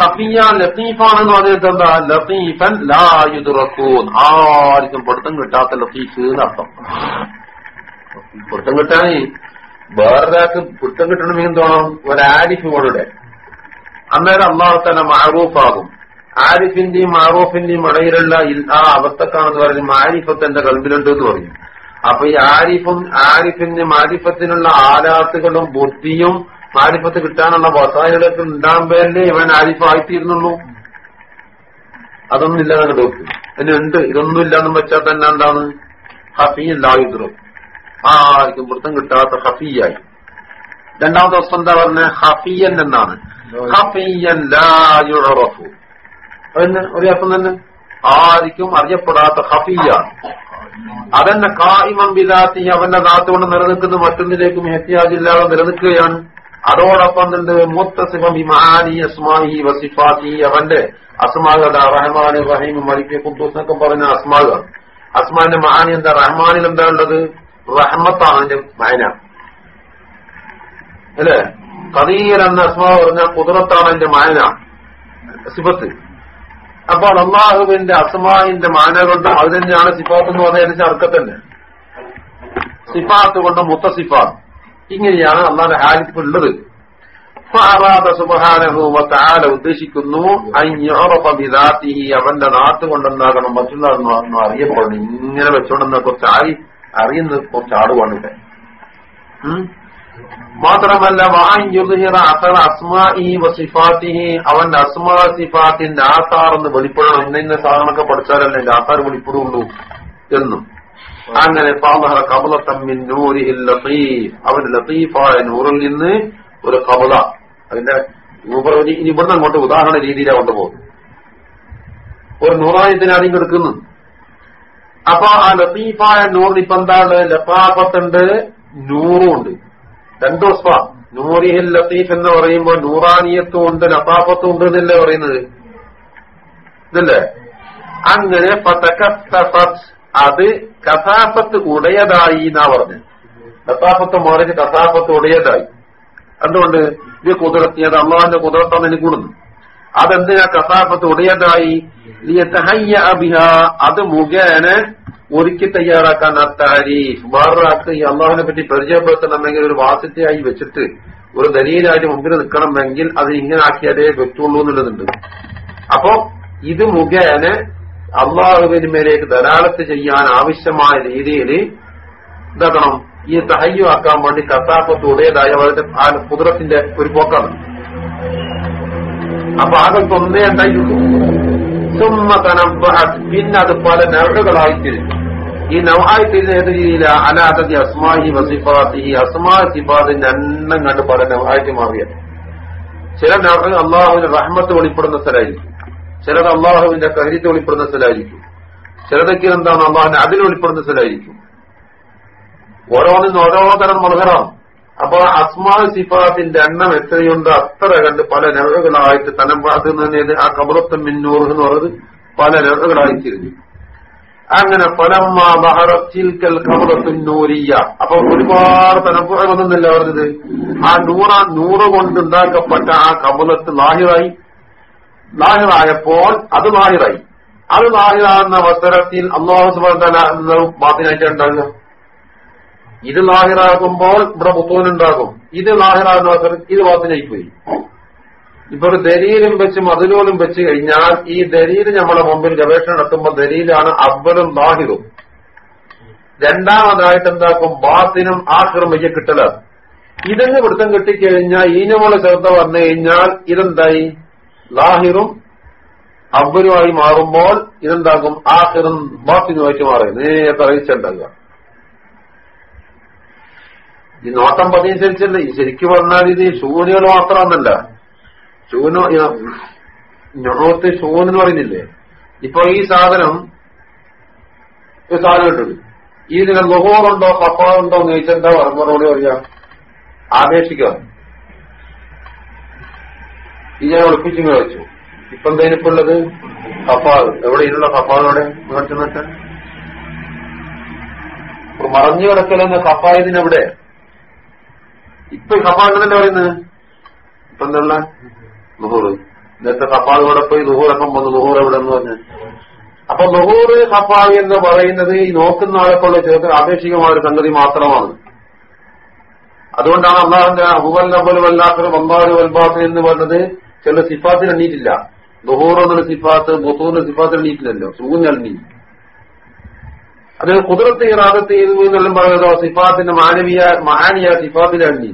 [SPEAKER 1] ഖഫിയ ലത്തീഫാണെന്ന് പറഞ്ഞിട്ട് എന്താ? ലത്തീഫൻ ലായുറക്കൂൻ ആർക്കും പൊടുത്തം കിട്ടാത്ത ലത്തീഫ് എന്നർത്ഥം പൊടുത്തം കിട്ടാൻ വേറൊരാൾക്ക് പൊട്ടം കിട്ടണമെങ്കിൽ എന്തോണം ഒരാരിഫ് കൊണ്ടുടെ അന്നേരം അള്ളാഹു തന്നെ മാറൂഫാകും ആരിഫിന്റെയും മാറൂഫിന്റെയും ഇടയിലുള്ള ആ അവസ്ഥക്കാണെന്ന് പറയുന്നത് മാരിഫത്ത് എന്റെ കൽബിലുണ്ട് എന്ന് പറയും അപ്പൊ ഈ ആരിഫും ആരിഫിന് മാരിഫത്തിനുള്ള ആലാത്തുകളും ബുദ്ധിയും മാരിഫത്ത് കിട്ടാനുള്ള വസായികളൊക്കെ ഉണ്ടാകുമ്പോഴല്ലേ ഇവൻ ആരിഫായിത്തീരുന്നുള്ളൂ. അതൊന്നും ഇല്ല ഡോക്ടർ അതിനുണ്ട് ഇതൊന്നും ഇല്ലാന്നും വെച്ചാൽ തന്നെ എന്താണ്? ഹഫീ ലായുദ്രും. ആർക്കും വൃത്തം കിട്ടാത്ത ഹഫിയായി രണ്ടാമത്തെ വസ്തു എന്താ പറഞ്ഞ? ഹഫിയൻ എന്നാണ്. ഹഫിയൻ ലായുറഫു അതിന് ഒരു അർത്ഥം തന്നെ. ആർക്കും അറിയപ്പെടാത്ത ഹഫിയാണ് അതന്നെ കായിമം വിലാത്തി അവന്റെ നാത്തുകൊണ്ട് നിലനിൽക്കുന്ന മറ്റൊന്നിലേക്കും ഹെത്തിയാജില്ലാതെ നിലനിൽക്കുകയാണ്. അതോടൊപ്പം തന്നെ മുത്തസിഫം ഇമാനി അസ്മാഹി വസിഫാത്തി അവന്റെ അസ്മാകളുടെ റഹ്മാൻ റഹീം മലിക്ക് കുദ്ദൂസ് എന്നൊക്കെ പറഞ്ഞ അസ്മാകൾ അസ്മാന്റെ മഹാനി എന്താ? റഹ്മാനിൽ എന്താ ഉള്ളത്? റഹ്മത്താണ് അതിന്റെ മയന അല്ലേ? കദീർ എന്ന അസ്മാ പറഞ്ഞ കുതിരത്താണ് അതിന്റെ മായന സിഫത്ത്. അപ്പോൾ അള്ളാഹുവിന്റെ അസ്മാവിന്റെ മാന കൊണ്ട് അത് തന്നെയാണ് സിഫാത്ത് എന്ന് പറഞ്ഞ അർക്കത്തന്നെ. സിഫാത്ത് കൊണ്ട് മുത്ത സിഫാത്ത്. ഇങ്ങനെയാണ് അള്ളാന്റെ ഹാരിപ്പുള്ളത് ഉള്ളത്. ഉദ്ദേശിക്കുന്നു അവന്റെ നാട്ടുകൊണ്ടെന്താകണം മറ്റുള്ള അറിയപ്പെടണം ഇങ്ങനെ വെച്ചോണ്ടെന്ന കുറച്ച് ആയി അറിയുന്നത് കുറച്ച് ആടുവാണ് ഇവിടെ? മാത്രമല്ല അവന്റെ അസ്മാ സിഫാത്തിന്റെ ആസാർ എന്ന് വെളിപ്പെടണം ഇന്ന ഇന്ന സാധനമൊക്കെ പഠിച്ചാലല്ലേ ആത്താർ വെളിപ്പെടുള്ളൂ എന്നും. അങ്ങനെ പാമഹറ കബല തമ്മിൻ നൂരിഹിൽ ലത്തീഫ്. ലത്തീഫായ നൂറിൽ നിന്ന് ഒരു കബല. അതിന്റെ ഇനി ഇവിടുന്ന് അങ്ങോട്ട് ഉദാഹരണ രീതിയിലാണ് കൊണ്ടുപോകുന്നത്. ഒരു നൂറായിരത്തിനാദ്യം കിടക്കുന്നു അപ്പൊ ആ ലത്തീഫായ നൂറിന് ഇപ്പൊ എന്താണ്? ലത്താഫത്തുണ്ട് നൂറും ഉണ്ട് രണ്ടു വസ്ഫ. നൂറിഹിൽ ലത്തീഫ് എന്ന് പറയുമ്പോ നൂറാനിയത്തും ഉണ്ട് ലത്താഫത്തും ഉണ്ട് എന്നല്ലേ പറയുന്നത്? ഇതല്ലേ? അങ്ങനെ അത് കഥാഫത്ത് ഉടയതായി എന്നാ പറഞ്ഞു. ലത്താഫത്ത് മറിച്ച് കഥാഫത്ത് ഉടയതായി. എന്തുകൊണ്ട്? ഇത് കുതിരത്തിയത് അള്ളാഹിന്റെ കുതിരത്താന്ന് എനിക്ക് കൂടുന്നു. അതെന്തിനാ കസാഫത്ത് ഉടയതായി? അത് മുഖേന ഒരുക്കി തയ്യാറാക്കാൻ ആ താരീഫ് വേറൊരാൾക്ക് ഈ അള്ളാഹിനെ പറ്റി പരിചയപ്പെടുത്തണമെങ്കിൽ ഒരു വാസിറ്റയായി വെച്ചിട്ട് ഒരു ദലീലായിട്ട് മുമ്പിൽ നിൽക്കണമെങ്കിൽ അത് ഇങ്ങനെ ആക്കിയാലേ വെറ്റുള്ളൂ എന്നുള്ളതുണ്ട്. അപ്പോ ഇത് മുഖേന അള്ളാഹുവിന് മേലേക്ക് ധരാളത്ത് ചെയ്യാൻ ആവശ്യമായ രീതിയിൽ ഇതാക്കണം. ഈ തഹയ്യു ആക്കാൻ വേണ്ടി ഉടയതായ അവരുടെ ആ കുതിരത്തിന്റെ ഒരു പോക്കാണ്. അപ്പൊ ആകെ ഒന്നേ ഉണ്ടായിട്ടുള്ളൂ സുമ്മ തനബ്ബഹത് പിന്നെ അത് പല നവകളായി തിരിഞ്ഞു. ഈ നവായി തിരിഞ്ഞ ഏത് രീതിയില? അനാഥതി അസ്മാഹി വസിഫാത്തി അസ്മാ സിഫാത്തിന്റെ എണ്ണം കണ്ട് പല നവായിട്ട് മാറിയത്. ചില നവകൾ അള്ളാഹുവിന്റെ റഹ്മത്ത് വെളിപ്പെടുന്ന സ്ഥലമായിരിക്കും. ചിലത് അള്ളാഹുവിന്റെ കഹരിത്ത് വെളിപ്പെടുന്ന സ്ഥലമായിരിക്കും. ചിലതൊക്കെ എന്താണ്? അള്ളാഹുവിന്റെ അതിൽ വെളിപ്പെടുന്ന സ്ഥലമായിരിക്കും. ഓരോന്നിന്ന് ഓരോ തരം മലകറാണ് അപ്പൊ അസ്മാ സിഫാത്തിന്റെ എണ്ണം എത്രയുണ്ട് അത്ര കണ്ട് പല നവകളായിട്ട് തനമ്പാത് തന്നെയത് ആ കബറത്തൻ മിന്നൂർ എന്ന് പറയുന്നത് പല നവകളായി തിരിഞ്ഞു അങ്ങനെ പലമ്മിൽക്കൽ ബഹറച്ചിൽക്കൽ കബറത്തും നൂരിയ അപ്പൊ ഒരുപാട് തനപ്പുറമൊന്നുമില്ല പറഞ്ഞത്. ആ നൂറ നൂറ് കൊണ്ടുണ്ടാക്കപ്പെട്ട ആ കബലത്ത് ലാഹിറായി. ലാഹിറായപ്പോൾ അത് ലാഹിറായി. അത് ലാഹിറാകുന്ന അവസരത്തിൽ അള്ളാഹു സുബാന ബാത്തിനായിട്ട് ഉണ്ടാകുക ഇത് ലാഹിറാകുമ്പോൾ ഇവിടെ മുത്തൂനുണ്ടാകും. ഇത് ലാഹിറാകുന്ന ഇത് ബാത്തിനായി പോയി ഇപ്പൊ ഒരു ദലീലും വെച്ച് മതിലോലും വെച്ച് കഴിഞ്ഞാൽ ഈ ദലീൽ നമ്മളെ മുമ്പിൽ ഗവേഷണം നടത്തുമ്പോൾ ദലീലാണ് അബ്ബലും ലാഹിറും. രണ്ടാമതായിട്ട് എന്താക്കും? ബാത്തിനും ആഹിറും വയ്യ കിട്ടല ഇതെന്ന് വൃത്തം കിട്ടിക്കഴിഞ്ഞാൽ ഈനമുള്ള ശ്രദ്ധ വന്നു കഴിഞ്ഞാൽ ഇതെന്തായി? ലാഹിറും അബ്ബലുമായി മാറുമ്പോൾ ഇതെന്താകും? ആഹിറും ബാത്തിനുമായിട്ട് മാറും. നേരത്തെ അറിയിച്ചുണ്ടാകുക ഈ നോട്ടം പതിനനുസരിച്ചല്ല? ഈ ശരിക്കും പറഞ്ഞാൽ ഇത് ശൂന്യകൾ മാത്രമെന്നല്ല. ശൂനോ ഞൊറത്ത് എന്ന് പറയുന്നില്ലേ? ഇപ്പൊ ഈ സാധനം സാധനം ഈ ഇതിന് ലുഹോറുണ്ടോ കപ്പാറുണ്ടോ എന്ന് ചോദിച്ചാൽ എന്താ പറയാ ആപേക്ഷിക്കാം ഈ ഞാൻ ഒളിപ്പിച്ചിങ്ങനെ വെച്ചു. ഇപ്പൊ എന്തേനിപ്പോ ഉള്ളത് കപ്പാൾ എവിടെ ഇരുന്ന കപ്പാൾ നിറച്ചു നിൽക്കാൻ മറഞ്ഞു കിടക്കലെന്ന കപ്പായതിനെവിടെ? ഇപ്പൊ കപ്പാണ്ടെന്നല്ലേ പറയുന്നത്? ഇപ്പൊ എന്താ നുഹൂറ് നേരത്തെ കപ്പാൾ കൂടെ പോയി നുഹൂറപ്പം വന്ന്? നുഹൂർ എവിടെ എന്ന് പറഞ്ഞു? അപ്പൊ നുഹൂറ് കപ്പാൾ എന്ന് പറയുന്നത് ഈ നോക്കുന്ന ആളെക്കുള്ള ചേർത്ത് ആപേക്ഷികമായ ഒരു സംഗതി മാത്രമാണ്. അതുകൊണ്ടാണ് അള്ളാഹുന്റെ നബൽ വല്ലാത്തർ വമ്പാറ് വൽബാത്ത് എന്ന് പറഞ്ഞത് ചില സിഫാത്തിൽ എണ്ണീറ്റില്ല. നുഹൂർ എന്നുള്ള സിഫാത്ത് ബുത്തൂറിന്റെ സിഫാത്തിൽ എണ്ണീറ്റില്ലല്ലോ. സൂന്ന് അത് കുതിർത്തി ഇറാദത്തി എന്നെല്ലാം പറയുന്നതോ സിഫാത്തിന്റെ മാനവീയ മഹാനിയ സിഫാത്തിലാണ്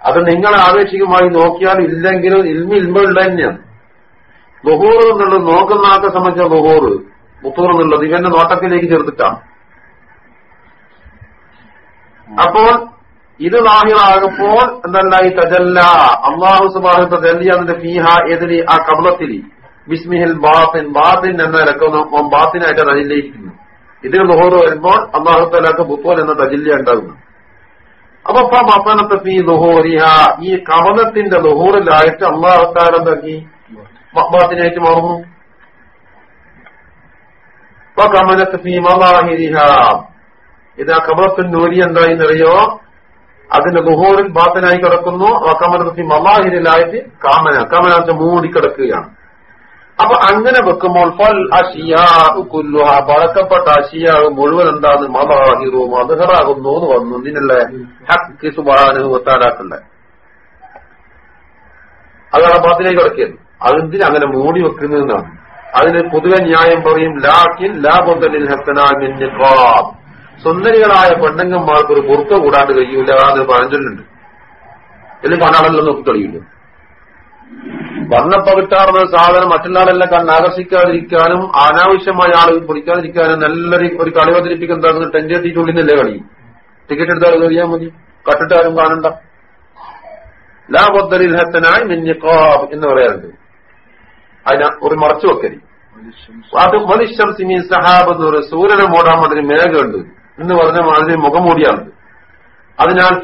[SPEAKER 1] അത് നിങ്ങൾ ആവേശികമായി നോക്കിയാൽ ഇല്ലെങ്കിലും ഇൽമ ഇൽമുള്ള തന്നെയാണ് ബഹൂർ എന്നുള്ളത് നോക്കുന്ന ആൾക്കെ സംബന്ധിച്ച ബഹൂർ മുത്തൂർ എന്നുള്ളത് ഇവന്റെ നോട്ടത്തിലേക്ക് ചേർത്തിട്ടാണ്. അപ്പോൾ ഇത് ലാഹിറാകുമ്പോൾ എന്തല്ല ഈ തജല്ല? അള്ളാഹു സുബാഹു തജല്ലിയാതിന്റെ ഫീഹ എതിരി ആ കബലത്തിൽ ബിസ്മിഹിൽ ബാത്തിൻ ബാത്തിൻ എന്ന നിലക്കൊന്ന് ബാത്തിനായിട്ട് തജില്ലയിരിക്കുന്നു ഇതിന് ലുഹൂറ് വരുമ്പോൾ അള്ളാഹുത്തലാക്ക് ബുത്തോൽ എന്ന തജില്ല ഉണ്ടാകുന്നു. അപ്പൊ മസനത്ത് ഈ ലുഹൂരിഹ ഈ കവനത്തിന്റെ ലുഹൂറിലായിട്ട് അള്ളാഹുത്താൽ എന്താക്കി ബാത്തിനായിട്ട് മാറുന്നു. കമനത്ത് ഫീ മലാഹിരിഹ ഇത് ആ കമലത്തിൻ നൂരി എന്തായിന്നറിയോ? അതിന്റെ ലുഹോറിൽ ബാത്തനായി കിടക്കുന്നു. ഫീ മലാഹിരിലായിട്ട് കാമന കാമന മൂടിക്കിടക്കുകയാണ്. അപ്പൊ അങ്ങനെ വെക്കുമ്പോൾ ഫൽ അഷിയാ പഴക്കപ്പെട്ട അഷിയാഹ് മുഴുവൻ എന്താണ് മതാഹിറു മധുഹറാകുന്നു എന്ന് വന്നു. നിന്നല്ലേ ഹക്ക് സുബാനുത്താലാക്കണ്ടേ അതാണ് പാത്തിലേക്ക് കിടക്കിയത്. അതെന്തിന് അങ്ങനെ മൂടി വെക്കുന്നതെന്നാണ് അതിന് പൊതുവെ ന്യായം പറയും ലാക്കിൻ ലാബുദ്ദലിൽ ഹസനാമിൻ സുന്ദരികളായ പെണ്ണുങ്ങന്മാർക്ക് ഒരു പുറത്ത് കൂടാണ്ട് കഴിയൂല എന്ന് പറഞ്ഞിട്ടുണ്ട്. ഇതിൽ കാണാനല്ലോ നോക്കി കഴിയില്ല വർണപ്പകിട്ടാർന്ന സാധനം മറ്റുള്ളവരെല്ലാം കണ്ണാകർഷിക്കാതിരിക്കാനും അനാവശ്യമായ ആളുകൾ പിടിക്കാതിരിക്കാനും നല്ലൊരു ഒരു കളി അവതരിപ്പിക്കാൻ എന്താകുന്ന ടെന്റ് എത്തിയിട്ടുള്ളിന്നല്ലേ കളി. ടിക്കറ്റ് എടുത്താൽ കയറിയാൽ മതി. കട്ടിട്ടാരും കാണണ്ട. ലാബദ്ദലിൽ ഹത്തനായി മിന്നിക്കാബ് എന്ന് പറയാറുണ്ട്. അതിന് ഒരു മറച്ചു വെക്കരി അത് മനുഷ്യം സിമീൻ സഹാബ് എന്ന് പറയും സൂര്യനെ മൂടാൻ മാതിരി മേഘമുണ്ട്. എന്ന് പറഞ്ഞ മാതിരി മുഖമൂടിയാണ് അതിനാൽ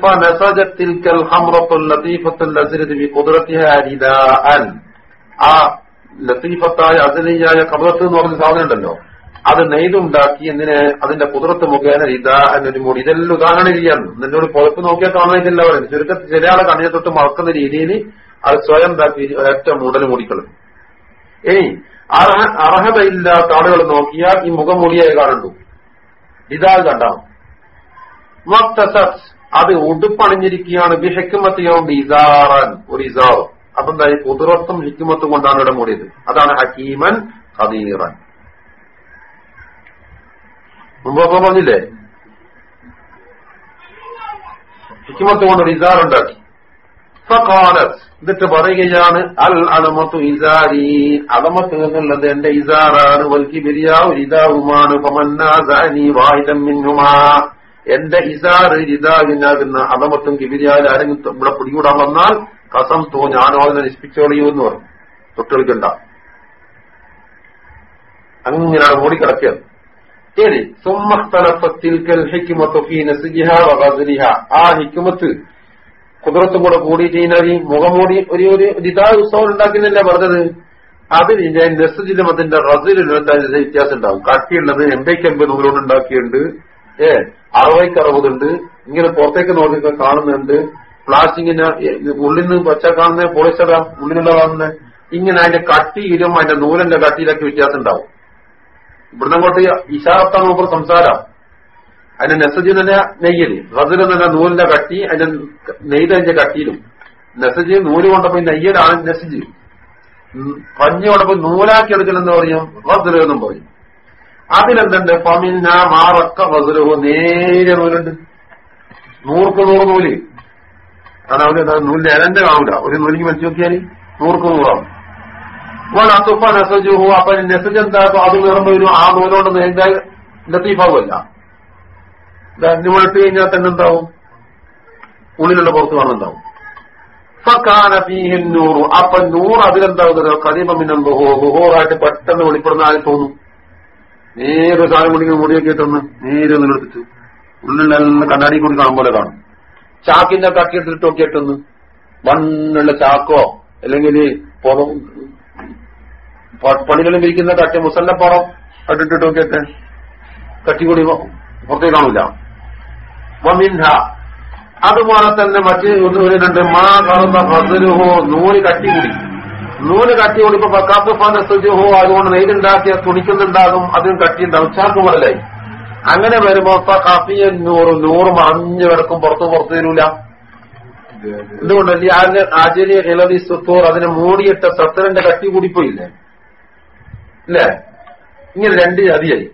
[SPEAKER 1] ആ ലത്തീഫത്തായ അസലിയായ കബറത്ത് എന്ന് പറഞ്ഞ സാധനം ഉണ്ടല്ലോ. അത് നെയ്തുണ്ടാക്കി എന്തിന്? അതിന്റെ കുതിരത്ത് മുഖേന ഇതാ എന്നൊരു മൂടി. ഇതെല്ലാം ഉദാഹരണം ചെയ്യാണ് നിന്നോട് പുറത്ത് നോക്കിയാൽ കാണുന്നില്ല പറയുന്നത്. ചുരുക്കത്തിൽ ചില കണ്ണിനെ തൊട്ട് മറക്കുന്ന രീതിയിൽ അത് സ്വയം ഉണ്ടാക്കി ഒരൊറ്റ മൂടൽ മൂടിക്കളും ഇനി അർഹ അർഹതയില്ലാത്ത ആളുകൾ നോക്കിയാൽ ഈ മുഖം മൂടിയായി കാണണ്ടു ഇതാ കണ്ടാം. അത് ഉടുപ്പണിഞ്ഞിരിക്കുകയാണ്. ബി ഹെക്കുമത്തിയോണ്ട് ഇസാറൻ ഒരു ഇസാർ. അപ്പൊ എന്താ കുതിരത്തും ഹിക്കുമത്തും കൊണ്ടാണ് ഇവിടെ മൂടിയത്. അതാണ് ഹക്കീമൻ ഖദീറൻ. മുമ്പൊക്കെ പറഞ്ഞില്ലേ? ഹിക്കുമത്ത് കൊണ്ട് ഒരു ഇസാർ ഉണ്ടാക്കി. എന്നിട്ട് പറയുകയാണ് അൽ അലമത്തു ഇസാരി. അലമത്ത് എന്നുള്ളത് എന്റെ ഇസാറാണ്. വൽക്കി ബിരിയാവ് എന്റെ ഇസാറ് ഇതാകിനാകുന്ന അതമത്തും കിബിരിയാൽ ആരെങ്കിലും ഇവിടെ പിടികൂടാൻ വന്നാൽ കസം തോ ഞാനോ അതിനെ നശിപ്പിച്ചോളിയൂ എന്ന് പറഞ്ഞു. തൊട്ടുകളിക്കണ്ട അങ്ങനെയാണ് മൂടിക്കിടക്കിയത് ശരി. ആ ഹിക്കുമത്ത് കുതിരത്തും കൂടെ കൂടി ചെയ്യുന്ന മുഖമൂടി ഒരു ഒരു ഇതാ ഉത്സവം ഉണ്ടാക്കുന്നില്ല പറഞ്ഞത്? അതിന് ഞാൻ നെസ്ജിലും മതിന്റെ റസിലും എന്താ വ്യത്യാസം ഉണ്ടാവും? കട്ടിയുള്ളത് എൺപയ്ക്ക് എൺപത് നൂലോട് ഉണ്ടാക്കിയിട്ടുണ്ട്. ഏ അറുപയ്ക്ക് അറുപതുണ്ട് ഇങ്ങനെ പുറത്തേക്ക് നോക്കി കാണുന്നുണ്ട്. പ്ലാസ്റ്റിക്കിന് ഉള്ളിൽ നിന്ന് പച്ച കാണുന്ന പോളിസ്റ്ററാ ഉള്ളിലുള്ള കാണുന്നത് ഇങ്ങനെ അതിന്റെ കട്ടിയിലും അതിന്റെ നൂലിന്റെ കട്ടിയിലൊക്കെ വ്യത്യാസം ഉണ്ടാവും. ഇവിടുന്ന് അങ്ങോട്ട് ഇഷാറത്ത നോക്കുമ്പോൾ സംസാരം? അതിന്റെ നെസജ് തന്നെ നെയ്യൽ. റസിൽ തന്നെ നൂലിന്റെ കട്ടി അതിന്റെ നെയ്തതിന്റെ കട്ടിയിലും. നെസജ് നൂൽ കൊണ്ടപ്പോ നെയ്യലാണ് നെസജ് പഞ്ഞി കൊണ്ടപ്പോ നൂലാക്കി എടുക്കലെന്ന് പറയും റസിൽ പറയും. അതിലെന്തുണ്ട്? പമിന്ന മാറക്ക വസുരവ് നേരെ നൂലുണ്ട്. നൂർക്ക് നൂറ് നൂൽ. അതാവില്ല നൂലിന്റെ എലന്റെ കാണൂല ഒരു നൂലിക്ക് വെച്ച് നോക്കിയാൽ നൂർക്ക് നൂറാവും. അതുപ്പ നെസജുഹു. അപ്പൊ നെസജ് എന്താക്കും? അത് നിറമ്പ് വരും? ആ നൂലോണ്ട് നേരിട്ടാൽ ലത്തീഫാവുമല്ല. ഇട്ട് കഴിഞ്ഞാൽ തന്നെ എന്താവും? ഉള്ളിലുള്ള പുറത്ത് കാണുന്നുണ്ടാവും ഫീഹിൻ നൂറ്. അപ്പൊ നൂറ് അതിലെന്താവുന്നത്? കരീബമിനം ബുഹോറായിട്ട് പെട്ടെന്ന് വെളിപ്പെടുന്ന ആയി തോന്നും? നേരെ സാധനം കുടിക്കുന്ന മുടിയൊക്കെ ഇട്ടൊന്ന് നേരെ ഒന്ന് എടുത്തിട്ട് ഉള്ളിലെല്ലാം കണ്ണാടി കൂടി കാണും പോലെ കാണും. ചാക്കിന്റെ കട്ടിയെടുത്തിട്ട് നോക്കിയിട്ടൊന്ന് മണ്ണുള്ള ചാക്കോ അല്ലെങ്കിൽ പണികളിൽ വിരിക്കുന്ന കട്ടി മുസല്ലപ്പുറം ഇട്ട് നോക്കിയിട്ട് കൂടി പുറത്തേക്ക് കാണൂല. അതുപോലെ തന്നെ മറ്റേ ഒന്ന് വരുന്നുണ്ട് മാ കാണുന്ന ഫസലുഹോ നൂൽ കട്ടികൂടി നൂൽ കട്ടിയോട് ഇപ്പൊ ബക്കാത്തുഫാനസ്തുഹോ അതുകൊണ്ട് നെയ്തുണ്ടാക്കിയ തുണിക്കുന്നുണ്ടാകും അതിനും കട്ടിയുണ്ടാകും ചാക്ക് മുതലായി അങ്ങനെ വരുമ്പോ കാപ്പിയ നൂറ് നൂറ് മറിഞ്ഞു കിടക്കും പുറത്തു പുറത്തു തരൂല എന്തുകൊണ്ടല്ലേ? ആചാര്യ ഹിലതി സുത്തൂർ അതിനെ മൂടിയിട്ട സത്തരന്റെ കട്ടി കൂടിപ്പോയില്ലേ? ഇല്ലേ? ഇങ്ങനെ രണ്ട് ജാതിയായി.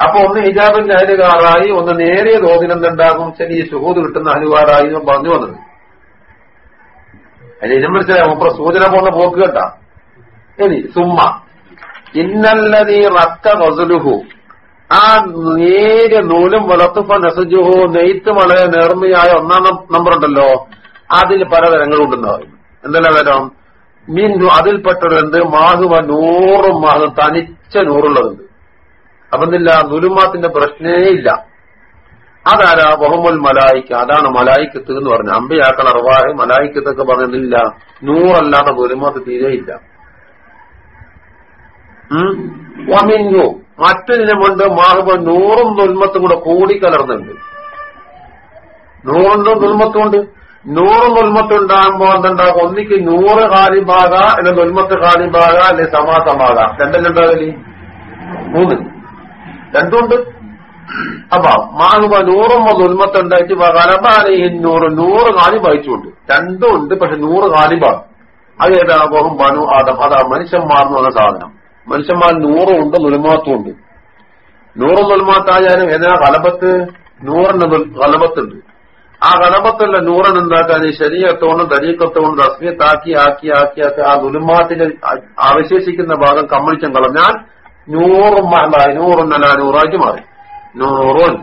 [SPEAKER 1] അപ്പൊ ഒന്ന് ഹിജാബിന്റെ അഹലുകാറായി ഒന്ന് നേരിയ തോതിലെന്തുണ്ടാകും? ശരി സുഹൂദ് കിട്ടുന്ന അഹലുകാറായി പറഞ്ഞു വന്നത്. അതിന് ഇനം മനസ്സിലായി? മുപ്പ സൂചന പോകുന്ന പോക്ക് കേട്ടാ. ഇനി സുമ്മ. ഇന്നല്ലതീ റക്ക വസുലുഹു. ആ നേരിയ നൂലും വളർത്തുപ്പ നെസജുഹു നെയ്ത്ത് വളരെ നേർമയായ ഒന്നാം നമ്പർ ഉണ്ടല്ലോ അതിൽ പലതരങ്ങളുണ്ടെന്ന് പറയും എന്തെല്ലാം തരം? മീൻഡു അതിൽപ്പെട്ടൊരെന്ത് മാഹുവ നൂറും മാഹും തനിച്ച നൂറുള്ളതുണ്ട് അപ്പൊന്നില്ല നുലുമാത്തിന്റെ പ്രശ്നേ ഇല്ല. അതാരാ? ബഹുമുൽ മലായിക്ക. അതാണ് മലായിക്കത്ത് എന്ന് പറഞ്ഞു അമ്പയാക്കൾ അറുവാഹ് മലായിക്കത്തൊക്കെ പറഞ്ഞില്ല നൂറല്ലാതെ നുലുമാത്ത് തീരെയില്ല വമിന്നു മറ്റൊന്നിനെ കൊണ്ട് മാഹുബ നൂറും നുൽമത്തും കൂടെ കൂടിക്കലർന്നുണ്ട് നൂറുണ്ട് ദുൽമത്തുണ്ട് നൂറ് നുൽമത്തുണ്ടാകുമ്പോ എന്തുണ്ടാകും? ഒന്നിക്ക് നൂറ് കാലിബാക അല്ലെ നുൽമത്ത് കാലിബാക അല്ലെ സമാസമാക രണ്ടല്ലുണ്ടാകലി മൂന്ന്. രണ്ടുണ്ട് അപ്പൊ മാഹുബ നൂറും നുൽമത്തുണ്ടായിട്ട് കലബാലി നൂറ് നൂറ് കാലി അയച്ചുകൊണ്ട് രണ്ടും ഉണ്ട് പക്ഷെ നൂറ് കാലിബാണ് അത് ഏതാ ബഹും ബനു ആദം. അതാ മനുഷ്യന്മാർ എന്ന് പറഞ്ഞ സാധനം. മനുഷ്യന്മാർ നൂറും ഉണ്ട് നുൽമാത്തും ഉണ്ട്. നൂറും നുൽമാത്തായാലും ഏതാ കലബത്ത് നൂറിന് കലബത്തുണ്ട് ആ കലപത്തല്ല നൂറൻ എന്താക്കാൻ ശരീരത്തോണ്ടും ദരീക്കത്തോണ്ടും റസ്മിയത്താക്കി ആക്കി ആക്കി ആക്കി ആ നുൽമാത്തിന്റെ അവശേഷിക്കുന്ന ഭാഗം കമ്മിളിച്ചം കളഞ്ഞാൽ നൂറും നൂറും നല്ല നൂറാക്കി മാറി. നൂറുൻ.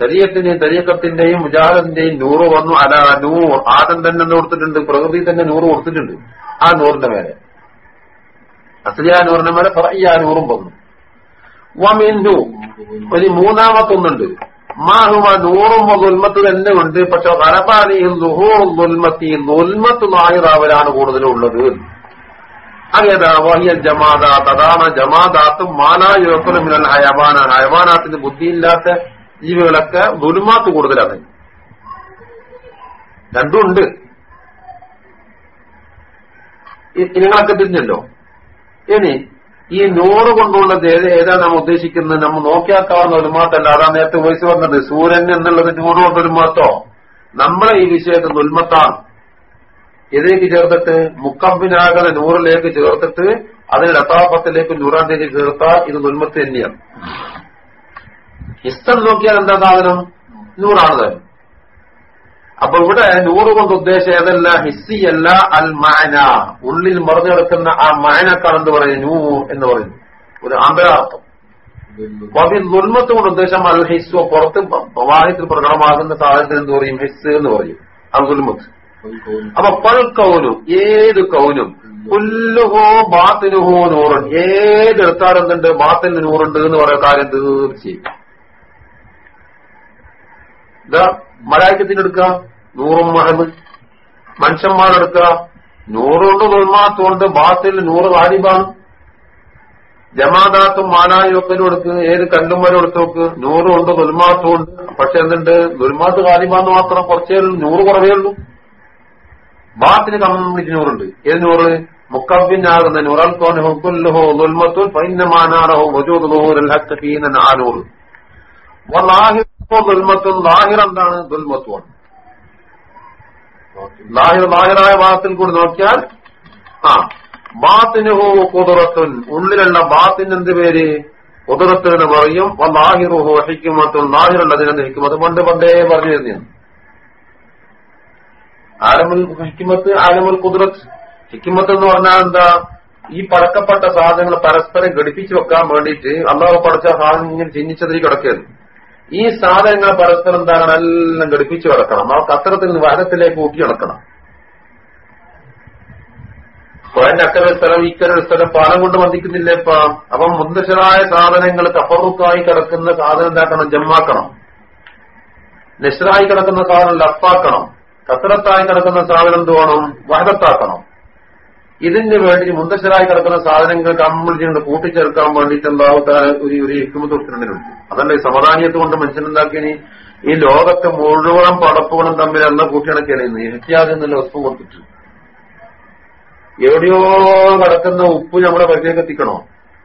[SPEAKER 1] ശരീരത്തിന്റെയും തരീക്കത്തിന്റെയും മുജാഹത്തിന്റെയും നൂറ് വന്നു. അല നൂർ. ആദം തന്നെ കൊടുത്തിട്ടുണ്ട് പ്രകൃതി തന്നെ നൂറ് കൊടുത്തിട്ടുണ്ട്. ആ നൂറിന്റെ മേലെ. അസലിയ നൂറിന്റെ മേലെ ആ നൂറും വന്നു. വമിന്ദു ഒരു മൂന്നാമത്തൊന്നുണ്ട്. മാഹുമ നൂറും ദുൽമത്ത് തന്നെ ഉണ്ട്. പക്ഷെ കലപാലിയും ദുഹൂറും ദുൽമത്തി. ദുൽമത്ത് നായിറാവലാണ് കൂടുതലുള്ളത്. ജമാദാത്ത് അതാണ് ജമാദാത്തും മാലായുക്കളും മിനൽ ഹയവാന ഹയവാനാത്തിന് ബുദ്ധിയില്ലാത്ത ജീവികളൊക്കെ ദുരുമാത്ത് കൂടുതലാണ്. രണ്ടുണ്ട്. നിങ്ങളൊക്കെ തിരിഞ്ഞല്ലോ? ഇനി ഈ നൂറ് കൊണ്ടുള്ളത് ഏതാ നമ്മൾ ഉദ്ദേശിക്കുന്നത്? നമ്മൾ നോക്കിയാക്കാവുന്ന ഒരു മാത്രല്ല അതാ നേരത്തെ വോയിസ് പറഞ്ഞത്. സൂര്യൻ എന്നുള്ളത് നൂറ് കൊണ്ടൊരു മാത്രോ നമ്മളെ ഈ വിഷയത്തിൽ ഉൽമത്താണ് ഇതിലേക്ക് ചേർത്തിട്ട് മുക്കമ്പിനാകുന്ന നൂറിലേക്ക് ചേർത്തിട്ട് അതിന് നൂറാം നൂറാന്തേക്ക് ചേർത്താൽ ഇത് നുൽമത്ത് തന്നെയാണ്. ഇഷ്ടം നോക്കിയാൽ എന്താ സാധനം? നൂറാണ്. തന്നെ അപ്പൊ ഇവിടെ നൂറ് കൊണ്ട് ഉദ്ദേശം ഏതല്ല? ഹിസ്സിയല്ല അൽ മാന. ഉള്ളിൽ മറഞ്ഞു കിടക്കുന്ന ആ മാനക്കാണ് എന്ത് പറയുന്നത് നൂ എന്ന് പറയുന്നു ഒരു ആന്തരാർത്ഥം അപ്പൊ ഈ ദുൽമത്ത് കൊണ്ട് ഉദ്ദേശം അൽ ഹിസ്സോ. പുറത്ത് പ്രവാഹത്തിൽ പ്രകടമാകുന്ന സാധനത്തിന് എന്ത് പറയും? ഹിസ് എന്ന് പറയും. അൽ ദുൽമത്ത് അപ്പൊ പൽ കൗനും ഏത് കൗനും പുല്ലുഹോ ബാത്തിനുഹോ നൂറുണ്ട്. ഏതെടുത്താലും എന്തുണ്ട് ബാത്തിന് നൂറുണ്ട് എന്ന് പറയുന്ന കാര്യം തീർച്ചയായും. ഇതാ മലായക്കത്തിന് എടുക്കുക നൂറും മഹബ്. മനുഷ്യന്മാരെടുക്ക നൂറുണ്ട് തൊൽമാത്തുകൊണ്ട് ബാത്തിൽ നൂറ് വാരിബാണ് ജമാദാത്തും മാനായൊക്കലും എടുക്ക് ഏത് കല്ലും വരെ എടുത്ത് നോക്ക് നൂറുണ്ട് ദുൽമാത്തും ഉണ്ട് പക്ഷെ എന്തുണ്ട്? ദുൽമാത്ത് കാലിബാന്ന് മാത്രം കുറച്ചേ ഉള്ളൂ നൂറ് കുറവേ ഉള്ളൂ. ബാത്തിന് കംപ്ലീറ്റ് നൂറുണ്ട് ഏത് നൂറ്? മുക്കബിനാകുന്ന എന്താണ്? ലാഹിർ ലാഹിറായ ഭാഗത്തിൽ കൂടി നോക്കിയാൽ ആ ബാത്തിനുഹോ കുതിറത്തുൻ ഉള്ളിലുള്ള ബാത്തിന് എന്ത് പേര്? കുതിറത്ത് എന്ന് പറയും. ഹിക്കുമത്തുൻ ഹിക്കുമത്തും ലാഹിറുള്ളതിനെന്ത് ഹിക്കുമത്ത് പണ്ട് പണ്ടേ പറഞ്ഞു തന്നെയാണ്. ആലമുൽ ഹിക്കുമത്ത് ആലമുൽ കുതിരത്ത് ഹിക്കിമത്ത് എന്ന് പറഞ്ഞാൽ എന്താ? ഈ പടക്കപ്പെട്ട സാധനങ്ങൾ പരസ്പരം ഘടിപ്പിച്ചു വെക്കാൻ വേണ്ടിയിട്ട് അള്ളാഹ് പഠിച്ച സാധനം ഇങ്ങനെ ചിഹ്നിച്ചതിൽ കിടക്കുകയാണ്. ഈ സാധനങ്ങൾ പരസ്പരം എന്താണ് എല്ലാം ഘടിപ്പിച്ചു കിടക്കണം. ആ കത്തരത്തിൽ നിന്ന് വരത്തിലേക്ക് ഊട്ടി കിടക്കണം അക്കര സ്ഥലം ഇക്കര സ്ഥലം പാലം കൊണ്ട് ബന്ധിക്കുന്നില്ല ഇപ്പ? അപ്പം മുന്തശരായ സാധനങ്ങൾ കപ്പറുക്കായി കിടക്കുന്ന സാധനം എന്താക്കണം? ജമ്മാക്കണം. നെഷറായി കിടക്കുന്ന സാധനം ലഫാക്കണം. കത്തറത്തായി കിടക്കുന്ന സാധനം എന്ത് വേണം വഹദത്താക്കണം. ഇതിന് വേണ്ടി മുന്തശ്ശരായി കിടക്കുന്ന സാധനങ്ങൾ കമ്പിളിച്ചുകൊണ്ട് കൂട്ടിച്ചേർക്കാൻ വേണ്ടിയിട്ട് എന്താവത്താൻ ഒരു ഒരു ഹിക്കുമത്ത് കൊടുത്തിട്ടുണ്ടുണ്ട് അതല്ല ഈ സമദാനിയത്ത് കൊണ്ട് മനുഷ്യനുണ്ടാക്കിയ ഈ ലോകത്തെ മുഴുവൻ പടപ്പുകളും തമ്മിൽ എന്ന കൂട്ടിയിണക്കിയാണ് ഇഹ്ത്യാദ് എന്നുള്ള വസ്തു കൊടുത്തിട്ട്. എവിടെയോ കിടക്കുന്ന ഉപ്പ് നമ്മുടെ പരിചയം എത്തിക്കണോ?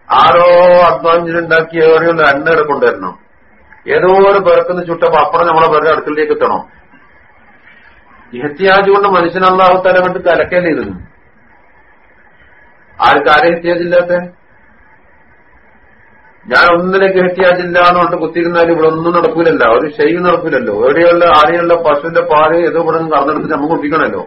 [SPEAKER 1] ആരോ അധ്വാനിച്ചിട്ടുണ്ടാക്കിയ എവിടെയോ എണ്ണ കൊണ്ടുവരണം ഏതോ ഒരു പിറക്കുന്ന ചുട്ടപ്പോ അപ്പുറം നമ്മളെ പേരുടെ അടുക്കളിലേക്ക് എത്തണോ? ഇഹത്യാജ് കൊണ്ട് മനുഷ്യൻ മനുഷ്യനല്ലാവത്താലെ കണ്ട് കലക്കേണ്ടിയിരുന്നു ആർക്ക് ആരെ എത്തിയാജില്ലാത്ത ഞാൻ ഒന്നിലേക്ക് എത്തിയാജില്ല എന്ന് പറഞ്ഞിട്ട് കുത്തിയിരുന്നാലും ഇവിടെ ഒന്നും നടക്കൂലല്ല. ഒരു ശൈവി നടക്കൂലല്ലോ. എവിടെയുള്ള ആരെയുള്ള പശുവിന്റെ പാൽ ഏതോ ഇവിടെ നിന്ന് കറന്നെടുത്ത് നമുക്ക് കുട്ടിക്കണല്ലോ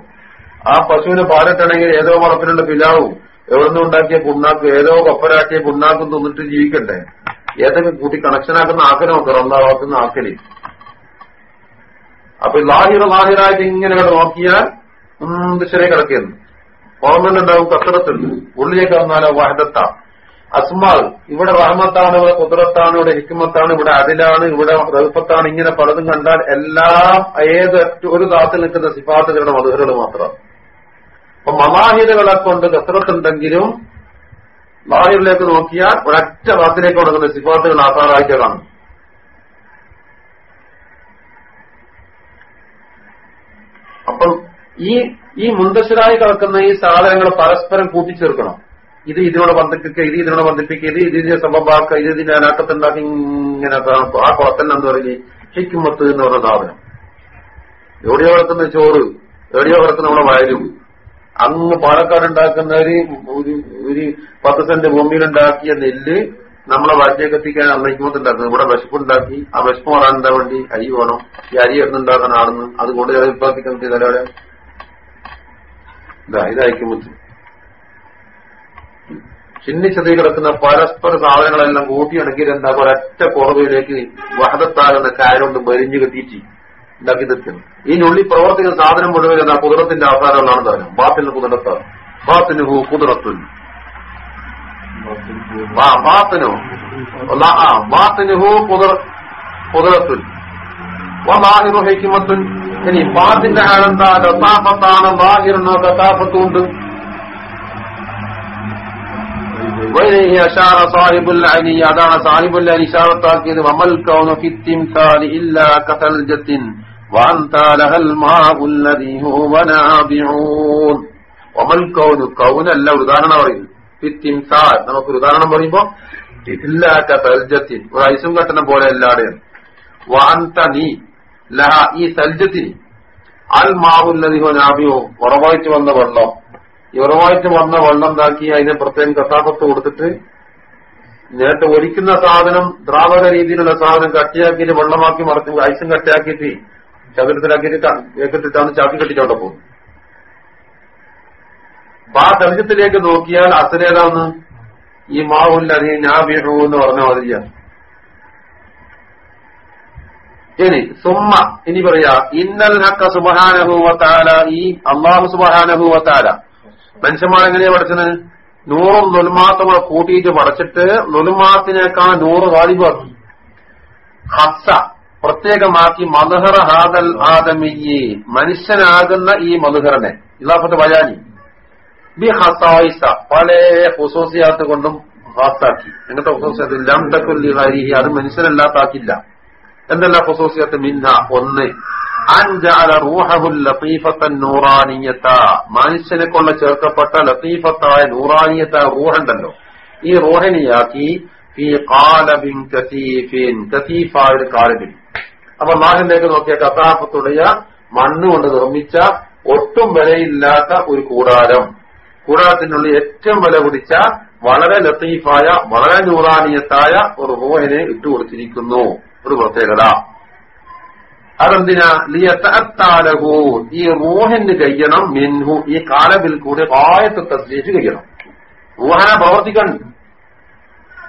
[SPEAKER 1] ആ പശുവിന് പാലിട്ടാണെങ്കിൽ ഏതോ വളപ്പിലുള്ള പിലാവും എവിടുന്ന് ഉണ്ടാക്കിയ പുണ്ണാക്ക് ഏതോ കപ്പലാക്കിയ പുണ്ണാക്കും തിന്നിട്ട് ജീവിക്കട്ടെ ഏതൊക്കെ കൂട്ടി കണക്ഷനാക്കുന്ന ആക്കനെ നോക്കാം ആക്കലി ആക്കൽ. അപ്പൊ ലാഹിറ ലാഹിറായിട്ട് ഇങ്ങനെ നോക്കിയാൽ ശരി കിടക്കുന്നു. പുറമെന്നുണ്ടാവും കസറത്തുണ്ട് ഉള്ളിലേക്ക് വന്നാലോ വഹദത്ത. അസ്മാൾ ഇവിടെ റഹ്മത്താണ് ഇവിടെ കുതിരത്താണ് ഇവിടെ ഹിക്കുമത്താണ് ഇവിടെ അതിലാണ് ഇവിടെ റഹുപ്പത്താണ് ഇങ്ങനെ പലതും കണ്ടാൽ എല്ലാം ഏത് ഒരു ദാത്തിൽ നിൽക്കുന്ന സിഫാത്തുകളുടെ മധുരകൾ മാത്രം അപ്പൊ മമാഹിതകളെ കൊണ്ട് കസറത്തുണ്ടെങ്കിലും ലാഹിറിലേക്ക് നോക്കിയാൽ ഒരൊറ്റ ദാത്തിലേക്ക് കൊടുക്കുന്ന സിഫാത്തുകൾ കാണും അപ്പം ഈ ഈ മുന്തശ്ശരായി കിടക്കുന്ന ഈ സാധനങ്ങൾ പരസ്പരം കൂട്ടിച്ചേർക്കണം. ഇത് ഇതിനോട് ബന്ധിപ്പിക്കുക ഇത് ഇതിനോട് ബന്ധിപ്പിക്കുക ഇത് ഇതിന്റെ സംഭവമാക്കുക ഇത് ഇതിന്റെ അനാക്കത്തുണ്ടാക്കി ഇങ്ങനെ ആ കുളത്തന്നെ എന്ന് പറഞ്ഞ് ഹിക്കുമത്ത് എന്ന് പറഞ്ഞ സാധനം. എവിടെയോ കിടക്കുന്ന ചോറ് എവിടെയോ കിടക്കുന്ന നമ്മുടെ വയലും. അങ്ങ് പാലക്കാട് ഉണ്ടാക്കുന്ന ഒരു ഒരു പത്ത് സെന്റ് ഭൂമിയിലുണ്ടാക്കിയ നെല്ല് നമ്മളെ വയറ്റിലേക്ക് എത്തിക്കാൻ അന്നയിക്കുമ്പോൾ ഉണ്ടാക്കുന്നത് ഇവിടെ വിശപ്പുണ്ടാക്കി. ആ വിശപ്പ് മാറാൻ എന്താ വേണ്ടി? അരി വേണം. ഈ അരി എന്നുണ്ടാക്കാൻ ആണെന്ന് അത് കൊണ്ട് ഉത്പാദിപ്പിക്കാൻ ചെയ്താലോ ഇതാ ഇതായിരിക്കും ചിന്നിച്ചതി കിടക്കുന്ന പരസ്പര സാധനങ്ങളെല്ലാം കൂട്ടിയിണക്കിയിട്ട് എന്താ ഒരൊറ്റ കുറവിലേക്ക് വഹദത്താകുന്ന കാര്യം മരിഞ്ഞു കെട്ടിയിട്ട് ഉണ്ടാക്കി നിർത്തുന്നു. ഈ നുള്ളി പ്രവർത്തിക്കുന്ന സാധനം മുഴുവൻ എന്നാ കുതിരത്തിന്റെ ആധാരങ്ങളാണ് താരം ബാത്തിന് കുതിരത്താണ് ബാത്തിന് ഹു കുതിരത്തുൻ. ബാത്തിനോ ബാത്തിന് ഹു കുതിരത്തുൻ വാഹിറു ഹൈക്കിമത്തുൻ ഇനി ബാത്തിന്റെ ആണെന്താ ലത്താഫത്താണ് ബാഹിറിനോ കഥാഫത്തുണ്ട് അഷാറ സാഹിബുൽ അനി അതാണ് സാഹിബുൽ അനി ഇഷാറത്താക്കിയത് വമൽ കൗന ഫിത്തിംസാലി ഇല്ലാ കസൽജത്തിൻ വാന്താലഹൽ മാഉല്ലദീ ഹുവ നാബിഊൻ വമൽ കൗനു കൗനല്ല ഒരു ഉദാഹരണം പറയുന്നു ഫിത്തിംസാൽ നമുക്കൊരു ഉദാഹരണം പറയുമ്പോ ഇല്ലാത്ത സൽജത്തിൻ. ഒരു ഐസും കട്ടനം പോലെ എല്ലാടെയും വാന്ത നീ ലഹ ഈ സൽജത്തിന് അൽ മാവുല്ലദീ നാബിയോ ഉറവായിട്ട് വന്ന വെള്ളം. ഈ ഉറവായിട്ട് വന്ന വെള്ളം ഉണ്ടാക്കി അതിനെ പ്രത്യേകം കഥാപത്ത് കൊടുത്തിട്ട് നേരത്തെ ഒരിക്കുന്ന സാധനം ദ്രാവക രീതിയിലുള്ള സാധനം കട്ടിയാക്കിയിട്ട് വെള്ളമാക്കി മറച്ചു ഐസും കട്ടിയാക്കിയിട്ട് ചതുരത്തിലാക്കിയിട്ട് കേക്കിട്ടിട്ടാണ് ചാക്കി കെട്ടിച്ചോണ്ട പോകുന്നത്. അപ്പൊ ആ തെളിച്ചത്തിലേക്ക് നോക്കിയാൽ അസരേതാന്ന് ഈ മാവുല്ല ഞാൻ ഞാ വീണു എന്ന് പറഞ്ഞ മാതിരിയാണ്. ഇനി സുമ്മ ഇനി പറയാ ഇന്നൽ ഹക്ക സുബഹാനഹൂവത്താല ഈ അള്ളാഹു സുബഹാനഹൂവത്താല മനുഷ്യന്മാരെങ്ങനെയാ പഠിച്ചത്? നൂറും നുൽമാത്തും കൂടെ കൂട്ടിയിട്ട് പഠിച്ചിട്ട് നുൽമാത്തിനേക്കാൾ നൂറ് വാലിബാക്കി ഹസ്സ പ്രത്യേകമാക്കി മധുഹർ ഹാദൽ ആദമിയെ മനുഷ്യനാകുന്ന ഈ മധുഹറിനെ ഇല്ലാപ്പത്തെ ബയാനി. ബി പല ഹുസോസിയാത്ത് കൊണ്ടും ഹാസാക്കി എങ്ങനത്തെ ഹുസോസിയാത്ത്? ലം തക്കുല്ലി ഹരിഹി അത് മനുഷ്യനല്ലാത്താക്കില്ല എന്തല്ല ഹുസോസിയാത്ത്? മിന്ന ഒന്ന്. നൂറാനിയത്ത. മനുഷ്യനെ കൊണ്ട് ചേർക്കപ്പെട്ട ലത്തീഫത്തായ നൂറാനിയത്തായ റൂഹുണ്ടല്ലോ. ഈ റൂഹനിയാക്കി അപ്പൊ നാഹിലേക്ക് നോക്കിയ കഥാപത്തുടിയ മണ്ണ് കൊണ്ട് നിർമ്മിച്ച ഒട്ടും വിലയില്ലാത്ത ഒരു കൂടാരം. കൂടാരത്തിനുള്ളിൽ ഏറ്റവും വില പിടിച്ച വളരെ ലത്തീഫായ വളരെ നൂറാനിയത്തായ ഒരു റൂഹിനെ ഇട്ടുകൊടുത്തിരിക്കുന്നു ഒരു പ്രത്യേകത. അതെന്തിനാ? ലിയത്താലഹു ഈ റൂഹിന് കഴിയണം മിൻഹു. ഈ കാലബിൽ കൂടി ആയത്തെ തദ്ദേശിച്ച് കഴിയണം. റൂഹനെ പ്രവർത്തിക്കണം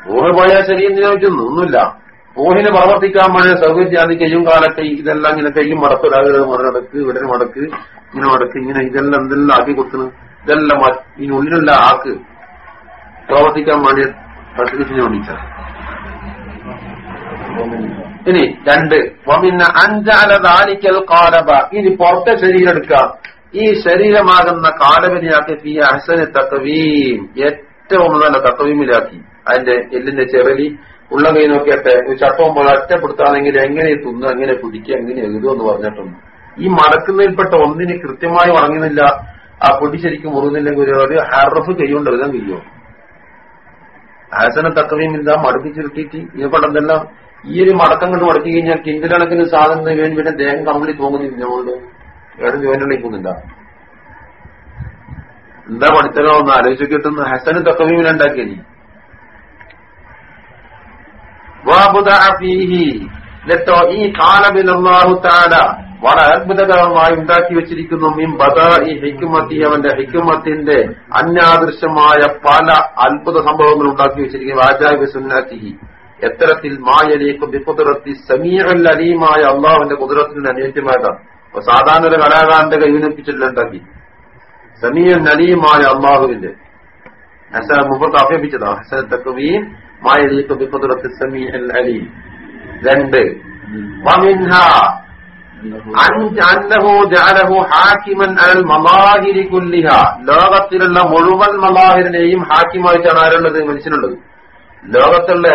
[SPEAKER 1] റൂഹ് പോയാൽ ശരി എന്ന് ചോദിക്കുന്നു. ഒന്നുമില്ല. റൂഹിന് പ്രവർത്തിക്കാൻ വേണ്ടി സൗകര്യം അത് കയ്യും കാലൊക്കെ ഇതെല്ലാം ഇങ്ങനെ കയ്യും മടക്കിടാതെ മടക്ക് ഇവിടെ മടക്ക് ഇങ്ങനെ മടക്ക് ഇങ്ങനെ ഇതെല്ലാം എന്തെല്ലാം ആക്കി കൊടുക്കുന്നു ഇതെല്ലാം ഇതിനുള്ളിലുള്ള ആക്ക് പ്രവർത്തിക്കാൻ വേണ്ടി തസ്ലീഫിന് വേണ്ടിയിട്ടാണ് ഇനി രണ്ട്. പിന്നെ അഞ്ചാല ദാലിക്കൽ കാലബ ഇനി പുറത്തെ ശരീരം എടുക്കാം ഈ ശരീരമാകുന്ന കാലവിനിയാക്കി ഈ അഹസനെ തത്വീം. ഏറ്റവും നല്ല തത്വീമിലാക്കി. അതിന്റെ എല്ലിന്റെ ചെറലി ഉള്ള കൈ നോക്കിയട്ടെ ചട്ടവും പോലെ ഒറ്റപ്പെടുത്താണെങ്കിൽ എങ്ങനെ തിന്നു എങ്ങനെ പിടിക്കുക എങ്ങനെ എഴുതുമെന്ന് പറഞ്ഞിട്ടുണ്ട്. ഈ മടക്കുന്നതിൽപ്പെട്ട ഒന്നിന് കൃത്യമായി ഉറങ്ങുന്നില്ല ആ പൊടി ശരിക്കും മുറുകുന്നില്ലെങ്കിൽ ഒരു ഹർഫ് കൈകൊണ്ട് എഴുതാൻ കഴിയുമോ ഹസന തക്കവീം എന്താ മടുപ്പിച്ചിരുട്ടിയിട്ട് ഇതിനെക്കൊണ്ടെന്തെല്ലാം ഈ ഒരു മടക്കം കൊണ്ട് മടക്കി കഴിഞ്ഞാൽ കിൻഡിലണക്കിന് സാധനം വേണ്ടി പിന്നെ ദേഹം കമ്പിളി തോന്നുന്നില്ല ഞങ്ങളുടെ വേറെ ജോലിക്കുന്നില്ല എന്താ പഠിത്തലോ ഒന്ന് ആലോചിച്ച് കിട്ടുന്ന ഹസന് തക്കവീമിലുണ്ടാക്കിയ നീ. എന്നിട്ടോ ഈ കാലബിലാഹു താല വളരെ അത്ഭുതകരമായി ഉണ്ടാക്കി വെച്ചിരിക്കുന്നു. മിൻ ബദ ഈ ഹിക്കുമത്തി അവന്റെ ഹിക്കുമത്തിന്റെ അന്യാദൃശ്യമായ പല അത്ഭുത സംഭവങ്ങൾ ഉണ്ടാക്കി വെച്ചിരിക്കുന്നു. ആചാര്യ സുന്നാത്തി എത്തരത്തിൽ മായലേക്കും ബിക്കുതിറത്തി സമീഅൽ അലീമായ അള്ളാഹുവിന്റെ കുതിരത്തിന് അനുയോജ്യമായതാണ് അപ്പൊ സാധാരണ ഒരു കലാകാരന്റെ കൈവിനപ്പിച്ചിട്ടുണ്ടാക്കി സമീൻ അലീമായ അള്ളാഹുവിന്റെ. ഹസൻ മുമ്പ് അഭ്യപിച്ചതാണ് ഹസൻ തക്കവീൻ മായലേക്കും ബിക്കുതിറത്തി സമീഅൽ അലീം. രണ്ട്. ലോകത്തിലുള്ള മുഴുവൻ മലാഹിരിനെയും ഹാക്കിമായിട്ടാണ് ആരുള്ളത്? മനുഷ്യനുള്ളത്. ലോകത്തുള്ള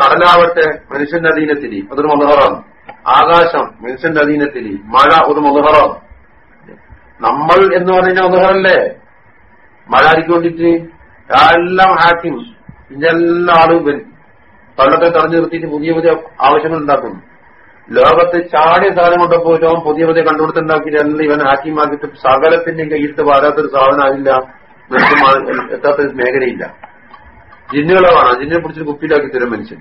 [SPEAKER 1] കടലാവട്ടെ മനുഷ്യന്റെ അധീനത്തിരി അതൊരു മധുഹറാണ് ആകാശം മനുഷ്യന്റെ അധീനത്തിരി മഴ ഒരു മധുഹറാണ് നമ്മൾ എന്ന് പറഞ്ഞ മധുഹറല്ലേ മഴ ആർക്ക് എല്ലാം ഹാക്കിം. ഇതെല്ലാ ആളും വരും. തള്ളത്തെ തടഞ്ഞു നിർത്തിയിട്ട് പുതിയ പുതിയ ആവശ്യങ്ങൾ ഉണ്ടാക്കുന്നു. ലോകത്ത് ചാടിയ സാധനം കൊണ്ടപ്പോയിട്ട് അവൻ പുതിയ പുതിയ കണ്ടുപിടുത്തുണ്ടാക്കിയിട്ട് ഇവൻ ഹാക്കിമാക്കിയിട്ട് സകലത്തിന്റെയും കയ്യിട്ട് വരാത്തൊരു സാധനമാകില്ല എത്താത്ത മേഖലയില്ല. ജിന്നുകളെ വേണം ജിന്നിനെ പിടിച്ചിട്ട് കുപ്പിയിലാക്കി തരും മനുഷ്യൻ.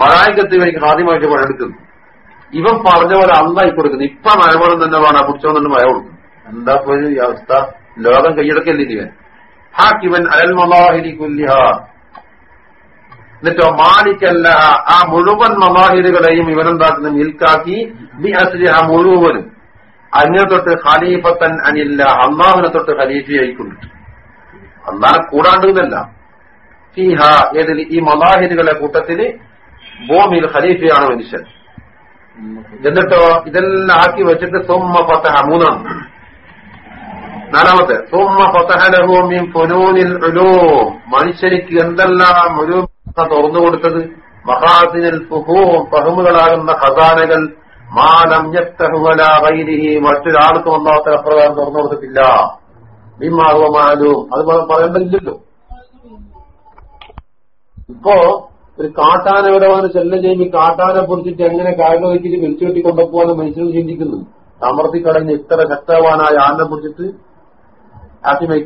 [SPEAKER 1] മലായിക്കത്ത് ഇവനിക്ക് ആദ്യമായിട്ട് പണിയെടുക്കുന്നു. ഇവൻ പറഞ്ഞ പോലെ അന്നായി കൊടുക്കുന്നു. ഇപ്പൊ മഴവെള്ളം തന്നെ വേണം. പിടിച്ചോന്നു മഴ കൊടുക്കും എന്താ പോലും ഈ അവസ്ഥ? ലോകം കൈയടക്കല്ലേ ഇവൻ? ഹാക്കിവൻ അലൽ മലാഹിരി എന്നിട്ടോ മാലിക്കല്ല ആ മുഴുവൻ മലാഹിരുകളെയും ഇവനെന്താക്കുന്ന മിൽക്കാക്കി ബി അസ്ലി ആ മുഴുവനും. അങ്ങനെ തൊട്ട് ഖലീഫത്തൻ അനില്ല അള്ളാഹുനെ തൊട്ട് ഖലീഫയായിക്കൊണ്ടിട്ട് അള്ളാഹെ കൂടാണ്ടെന്നല്ല. ഏതിൽ ഈ മലാഹിരുകളെ കൂട്ടത്തിൽ ഭൂമിയിൽ ഖലീഫയാണ് മനുഷ്യൻ. എന്നിട്ടോ ഇതെല്ലാം ആക്കി വെച്ചിട്ട് സോമ ഫതഹ മൂന്നാണ് നാലാമത്തെ സോമ പത്തഹ മിൻ പൊനൂനിൽ മനുഷ്യനിക്ക് എന്തെല്ലാം ഒരു തുറന്നു കൊടുത്തത് മഹാസിനൽ ഫുഹൂം ഫഹമുകളാകുന്ന ഖസാനകൾ മാലം ഗൈരിഹി മറ്റൊരാൾക്കും ഒന്നാമത്തെ അപ്രകാരം തുറന്നു കൊടുത്തിട്ടില്ല. ബിമാഹുവ മാലും അത് പറയേണ്ടതില്ലല്ലോ. ഇപ്പോ ഒരു കാട്ടാന ഇവിടെ വന്ന് ചെല്ലം ചെയ്യുമ്പോൾ കാട്ടാനെ പൊടിച്ചിട്ട് എങ്ങനെ കാഴ്ച വെച്ചിട്ട് വിളിച്ചു കെട്ടി കൊണ്ടുപോകാന്ന് മനുഷ്യർ ചിന്തിക്കുന്നു. അമർത്തിക്കടഞ്ഞ് ഇത്ര ശക്തവാനായ ആനെ പിടിച്ചിട്ട്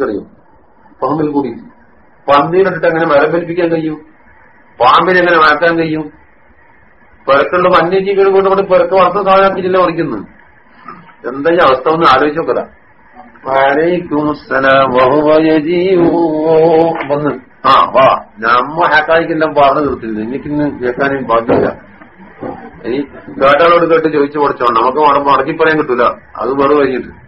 [SPEAKER 1] കളയും പറമ്പിൽ കൂടി. പന്നീരിട്ടിട്ട് എങ്ങനെ മരംപരിപ്പിക്കാൻ കഴിയും? പാമ്പിനെ എങ്ങനെ മാറ്റാൻ കഴിയും? പെരക്കുള്ള വന്യജീവികൾ കൊണ്ട് കൊണ്ട് പിറക്ക് വളർത്തുന്ന സാധനത്തിലല്ലേ മറിക്കുന്നു എന്താ ഈ അവസ്ഥ ഒന്ന് ആലോചിച്ച് യജീഉ. വന്ന്. ആ വാ. നമ്മ ഹാക്കായിക്കെല്ലാം പറഞ്ഞു തീർത്തില്ല എനിക്കിന്ന് കേൾക്കാനും പാടില്ല ഈ കേട്ടാളോട് കേട്ട് ചോദിച്ചു പഠിച്ചോ? നമുക്ക് മടക്കി പറയാൻ കിട്ടൂല. അത് വെറു കഴിഞ്ഞിട്ട്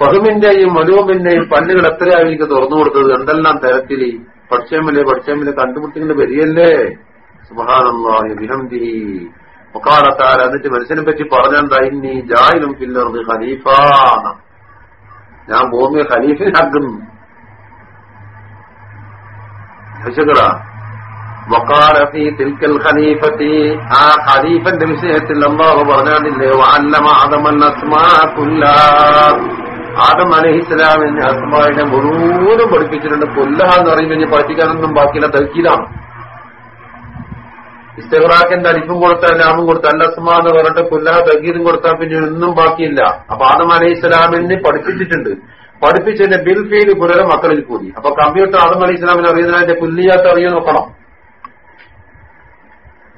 [SPEAKER 1] ഫഹുമിന്റെയും മനുവിന്റെയും പല്ലുകൾ എത്രയായിരിക്കും തുറന്നു കൊടുത്തത്? എന്തെല്ലാം തരത്തിൽ? പഠിച്ചേമില്ലേ പഠിച്ചേമല്ലേ കണ്ടുപിടിച്ചിങ്ങനെ വരികയല്ലേ? സുബഹാനല്ലാഹി ബിഹംദിഹി. മുക്കാലത്താൽ എന്നിട്ട് മനുഷ്യനെ പറ്റി പറഞ്ഞെന്താ ജായിലും പില്ലർന്ന് ഖലീഫ ഞാൻ ഭൂമിയെ ഖലീഫിനാക്കുന്നു വിശകടാ വക്കാല തിൽക്കൽ ഖലീഫത്തി. ആ വിഷയത്തിൽ അള്ളാഹു പറഞ്ഞാണ്ടില്ലേ വഅല്ലമ മാതമല്ല അസ്മാ കുല്ലാ. ആദം അലഹിസ്ലാമിന് അസ്മാവിനെ മുഴുവനും പഠിപ്പിച്ചിട്ടുണ്ട്. കൊല്ലഹ എന്ന് പറയുമ്പോൾ ഇനി പഠിപ്പിക്കാനൊന്നും ബാക്കിയില്ല. തൽക്കീലാണ് ഇസ്തഖറാഖിന്റെ അലിഫും കൊടുത്താൽ ലാമും കൊടുത്താൽ അല്ല അസ്മാ എന്ന് പറഞ്ഞിട്ട് കൊല്ലഹ തൽക്കീതും കൊടുത്താൽ പിന്നെ ഒന്നും ബാക്കിയില്ല. അപ്പൊ ആദം അലഹിസ്ലാമിനെ പഠിപ്പിച്ചിട്ടുണ്ട്. പഠിപ്പിച്ചതിന്റെ ബിൽ ഫീൽ പുലരെ മക്കളിൽ കൂടി. അപ്പൊ കമ്പ്യൂട്ടർ ആദം അലി ഇസ്ലാമിനെ അറിയുന്നതിന്റെ പുല്ലിയാത്ത അറിയാൻ നോക്കണം.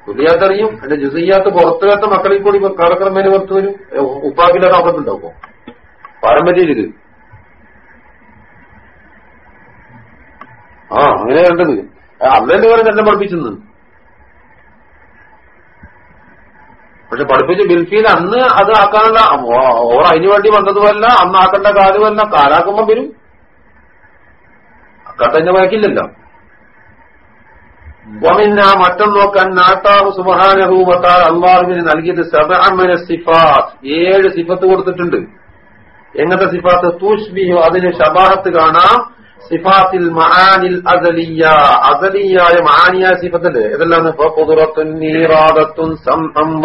[SPEAKER 1] കുല്ലിയാത്ത് അറിയും. ജുസിയാത്ത് പുറത്തുകാത്ത മക്കളിൽ കൂടി കാലക്രമേന പുറത്തു വരും ഉപ്പാക്കില്ലാതെ അവിടെ പാരമ്പര്യം ഇത് ആ അങ്ങനെ കണ്ടത്. അന്നെ പോലെ തന്നെ പഠിപ്പിച്ചെന്ന്. പക്ഷെ പഠിപ്പിച്ച ബിൽഫീൽ അന്ന് അത് ആക്കാനുള്ള ഓർ അതിനു വേണ്ടി വന്നതുമല്ല അന്ന് ആക്കേണ്ട കാര്യമല്ല കാലാക്കുമ്പം വരും. അക്കാത്തന്നെ വഴക്കില്ലല്ലോ. വമിന്ന മറ്റം നോക്കാൻ നാട്ടാഹു സുബഹാനഹൂവത്താൽ അള്ളാഹുവിന് നൽകിയത് സബഅമന സിഫാത്ത്. ഏഴ് സിഫത്ത് കൊടുത്തിട്ടുണ്ട്. എങ്ങനത്തെ സിഫാത്ത്? തൂഷ്ബിഹു അതിന് ഷബാഹത്ത് കാണാം. സിഫാത്തിൽ മഹാനിൽ അസലിയ. അസലിയായ മഹാനിയ സിഫത്തിൽ ഇതെല്ലാം പൊതുറത്തുൻ നീറാദത്തുൻ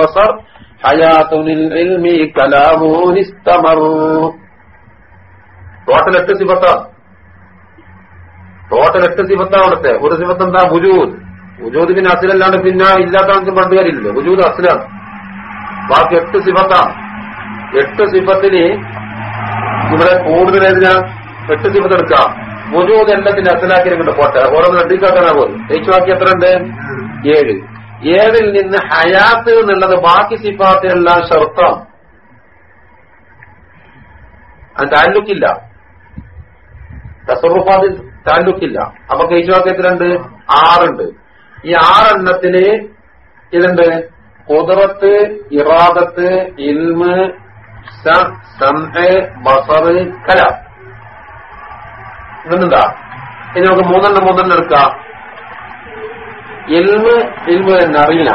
[SPEAKER 1] ബസർ ഹയാത്തുനിൽ ഇൽമി ടോട്ടൽ എട്ട് സിഫത്താ. ടോട്ടൽ എട്ട് സിഫത്താ അവിടുത്തെ. ഒരു സിഫത്ത് എന്താ ബുജൂദ് ബുജൂദ് പിന്നെ അസിലല്ലാണ്ട് പിന്നെ ഇല്ലാത്തവർക്ക് പണ്ട് കാര്യമില്ല അസിലാണ്. ബാക്കി എട്ട് സിഫത്താണ് എട്ട് സിഫത്തിന് ഇവിടെ കൂടുതൽ ഏതിനാ എട്ട് സിഫത്ത് എടുക്കാം. മുഴുവൻ എല്ലാത്തിന്റെ അസലാക്കി ഇങ്ങോട്ട് പോട്ടെ. ഓരോന്ന് രണ്ടിക്കാക്കാനാ പോകും തേച്ചുവാക്കി എത്ര ഉണ്ട്? ഏഴ്. ഏഴിൽ നിന്ന് ഹയാത്ത് എന്നുള്ളത് ബാക്കി സിഫാത്തിനെല്ലാം ഷർത്താം. അത് താലൂക്കില്ല തസറുഫാദിൽ താലൂക്കില്ല അപ്പൊ കേച്ചുവാക്കി എത്രയുണ്ട് ആറുണ്ട്. ഈ ആറെണ്ണത്തിന് ഇതുണ്ട് കുതിറത്ത് ഇറാദത്ത് ഇൽമ് ബസർ കല. ഇതെന്താ? ഇനി നമുക്ക് മൂന്നെണ്ണം മൂന്നെണ്ണം എടുക്കാം. എൽമ് എൽമ് തന്നെ അറിയില്ല.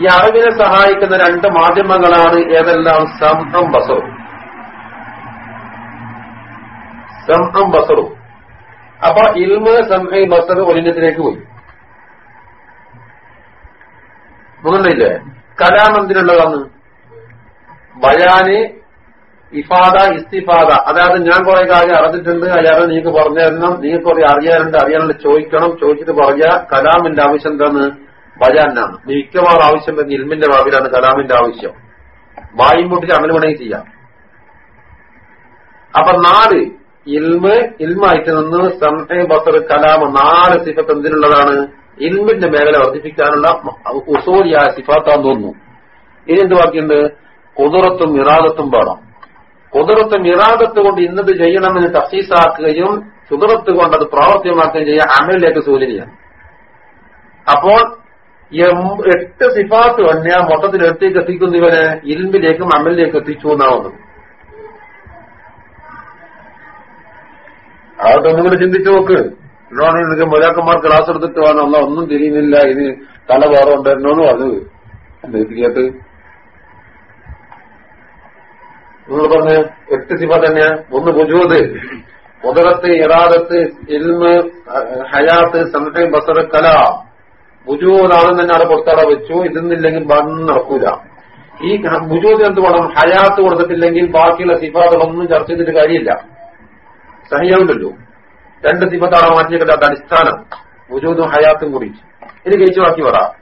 [SPEAKER 1] ഈ അറിവിനെ സഹായിക്കുന്ന രണ്ട് മാധ്യമങ്ങളാണ് ഏതെല്ലാം? സംഹം ബസറും. സംഹം ബസറും. അപ്പൊ ഇൽമ് സംഹ ബസർ ഒലിന്യത്തിലേക്ക് പോയി. മൂന്നെണ്ണില്ലേ കലാം എന്തിനുള്ളതാണ് ബയാന് ഇഫാദ ഇസ്തിഫാദ. അതായത് ഞാൻ കുറെ കാര്യം അറിഞ്ഞിട്ടുണ്ട് അല്ലാതെ നിങ്ങൾക്ക് പറഞ്ഞു തരണം. നിങ്ങൾക്ക് കുറെ അറിയാനുണ്ട് അറിയാനുണ്ട്. ചോദിക്കണം. ചോദിച്ചിട്ട് പറഞ്ഞ കലാമിന്റെ ആവശ്യം എന്താണ്? ബയാനാണ്. മിക്കവാറും ആവശ്യം വരുന്ന ഇൽമിന്റെ ഭാവിയിലാണ് കലാമിന്റെ ആവശ്യം. വായും പൊട്ടിച്ച് അങ്ങനെ വേണമെങ്കിൽ ചെയ്യാം. അപ്പൊ നാല് ഇൽമ് ഇൽമായിട്ട് നിന്ന് സംഹ ബസർ കലാമ് നാല് സിഫത്ത് എന്തിനുള്ളതാണ്? ഇൽമിന്റെ മേഖല വർദ്ധിപ്പിക്കാനുള്ള ഉസോലിയായ സിഫാത്താന്ന് തോന്നുന്നു. ഇനി എന്ത് ബാക്കിയുണ്ട്? കുതിറത്തും ഇറാദത്തും പാടാം. കുതിറത്തും ഇറാദത്ത് കൊണ്ട് ഇന്നത് ചെയ്യണമെന്ന് തഫീസാക്കുകയും കുതിറത്ത് കൊണ്ട് അത് പ്രാവർത്തികമാക്കുകയും ചെയ്യാൻ അമലിലേക്ക് സൂചനയാണ് അപ്പോൾ എട്ട് സിഫാത്ത് തന്നെ മൊത്തത്തിൽ എടുത്തേക്ക് എത്തിക്കുന്ന ഇവരെ ഇരുമ്പിലേക്കും അമലിലേക്ക് എത്തിച്ചു എന്നാവുന്നത് അതൊന്നും കൂടെ ചിന്തിച്ചു നോക്ക്. ഇതാണ് മുലാക്കന്മാർ ക്ലാസ് എടുത്തിട്ട് വേണം. ഒന്നും തിരിയുന്നില്ല. ഇത് തല വേറെ ഉണ്ടായിരുന്നോന്ന് പറഞ്ഞത്. എന്ത് നിങ്ങൾ പറഞ്ഞ എട്ട് സിഫ തന്നെയാ? ഒന്ന് ബുജൂത് മുതലത്ത് ഇറാദത്ത് ഇൽമ് ഹയാത്ത് സംശയം ബസറ് കല. ബുജൂതാണെന്ന് തന്നെ അവിടെ പുറത്താടെ വെച്ചു. ഇതെന്നില്ലെങ്കിൽ ബന്ന് നടക്കൂല. ഈ ബുജൂത് എന്ത് വേണം? ഹയാത്ത് കൊടുത്തിട്ടില്ലെങ്കിൽ ബാക്കിയുള്ള സിഫാത്തുകളൊന്നും ചർച്ച ചെയ്തിട്ട് കാര്യമില്ല. സഹിയാവില്ലല്ലോ. രണ്ട് സിഫത്താണ് മാറ്റിയേക്കില്ലാത്ത അടിസ്ഥാനം. ബുജൂതും ഹയാത്തും കൂടി. ഇത് കഴിച്ചു ബാക്കി പറ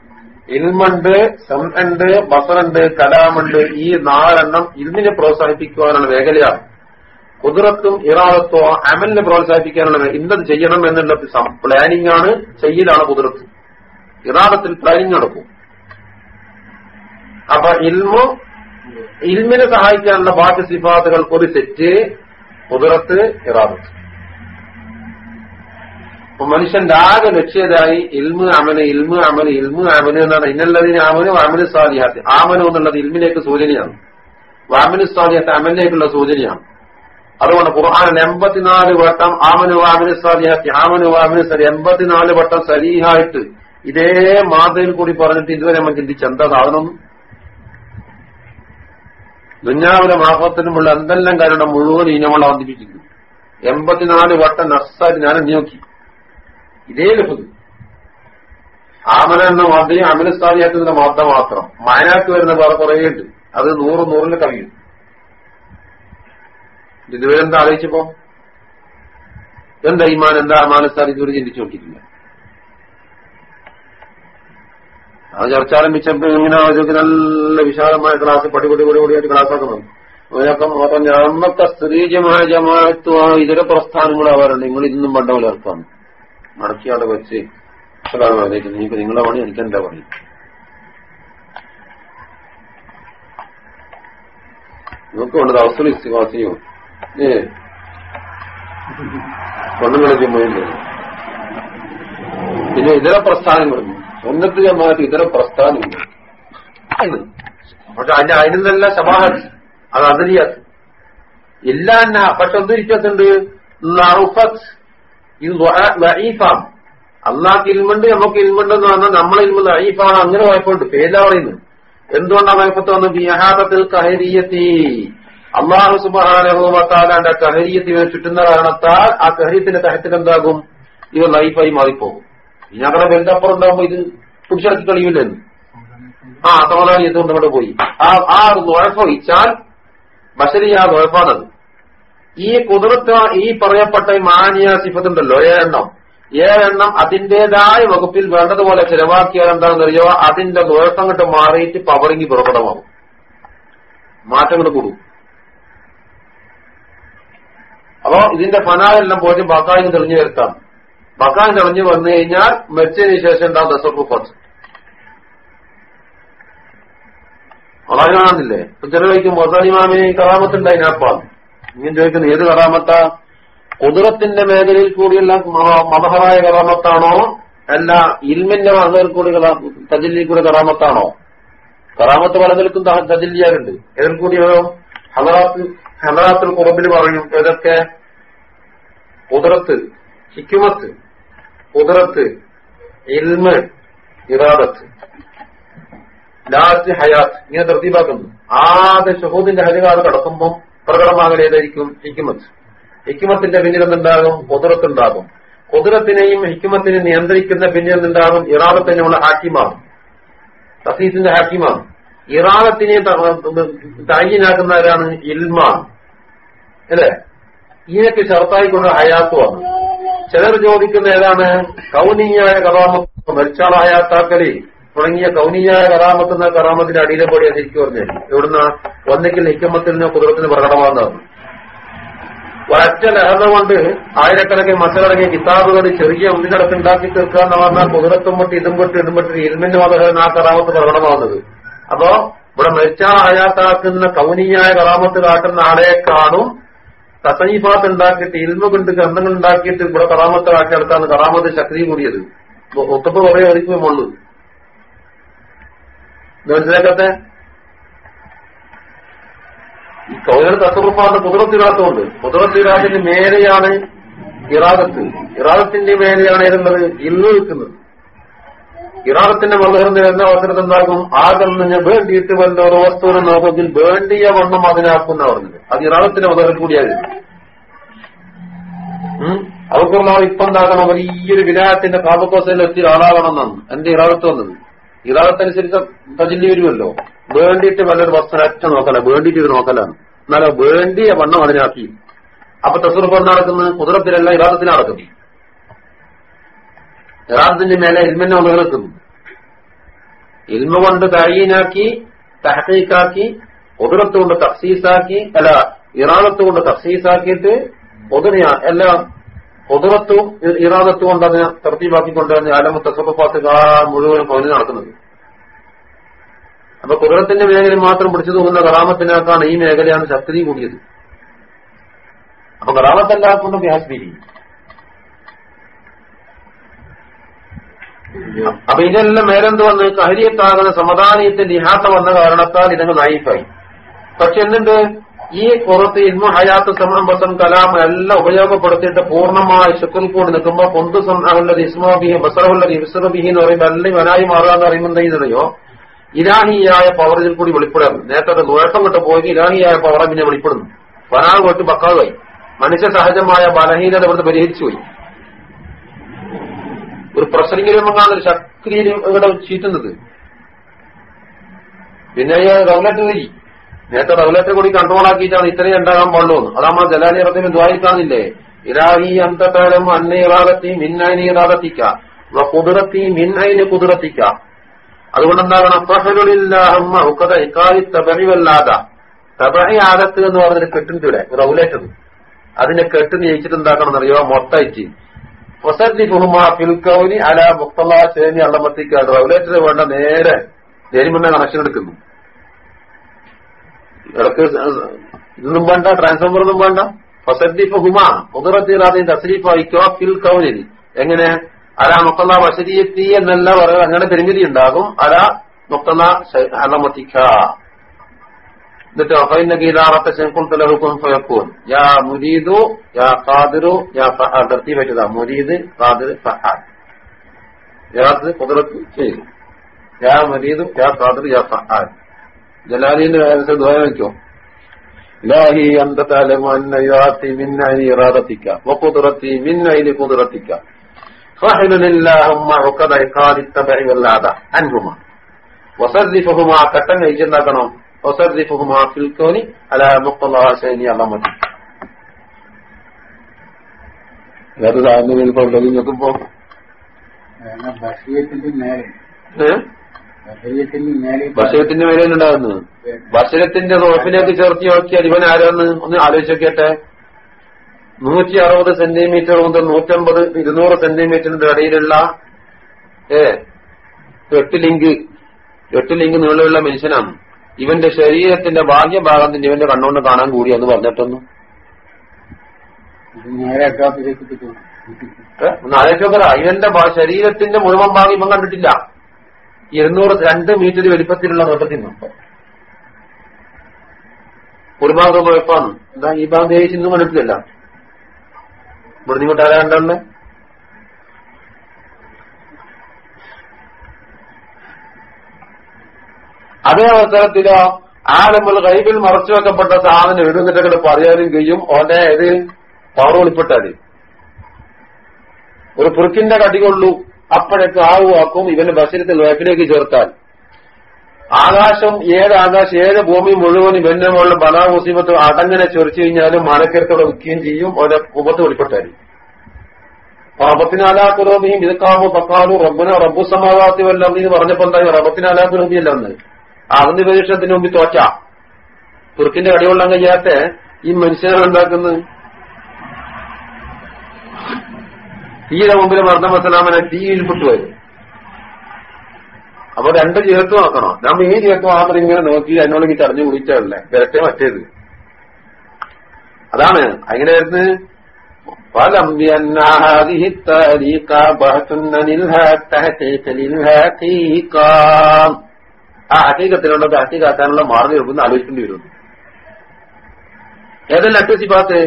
[SPEAKER 1] ഇൽമുണ്ട് സംണ്ട് ബസറുണ്ട് കലാമുണ്ട് ഈ നാലെണ്ണം ഇൽമിനെ പ്രോത്സാഹിപ്പിക്കുവാനുള്ള മേഖലയാണ്. കുതിരത്തും ഇറാദത്തോ അമലിനെ പ്രോത്സാഹിപ്പിക്കാനുള്ള ഇന്നത് ചെയ്യണം എന്നുള്ള പ്ലാനിംഗ് ആണ് ചെയ്യലാണ് കുതിരത്ത്. ഇറാദത്തിൽ പ്ലാനിംഗ് നടക്കും. അപ്പൊ ഇൽമു ഇൽമിനെ സഹായിക്കാനുള്ള ബാക്കി സിഫാത്തുകൾ ഒരു സെറ്റ് കുതിരത്ത് ഇറാദത്ത്. അപ്പൊ മനുഷ്യന്റെ ആകെ ലക്ഷ്യതായി ഇൽമു അമന് ഇൽമു അമന് ഇൽമു അമന് എന്നാണ്. ഇന്നല്ലതിന് അമന് വാമന് സ്വാദിഹാത്ത് ആമനു എന്നുള്ളത് ഇൽമിലേക്ക് സൂചനയാണ്. വാമന് സ്വാദിഹാത്ത് അമനിലേക്കുള്ള സൂചനയാണ്. അതുകൊണ്ട് ഖുർആാനിൽ എൺപത്തിനാല് വട്ടം ആമനു വാമിന് സ്വാദിഹാത്തി ആമനു വാമിന് സരി എൺപത്തിനാല് വട്ടം സലീഹായിട്ട് ഇതേ മാതയിൽ കൂടി പറഞ്ഞിട്ട് ഇതുവരെ നമ്മൾ ചിന്തിച്ച് എന്താ സാധനം ദുഞ്ഞാവിലെ മാഫത്തിനുമുള്ള എന്തെല്ലാം കാരണം മുഴുവൻ ഇനമുള്ള അവതരിപ്പിച്ചിരിക്കുന്നു എൺപത്തിനാല് വട്ടം നസ്സായിട്ട് ഞാൻ നോക്കി. ഇതേ ലഭ്യത. ആമന എന്ന മാതയും അമല സ്ഥാനിയാക്കുന്നതിന്റെ മാത്രം. മാത്രം മാനാക്ക് വരുന്ന വേറെ കുറേ ഉണ്ട് അത് നൂറ് നൂറിന് കവിയും. ഇതുവരെ എന്താ ആലോചിച്ചപ്പോ? എന്താ ഈമാൻ എന്താ അമാനസ്ഥാൻ ഇതുവരെ ചിന്തിച്ചു നോക്കിയിട്ടില്ല. അത് ചർച്ച ആരംഭിച്ചപ്പോ ഇങ്ങനെ അതൊക്കെ നല്ല വിശാലമായ ക്ലാസ് പടി പടി പടി പടിയായിട്ട് ക്ലാസ് ആക്കണം. അതിനൊക്കെ പറഞ്ഞ അന്നത്തെ സ്ത്രീജമായ ജമാ ജമാഅത്തും ഇതര പ്രസ്ഥാനങ്ങളാവാറുണ്ട്. നിങ്ങൾ ഇന്നും പണ്ട പോലെ ഇറക്കാണ് വെച്ച് അതാണ് പറഞ്ഞേക്കുന്നത് നീക്ക് നിങ്ങളെ പണി എനിക്ക് എന്താ പണി? നിങ്ങൾക്ക് വേണ്ടത് അവസരം ഇസ്തിവാസിയോ ഏ? പെണ്ണുങ്ങളെ ജമ്മയില്ലേ പിന്നെ ഇതര പ്രസ്ഥാനങ്ങളുണ്ട് സ്വന്തത്തിൽ ജമാഅത്ത് ഇതര പ്രസ്ഥാനങ്ങൾ പക്ഷെ അതിന്റെ നല്ല സമാഹ അത് അതിരിയാത്ത് ഇല്ല എന്നാ പക്ഷെ ഒന്നിരിക്കുന്നുണ്ട് നറുഫത്ത് ഇത് ലൈഫാണ് അള്ളാഹ്ക്ക് ഇൽമുണ്ട് നമുക്ക് ഇൽമുണ്ട് എന്ന് പറഞ്ഞാൽ നമ്മളെ ഇൽമ ലൈഫാണ് അങ്ങനെ വായ്പുണ്ട് പേരാ പറയുന്നു എന്തുകൊണ്ടാണ് വായ്പത്ത് വന്നത്? ബിഹാദത്തിൽ കഹരിയത്തി. അള്ളാഹു സുബാനുഭവത്താലാന്റെ കഹരിയത്തിനെ ചുറ്റുന്ന കാരണത്താൽ ആ കഹരിയത്തിന്റെ തഹത്തിൽ എന്താകും? ഇവ ലൈഫായി മാറിപ്പോകും. ഞങ്ങളുടെ വെല്ലപ്പുറം ഉണ്ടാകുമ്പോ ഇത് പിടിച്ചടക്കി കളിയില്ലെന്ന് ആ സമാധാനിയത്ത് കൊണ്ട് അവിടെ പോയി. ആ ആ ഒരു നുഴപ്പൊഴിച്ചാൽ ബഷരി ആ നുഴപ്പാണത് ഈ കുതിർത്ത ഈ പറയപ്പെട്ട മാനിയ സിഫത്തുണ്ടല്ലോ ഏഴെണ്ണം. ഏഴെണ്ണം അതിന്റേതായ വകുപ്പിൽ വേണ്ടതുപോലെ ചെലവാക്കിയാൽ എന്താണെന്ന് അറിയോ? അതിന്റെ ദോഷം കിട്ട് മാറിയിട്ട് പവറിങ്ങി പുറപ്പെടുമാവും മാറ്റങ്ങൾ കൂടും. അപ്പോ ഇതിന്റെ ഫനാലെല്ലാം പോയിട്ട് ബക്കായി തെളിഞ്ഞു വരുത്താം. ബക്കായി തെളിഞ്ഞു വന്നു കഴിഞ്ഞാൽ മെച്ചതിന് ശേഷം ഉണ്ടാവും കുറച്ച് വളരെ കാണുന്നില്ലേ? ഇപ്പൊ ചില വയ്ക്കും മൊത്തലിമാമിന് ഇങ്ങനെ ചോദിക്കുന്നത് ഏത് കറാമത്താ കുതിരത്തിന്റെ മേഖലയിൽ കൂടിയുള്ള മതഹറായ കറാമത്താണോ അല്ല ഇൽമിന്റെ മതയിൽ കൂടി തജില്ലിൽ കൂടി കറാമത്താണോ കറാമത്ത് പല നിൽക്കും തജില്ലിയാറുണ്ട് ഏതിൽ കൂടിയോ? ഹലറാത്ത് ഹലറാത്തിൽ കുറബിൽ പറയും ഏതൊക്കെ? കുതിരത്ത് ഹിക്കുമത്ത് കുതിരത്ത് ഇൽമ് ഇറാദത്ത്. ലാസ്റ്റ് ഹയാത്ത് ഇങ്ങനെ തൃപ്തിപ്പാക്കുന്നു ആദ്യ ഷഹൂദിന്റെ ഹരികാത് കടക്കുമ്പോൾ പ്രകടമാകൽ ഏതായിരിക്കും ഹിക്കുമത്ത് ഹിക്കുമത്തിന്റെ പിന്നിൽ എന്തുണ്ടാകും? കുതിരത്തുണ്ടാകും. കുതിരത്തിനെയും ഹിക്കുമത്തിനെയും നിയന്ത്രിക്കുന്ന പിന്നിൽ എന്തുണ്ടാകും? ഇറാദത്തിനുള്ള ഹാക്കിമാണ് തസീസിന്റെ ഹാക്കിമാണ് ഇറാദത്തിനെ തയ്യനാക്കുന്നവരാണ് ഇൽമാണ് അല്ലേ? ഇതിനൊക്കെ ഷർത്തായിക്കൊണ്ട് ഹയാത്തുമാണ് ചിലർ ചോദിക്കുന്ന ഏതാണ്? കൗനീയായ കഥാമത്വം മരിച്ചാൾ ഹയാത്താക്കലി തുടങ്ങിയ കൗനീയായ കറാമത്ത് എന്ന കറാമത്തിന്റെ അടിയിലെ പൊടിയാ ശരിക്കും പറഞ്ഞു. എവിടുന്ന? ഒന്നിക്കൽ ഹിക്കമ്മത്തിന് കുതിരത്തിന് പ്രകടമാകുന്നതാണ് ഒരൊറ്റ ലഹത കൊണ്ട് ആയിരക്കണക്കിന് മസലടങ്ങിയ കിതാബുകൾ ചെറിയ ഉള്ളിനടക്ക് ഉണ്ടാക്കി തീർക്കുക എന്ന് പറഞ്ഞാൽ കുതിരത്തും പൊട്ടി ഇതും പൊട്ടി ഇതും പൊട്ടി ഇരുമിന് മതം ആ കറാമത്ത് പ്രകടമാകുന്നത് അപ്പോ ഇവിടെ മരിച്ച ഹയാത്താക്കുന്ന കൗനീയായ കറാമത്ത് കാട്ടുന്ന ആളെ കാണും. തസനീഫാത്ത് ഉണ്ടാക്കിയിട്ട് ഇരുമ കൊണ്ട് ഗ്രന്ഥങ്ങൾ ഉണ്ടാക്കിയിട്ട് ഇവിടെ കറാമത്ത് കാട്ടിയെടുത്താണ് കറാമത്ത് ശക്തി കൂടിയത്. ഒത്തപ്പ് കുറെ ഒതുക്കുമുള്ളൂ മനസ്സിലാക്കത്തെ ഈ കൗനർ തസറുപ്പാണ് കുതിരത്തിരാത്തമുണ്ട് കുതിരത്തിരാത്തിന്റെ മേലെയാണ് ഇറാദത്ത്. ഇറാദത്തിന്റെ മേലെയാണ് ഇരുന്നത് ഇന്ന് നിൽക്കുന്നത്. ഇറാദത്തിന്റെ മലഹറിന് വരുന്ന അവസരത്തിൽ എന്താകും? ആകെന്ന് വേണ്ടിയിട്ട് വല്ല ഒരു വസ്തുവിനെ നോക്കുമെങ്കിൽ വേണ്ടിയ വണ്ണം അതിനാക്കുന്ന പറഞ്ഞത് അത് ഇറാദത്തിന്റെ മലഹറിൽ കൂടിയായിരുന്നു അവർക്കുള്ള ഇപ്പം എന്താകണം? വലിയൊരു വിലായത്തിന്റെ കാപ്പക്കോസയിൽ എത്തി ആളാകണമെന്നാണ്. എന്റെ ഇറാദത്ത് വന്നത്? ഇറാദത്തനുസരിച്ച് തജില്ലി വരുമല്ലോ. വേണ്ടിയിട്ട് വല്ലൊരു വസ്ത്രം അറ്റ നോക്കല. വേണ്ടിയിട്ട് ഇത് നോക്കലാണ്. എന്നാലോ വേണ്ടിയ വണ്ണം അതിനാക്കി. അപ്പൊ തസുറുപ്പ് നടക്കുന്നത് കുതിരത്തിലല്ല ഇറാദത്തിന് നടക്കുന്നു. ഇറാദത്തിന്റെ മേലെ ഇൽമിനെ നിലനിൽക്കുന്നു ഇൽമ കൊണ്ട് തഴീനാക്കി തഹക്കീക്കാക്കി കുതിരത്തുകൊണ്ട് തഫ്സീസാക്കി അല്ല ഇറാദത്ത് കൊണ്ട് തഫ്സീസാക്കിയിട്ട് പൊതുനെയാ എല്ലാം കുതിരത്തും ഇറാദത്തും കൊണ്ട് അതിനെ തർത്തീവാക്കിക്കൊണ്ട് തന്നെ അലമ തസപ്പാത്ത് മുഴുവനും പകുതി നടക്കുന്നത് അപ്പൊ കുതിരത്തിന്റെ മേഖല മാത്രം പിടിച്ചു തോന്നുന്ന കറാമത്തിനാക്കാണ് ഈ മേഖലയാണ് ശക്തി കൂടിയത്. അപ്പൊ കറാമത്തല്ലാക്കൊണ്ട് വ്യാസ്മീരി അപ്പൊ ഇതെല്ലാം മേലെന്ത് വന്ന് കഹരിയത്താകുന്ന സമാധാനീയത്തിന്റെ ഇഹാത്ത വന്ന കാരണത്താൽ ഇതങ്ങ് നായിഫായി. പക്ഷെ എന്തുണ്ട്? ഈ പുറത്ത് ഇൽമു ഹയാത്ത് സമമ്പസം കലാം എല്ലാം ഉപയോഗപ്പെടുത്തിയിട്ട് പൂർണമായ പൂർണമായി ശുക്രിക്കൂടി നിൽക്കുമ്പോ പൊന്തു സംഹുള്ളത് ഇസ്മോബിഹി ബസറുള്ളത് ഇസ്രബിഹി എന്ന് പറയുമ്പോൾ എല്ലാം വനായി മാറുക എന്ന് പറയുമ്പോൾ എന്താ ഇലാഹിയായ പവറിൽ കൂടി വെളിപ്പെടുന്നു നേരത്തെ നോട്ടം വിട്ട് പോയി ഇലാഹിയായ പവറെ പിന്നെ വെളിപ്പെടുന്നു. വനാവ് പോയിട്ട് പക്കാതായി. മനുഷ്യ സഹജമായ ബലഹീനത ഇവിടുന്ന് പരിഹരിച്ചു പോയി. ഒരു പ്രസരിക്കലുമെന്നാണ് ഒരു ശക്തിയിൽ ഇവിടെ ചീറ്റുന്നത്. പിന്നെ ഗവൺമെന്റ് നേരത്തെ റൗലറ്റ് കൂടി കൺട്രോൾ ആക്കിയിട്ടാണ് ഇത്രയും ഉണ്ടാകാൻ പാടുള്ളൂ അത് ജലാലി റത്തിന് ദ്വാരിക്കാന്നില്ലേ ഇരാഹി അന്തത്താലം അന്നയിറാകത്തി മിന്നൈനി ഇറാകത്തിക്ക കുതിരത്തി മിന്നൈന് കുതിരത്തിക്ക. അതുകൊണ്ട് എന്താകണം തബഴിവല്ലാത തബഴി ആകത്ത് എന്ന് പറഞ്ഞൊരു കെട്ടിന്റെ റൗലേറ്റത് അതിനെ കെട്ട് ജയിച്ചിട്ട് എന്താക്കണം എന്നറിയോ മൊത്തയച്ച് ബഹുമാ ഫിൽക്കൗനി അല മുക്തല ശേനി അള്ളമത്തിക്ക് റെഗുലേറ്റർ വേണ്ട നേരെ. ജനിമുന്ന കണക്ഷൻ എടുക്കുന്നു ഇടയ്ക്ക് ഇതൊന്നും വേണ്ട ട്രാൻസ്ഫോമർ ഒന്നും വേണ്ട. ഫസദ്ദീഫ് ഹുമ മുതറത്തിറാതെ തസ്ലീഫ് ആയിക്കോ ഫിൽ കൗനിൽ എങ്ങനെ? അല മുക്തല വസരിയെത്തി എന്നല്ല പറയുക. അങ്ങനെ പെരുമിതി ഉണ്ടാകും. അല മുക്തല അലമത്തിക്ക. എന്നിട്ട് ഫൈനക്ക് ഗീതാറത്തെ ശങ്കുൽത്തലഹുക്കും ഫയക്കൂൻ. യാ മുരീദു യാ ഖാദിറു യാ ഫഹാദ്. തർത്തീബ് പറ്റുക മുരീദ് ഖാദിർ ഫഹാദ്. യാത് കുതിരത്ത് ചെയ്തു യാ മുരീദു യാ ഖാദിർ യാ ഫഹാൽ ജലാലിന്റെ കാലത്ത് ദ്വാ വെക്കോ ലാഹി അന്തത്താലി മിന്നൈനി ഇറാദത്തിക്ക വക്കുതിറത്തി മിന്നൈനി കുതിറത്തിക്ക ഫഹിലുലില്ലാഹുമ്മ ഉഖദ ഇഖാദി തബഇ വല്ലാദ അൻഹുമ വസദ്ദിഫഹുമ കട്ടൻ ഐജന്നാക്കണോ വസദ്ദിഫഹുമ ഫിൽ കൗനി അലാ മുഖ്തല്ലാഹ ശൈനി അലമതി അല്ലാതെ താഴ്ന്ന
[SPEAKER 2] മേൽപ്പോ നിങ്ങൾക്കും
[SPEAKER 1] പോകും
[SPEAKER 2] ബഷീയത്തിന്റെ നേരെ
[SPEAKER 1] ബഷീരത്തിന്റെ മേലെ ഉണ്ടാകുന്നത് ബഷീറത്തിന്റെ റോഫിലേക്ക് ചേർത്തി നോക്കിയാൽ ഇവൻ ആരാന്ന് ഒന്ന് ആലോചിച്ച് നോക്കിയട്ടെ നൂറ്റി അറുപത് സെന്റിമീറ്റർ മുതൽ നൂറ്റമ്പത് ഇരുന്നൂറ് സെന്റിമീറ്ററിന്റെ ഇടയിലുള്ള ഏ എട്ട് ലിങ്ക് എട്ട് ലിങ്ക് നീളമുള്ള മനുഷ്യനാണ് ഇവന്റെ ശരീരത്തിന്റെ ബാഹ്യഭാഗത്തിന്റെ ഇവന്റെ കണ്ണുകൊണ്ട് കാണാൻ കൂടി എന്ന് പറഞ്ഞിട്ടൊന്നും? ഒന്ന് ആലോചിച്ചോക്കറ ഇവന്റെ ശരീരത്തിന്റെ മുഴുവൻ ഭാഗം ഇവൻ കണ്ടിട്ടില്ല. ഇരുന്നൂറ് രണ്ട് മീറ്റർ വലിപ്പത്തിലുള്ള നോട്ടത്തിൽ ഒരു ഭാഗം കുഴപ്പമാണ്. എന്താ ഈ ഭാഗം ദേശി ഇന്നും കണ്ടിട്ടില്ല ഇവിടെ ഇങ്ങോട്ട് ആരാ കണ്ടേ അതേ അവസരത്തിലോ ആലമുൽ കൈബിൽ മറച്ചു വെക്കപ്പെട്ട സാധനം എഴുതുന്നിട്ടൊക്കെ പറയാനും കഴിയും. ഓന്റെ ഇത് പവർ വെളിപ്പെട്ടാൽ ഒരു പുറുക്കിന്റെ കടികൊള്ളൂ. അപ്പോഴൊക്കെ ആ വാക്കും ഇവന്റെ ബസ്സിരത്തിൽ വേപ്പിലേക്ക് ചേർത്താൽ ആകാശം ഏത് ആകാശം ഏത് ഭൂമി മുഴുവൻ ഇവന്റെ മുകളിൽ ബലാ മുസീബത്ത് അടങ്ങനെ ചൊറിച്ചു കഴിഞ്ഞാലും മഴക്കരത്തോടെ വിൽക്കുകയും ചെയ്യും അവരെ കുപത്ത് വെളിപ്പെട്ടാൽ റബത്തിനാലാ കുറോബിയും ഇതൊക്കാമോ പക്കാലു റബ്ബിന റബ്ബു സമാവാത്തി വല്ലം എന്ന് പറഞ്ഞപ്പോ എന്തായി? റബത്തിനാലാ കുറോബിയല്ല എന്ന് അതിന്റെ പരീക്ഷണത്തിന് മുമ്പിൽ തോറ്റ. തുർക്കിന്റെ കടികൊള്ളാൻ കഴിയാത്ത ഈ മനുഷ്യനെ ഉണ്ടാക്കുന്നത് തീയുടെ മുമ്പിൽ മർദ്ദം വസ്സലാമനെ തീയിൽ പെട്ടുപോയത് അപ്പൊ രണ്ട് ചേർത്ത് നോക്കണം നമ്മ ഈ ചേർത്ത് മാത്രം ഇങ്ങനെ നോക്കി അതിനോട് എനിക്ക് അറിഞ്ഞു കുടിച്ചല്ലേ വരട്ടെ മറ്റേത് അതാണ് അങ്ങനെയായിരുന്നു فلم بأن هذه الطريقة بحث للها تحقيق للحقيقة ആ ഹക്കീകത്തിനുള്ള ഹക്കീകാക്കാനുള്ള മാർഗം എഴുതുന്ന ആലോചിക്കേണ്ടി വരും ഏതെല്ലാം എട്ട് സിബാത്ത്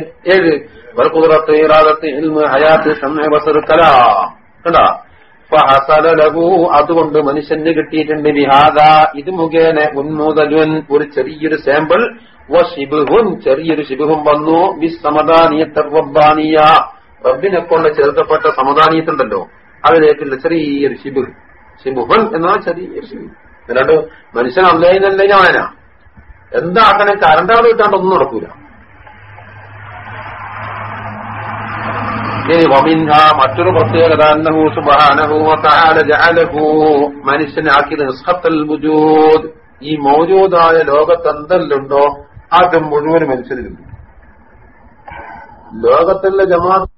[SPEAKER 1] അതുകൊണ്ട് മനുഷ്യന് കിട്ടിയിട്ടുണ്ട് ബിഹാദ ഇത് മുഖേന ഉന്മൂതലുൻ ഒരു ചെറിയൊരു സാമ്പിൾ ശിബുഹുൻ ചെറിയൊരു ശിബുഹും വന്നു. ബിസമദാനിയ റബ്ബിനെ കൊണ്ട് ചേർക്കപ്പെട്ട സമദാനീയത്തുണ്ടല്ലോ. അതിലേക്കുള്ള ചെറിയൊരു ശിബു. ശിബുഹുൻ എന്നാൽ ചെറിയൊരു ശിബു. എന്നിട്ട് മനുഷ്യൻ അല്ലേനല്ലേ ഞാനാ. എന്താക്കണേ കരണ്ടാട് അവിടെ കിട്ടാണ്ട് ഒന്നും നടക്കൂല. വമിൻഹ മറ്റൊരു പ്രത്യേകത അന്നഹു സുബ്ഹാനഹു വതആല ജഅലഹു. മനുഷ്യനാക്കിയത് നിസ്ഹത്തൽ വുജൂദ്. ഈ മൗജൂദായ ലോകത്ത് എന്തെല്ലുണ്ടോ അത് മുഴുവൻ മനുഷ്യനിലുണ്ട് ലോകത്തുള്ള ജമാഅത്ത്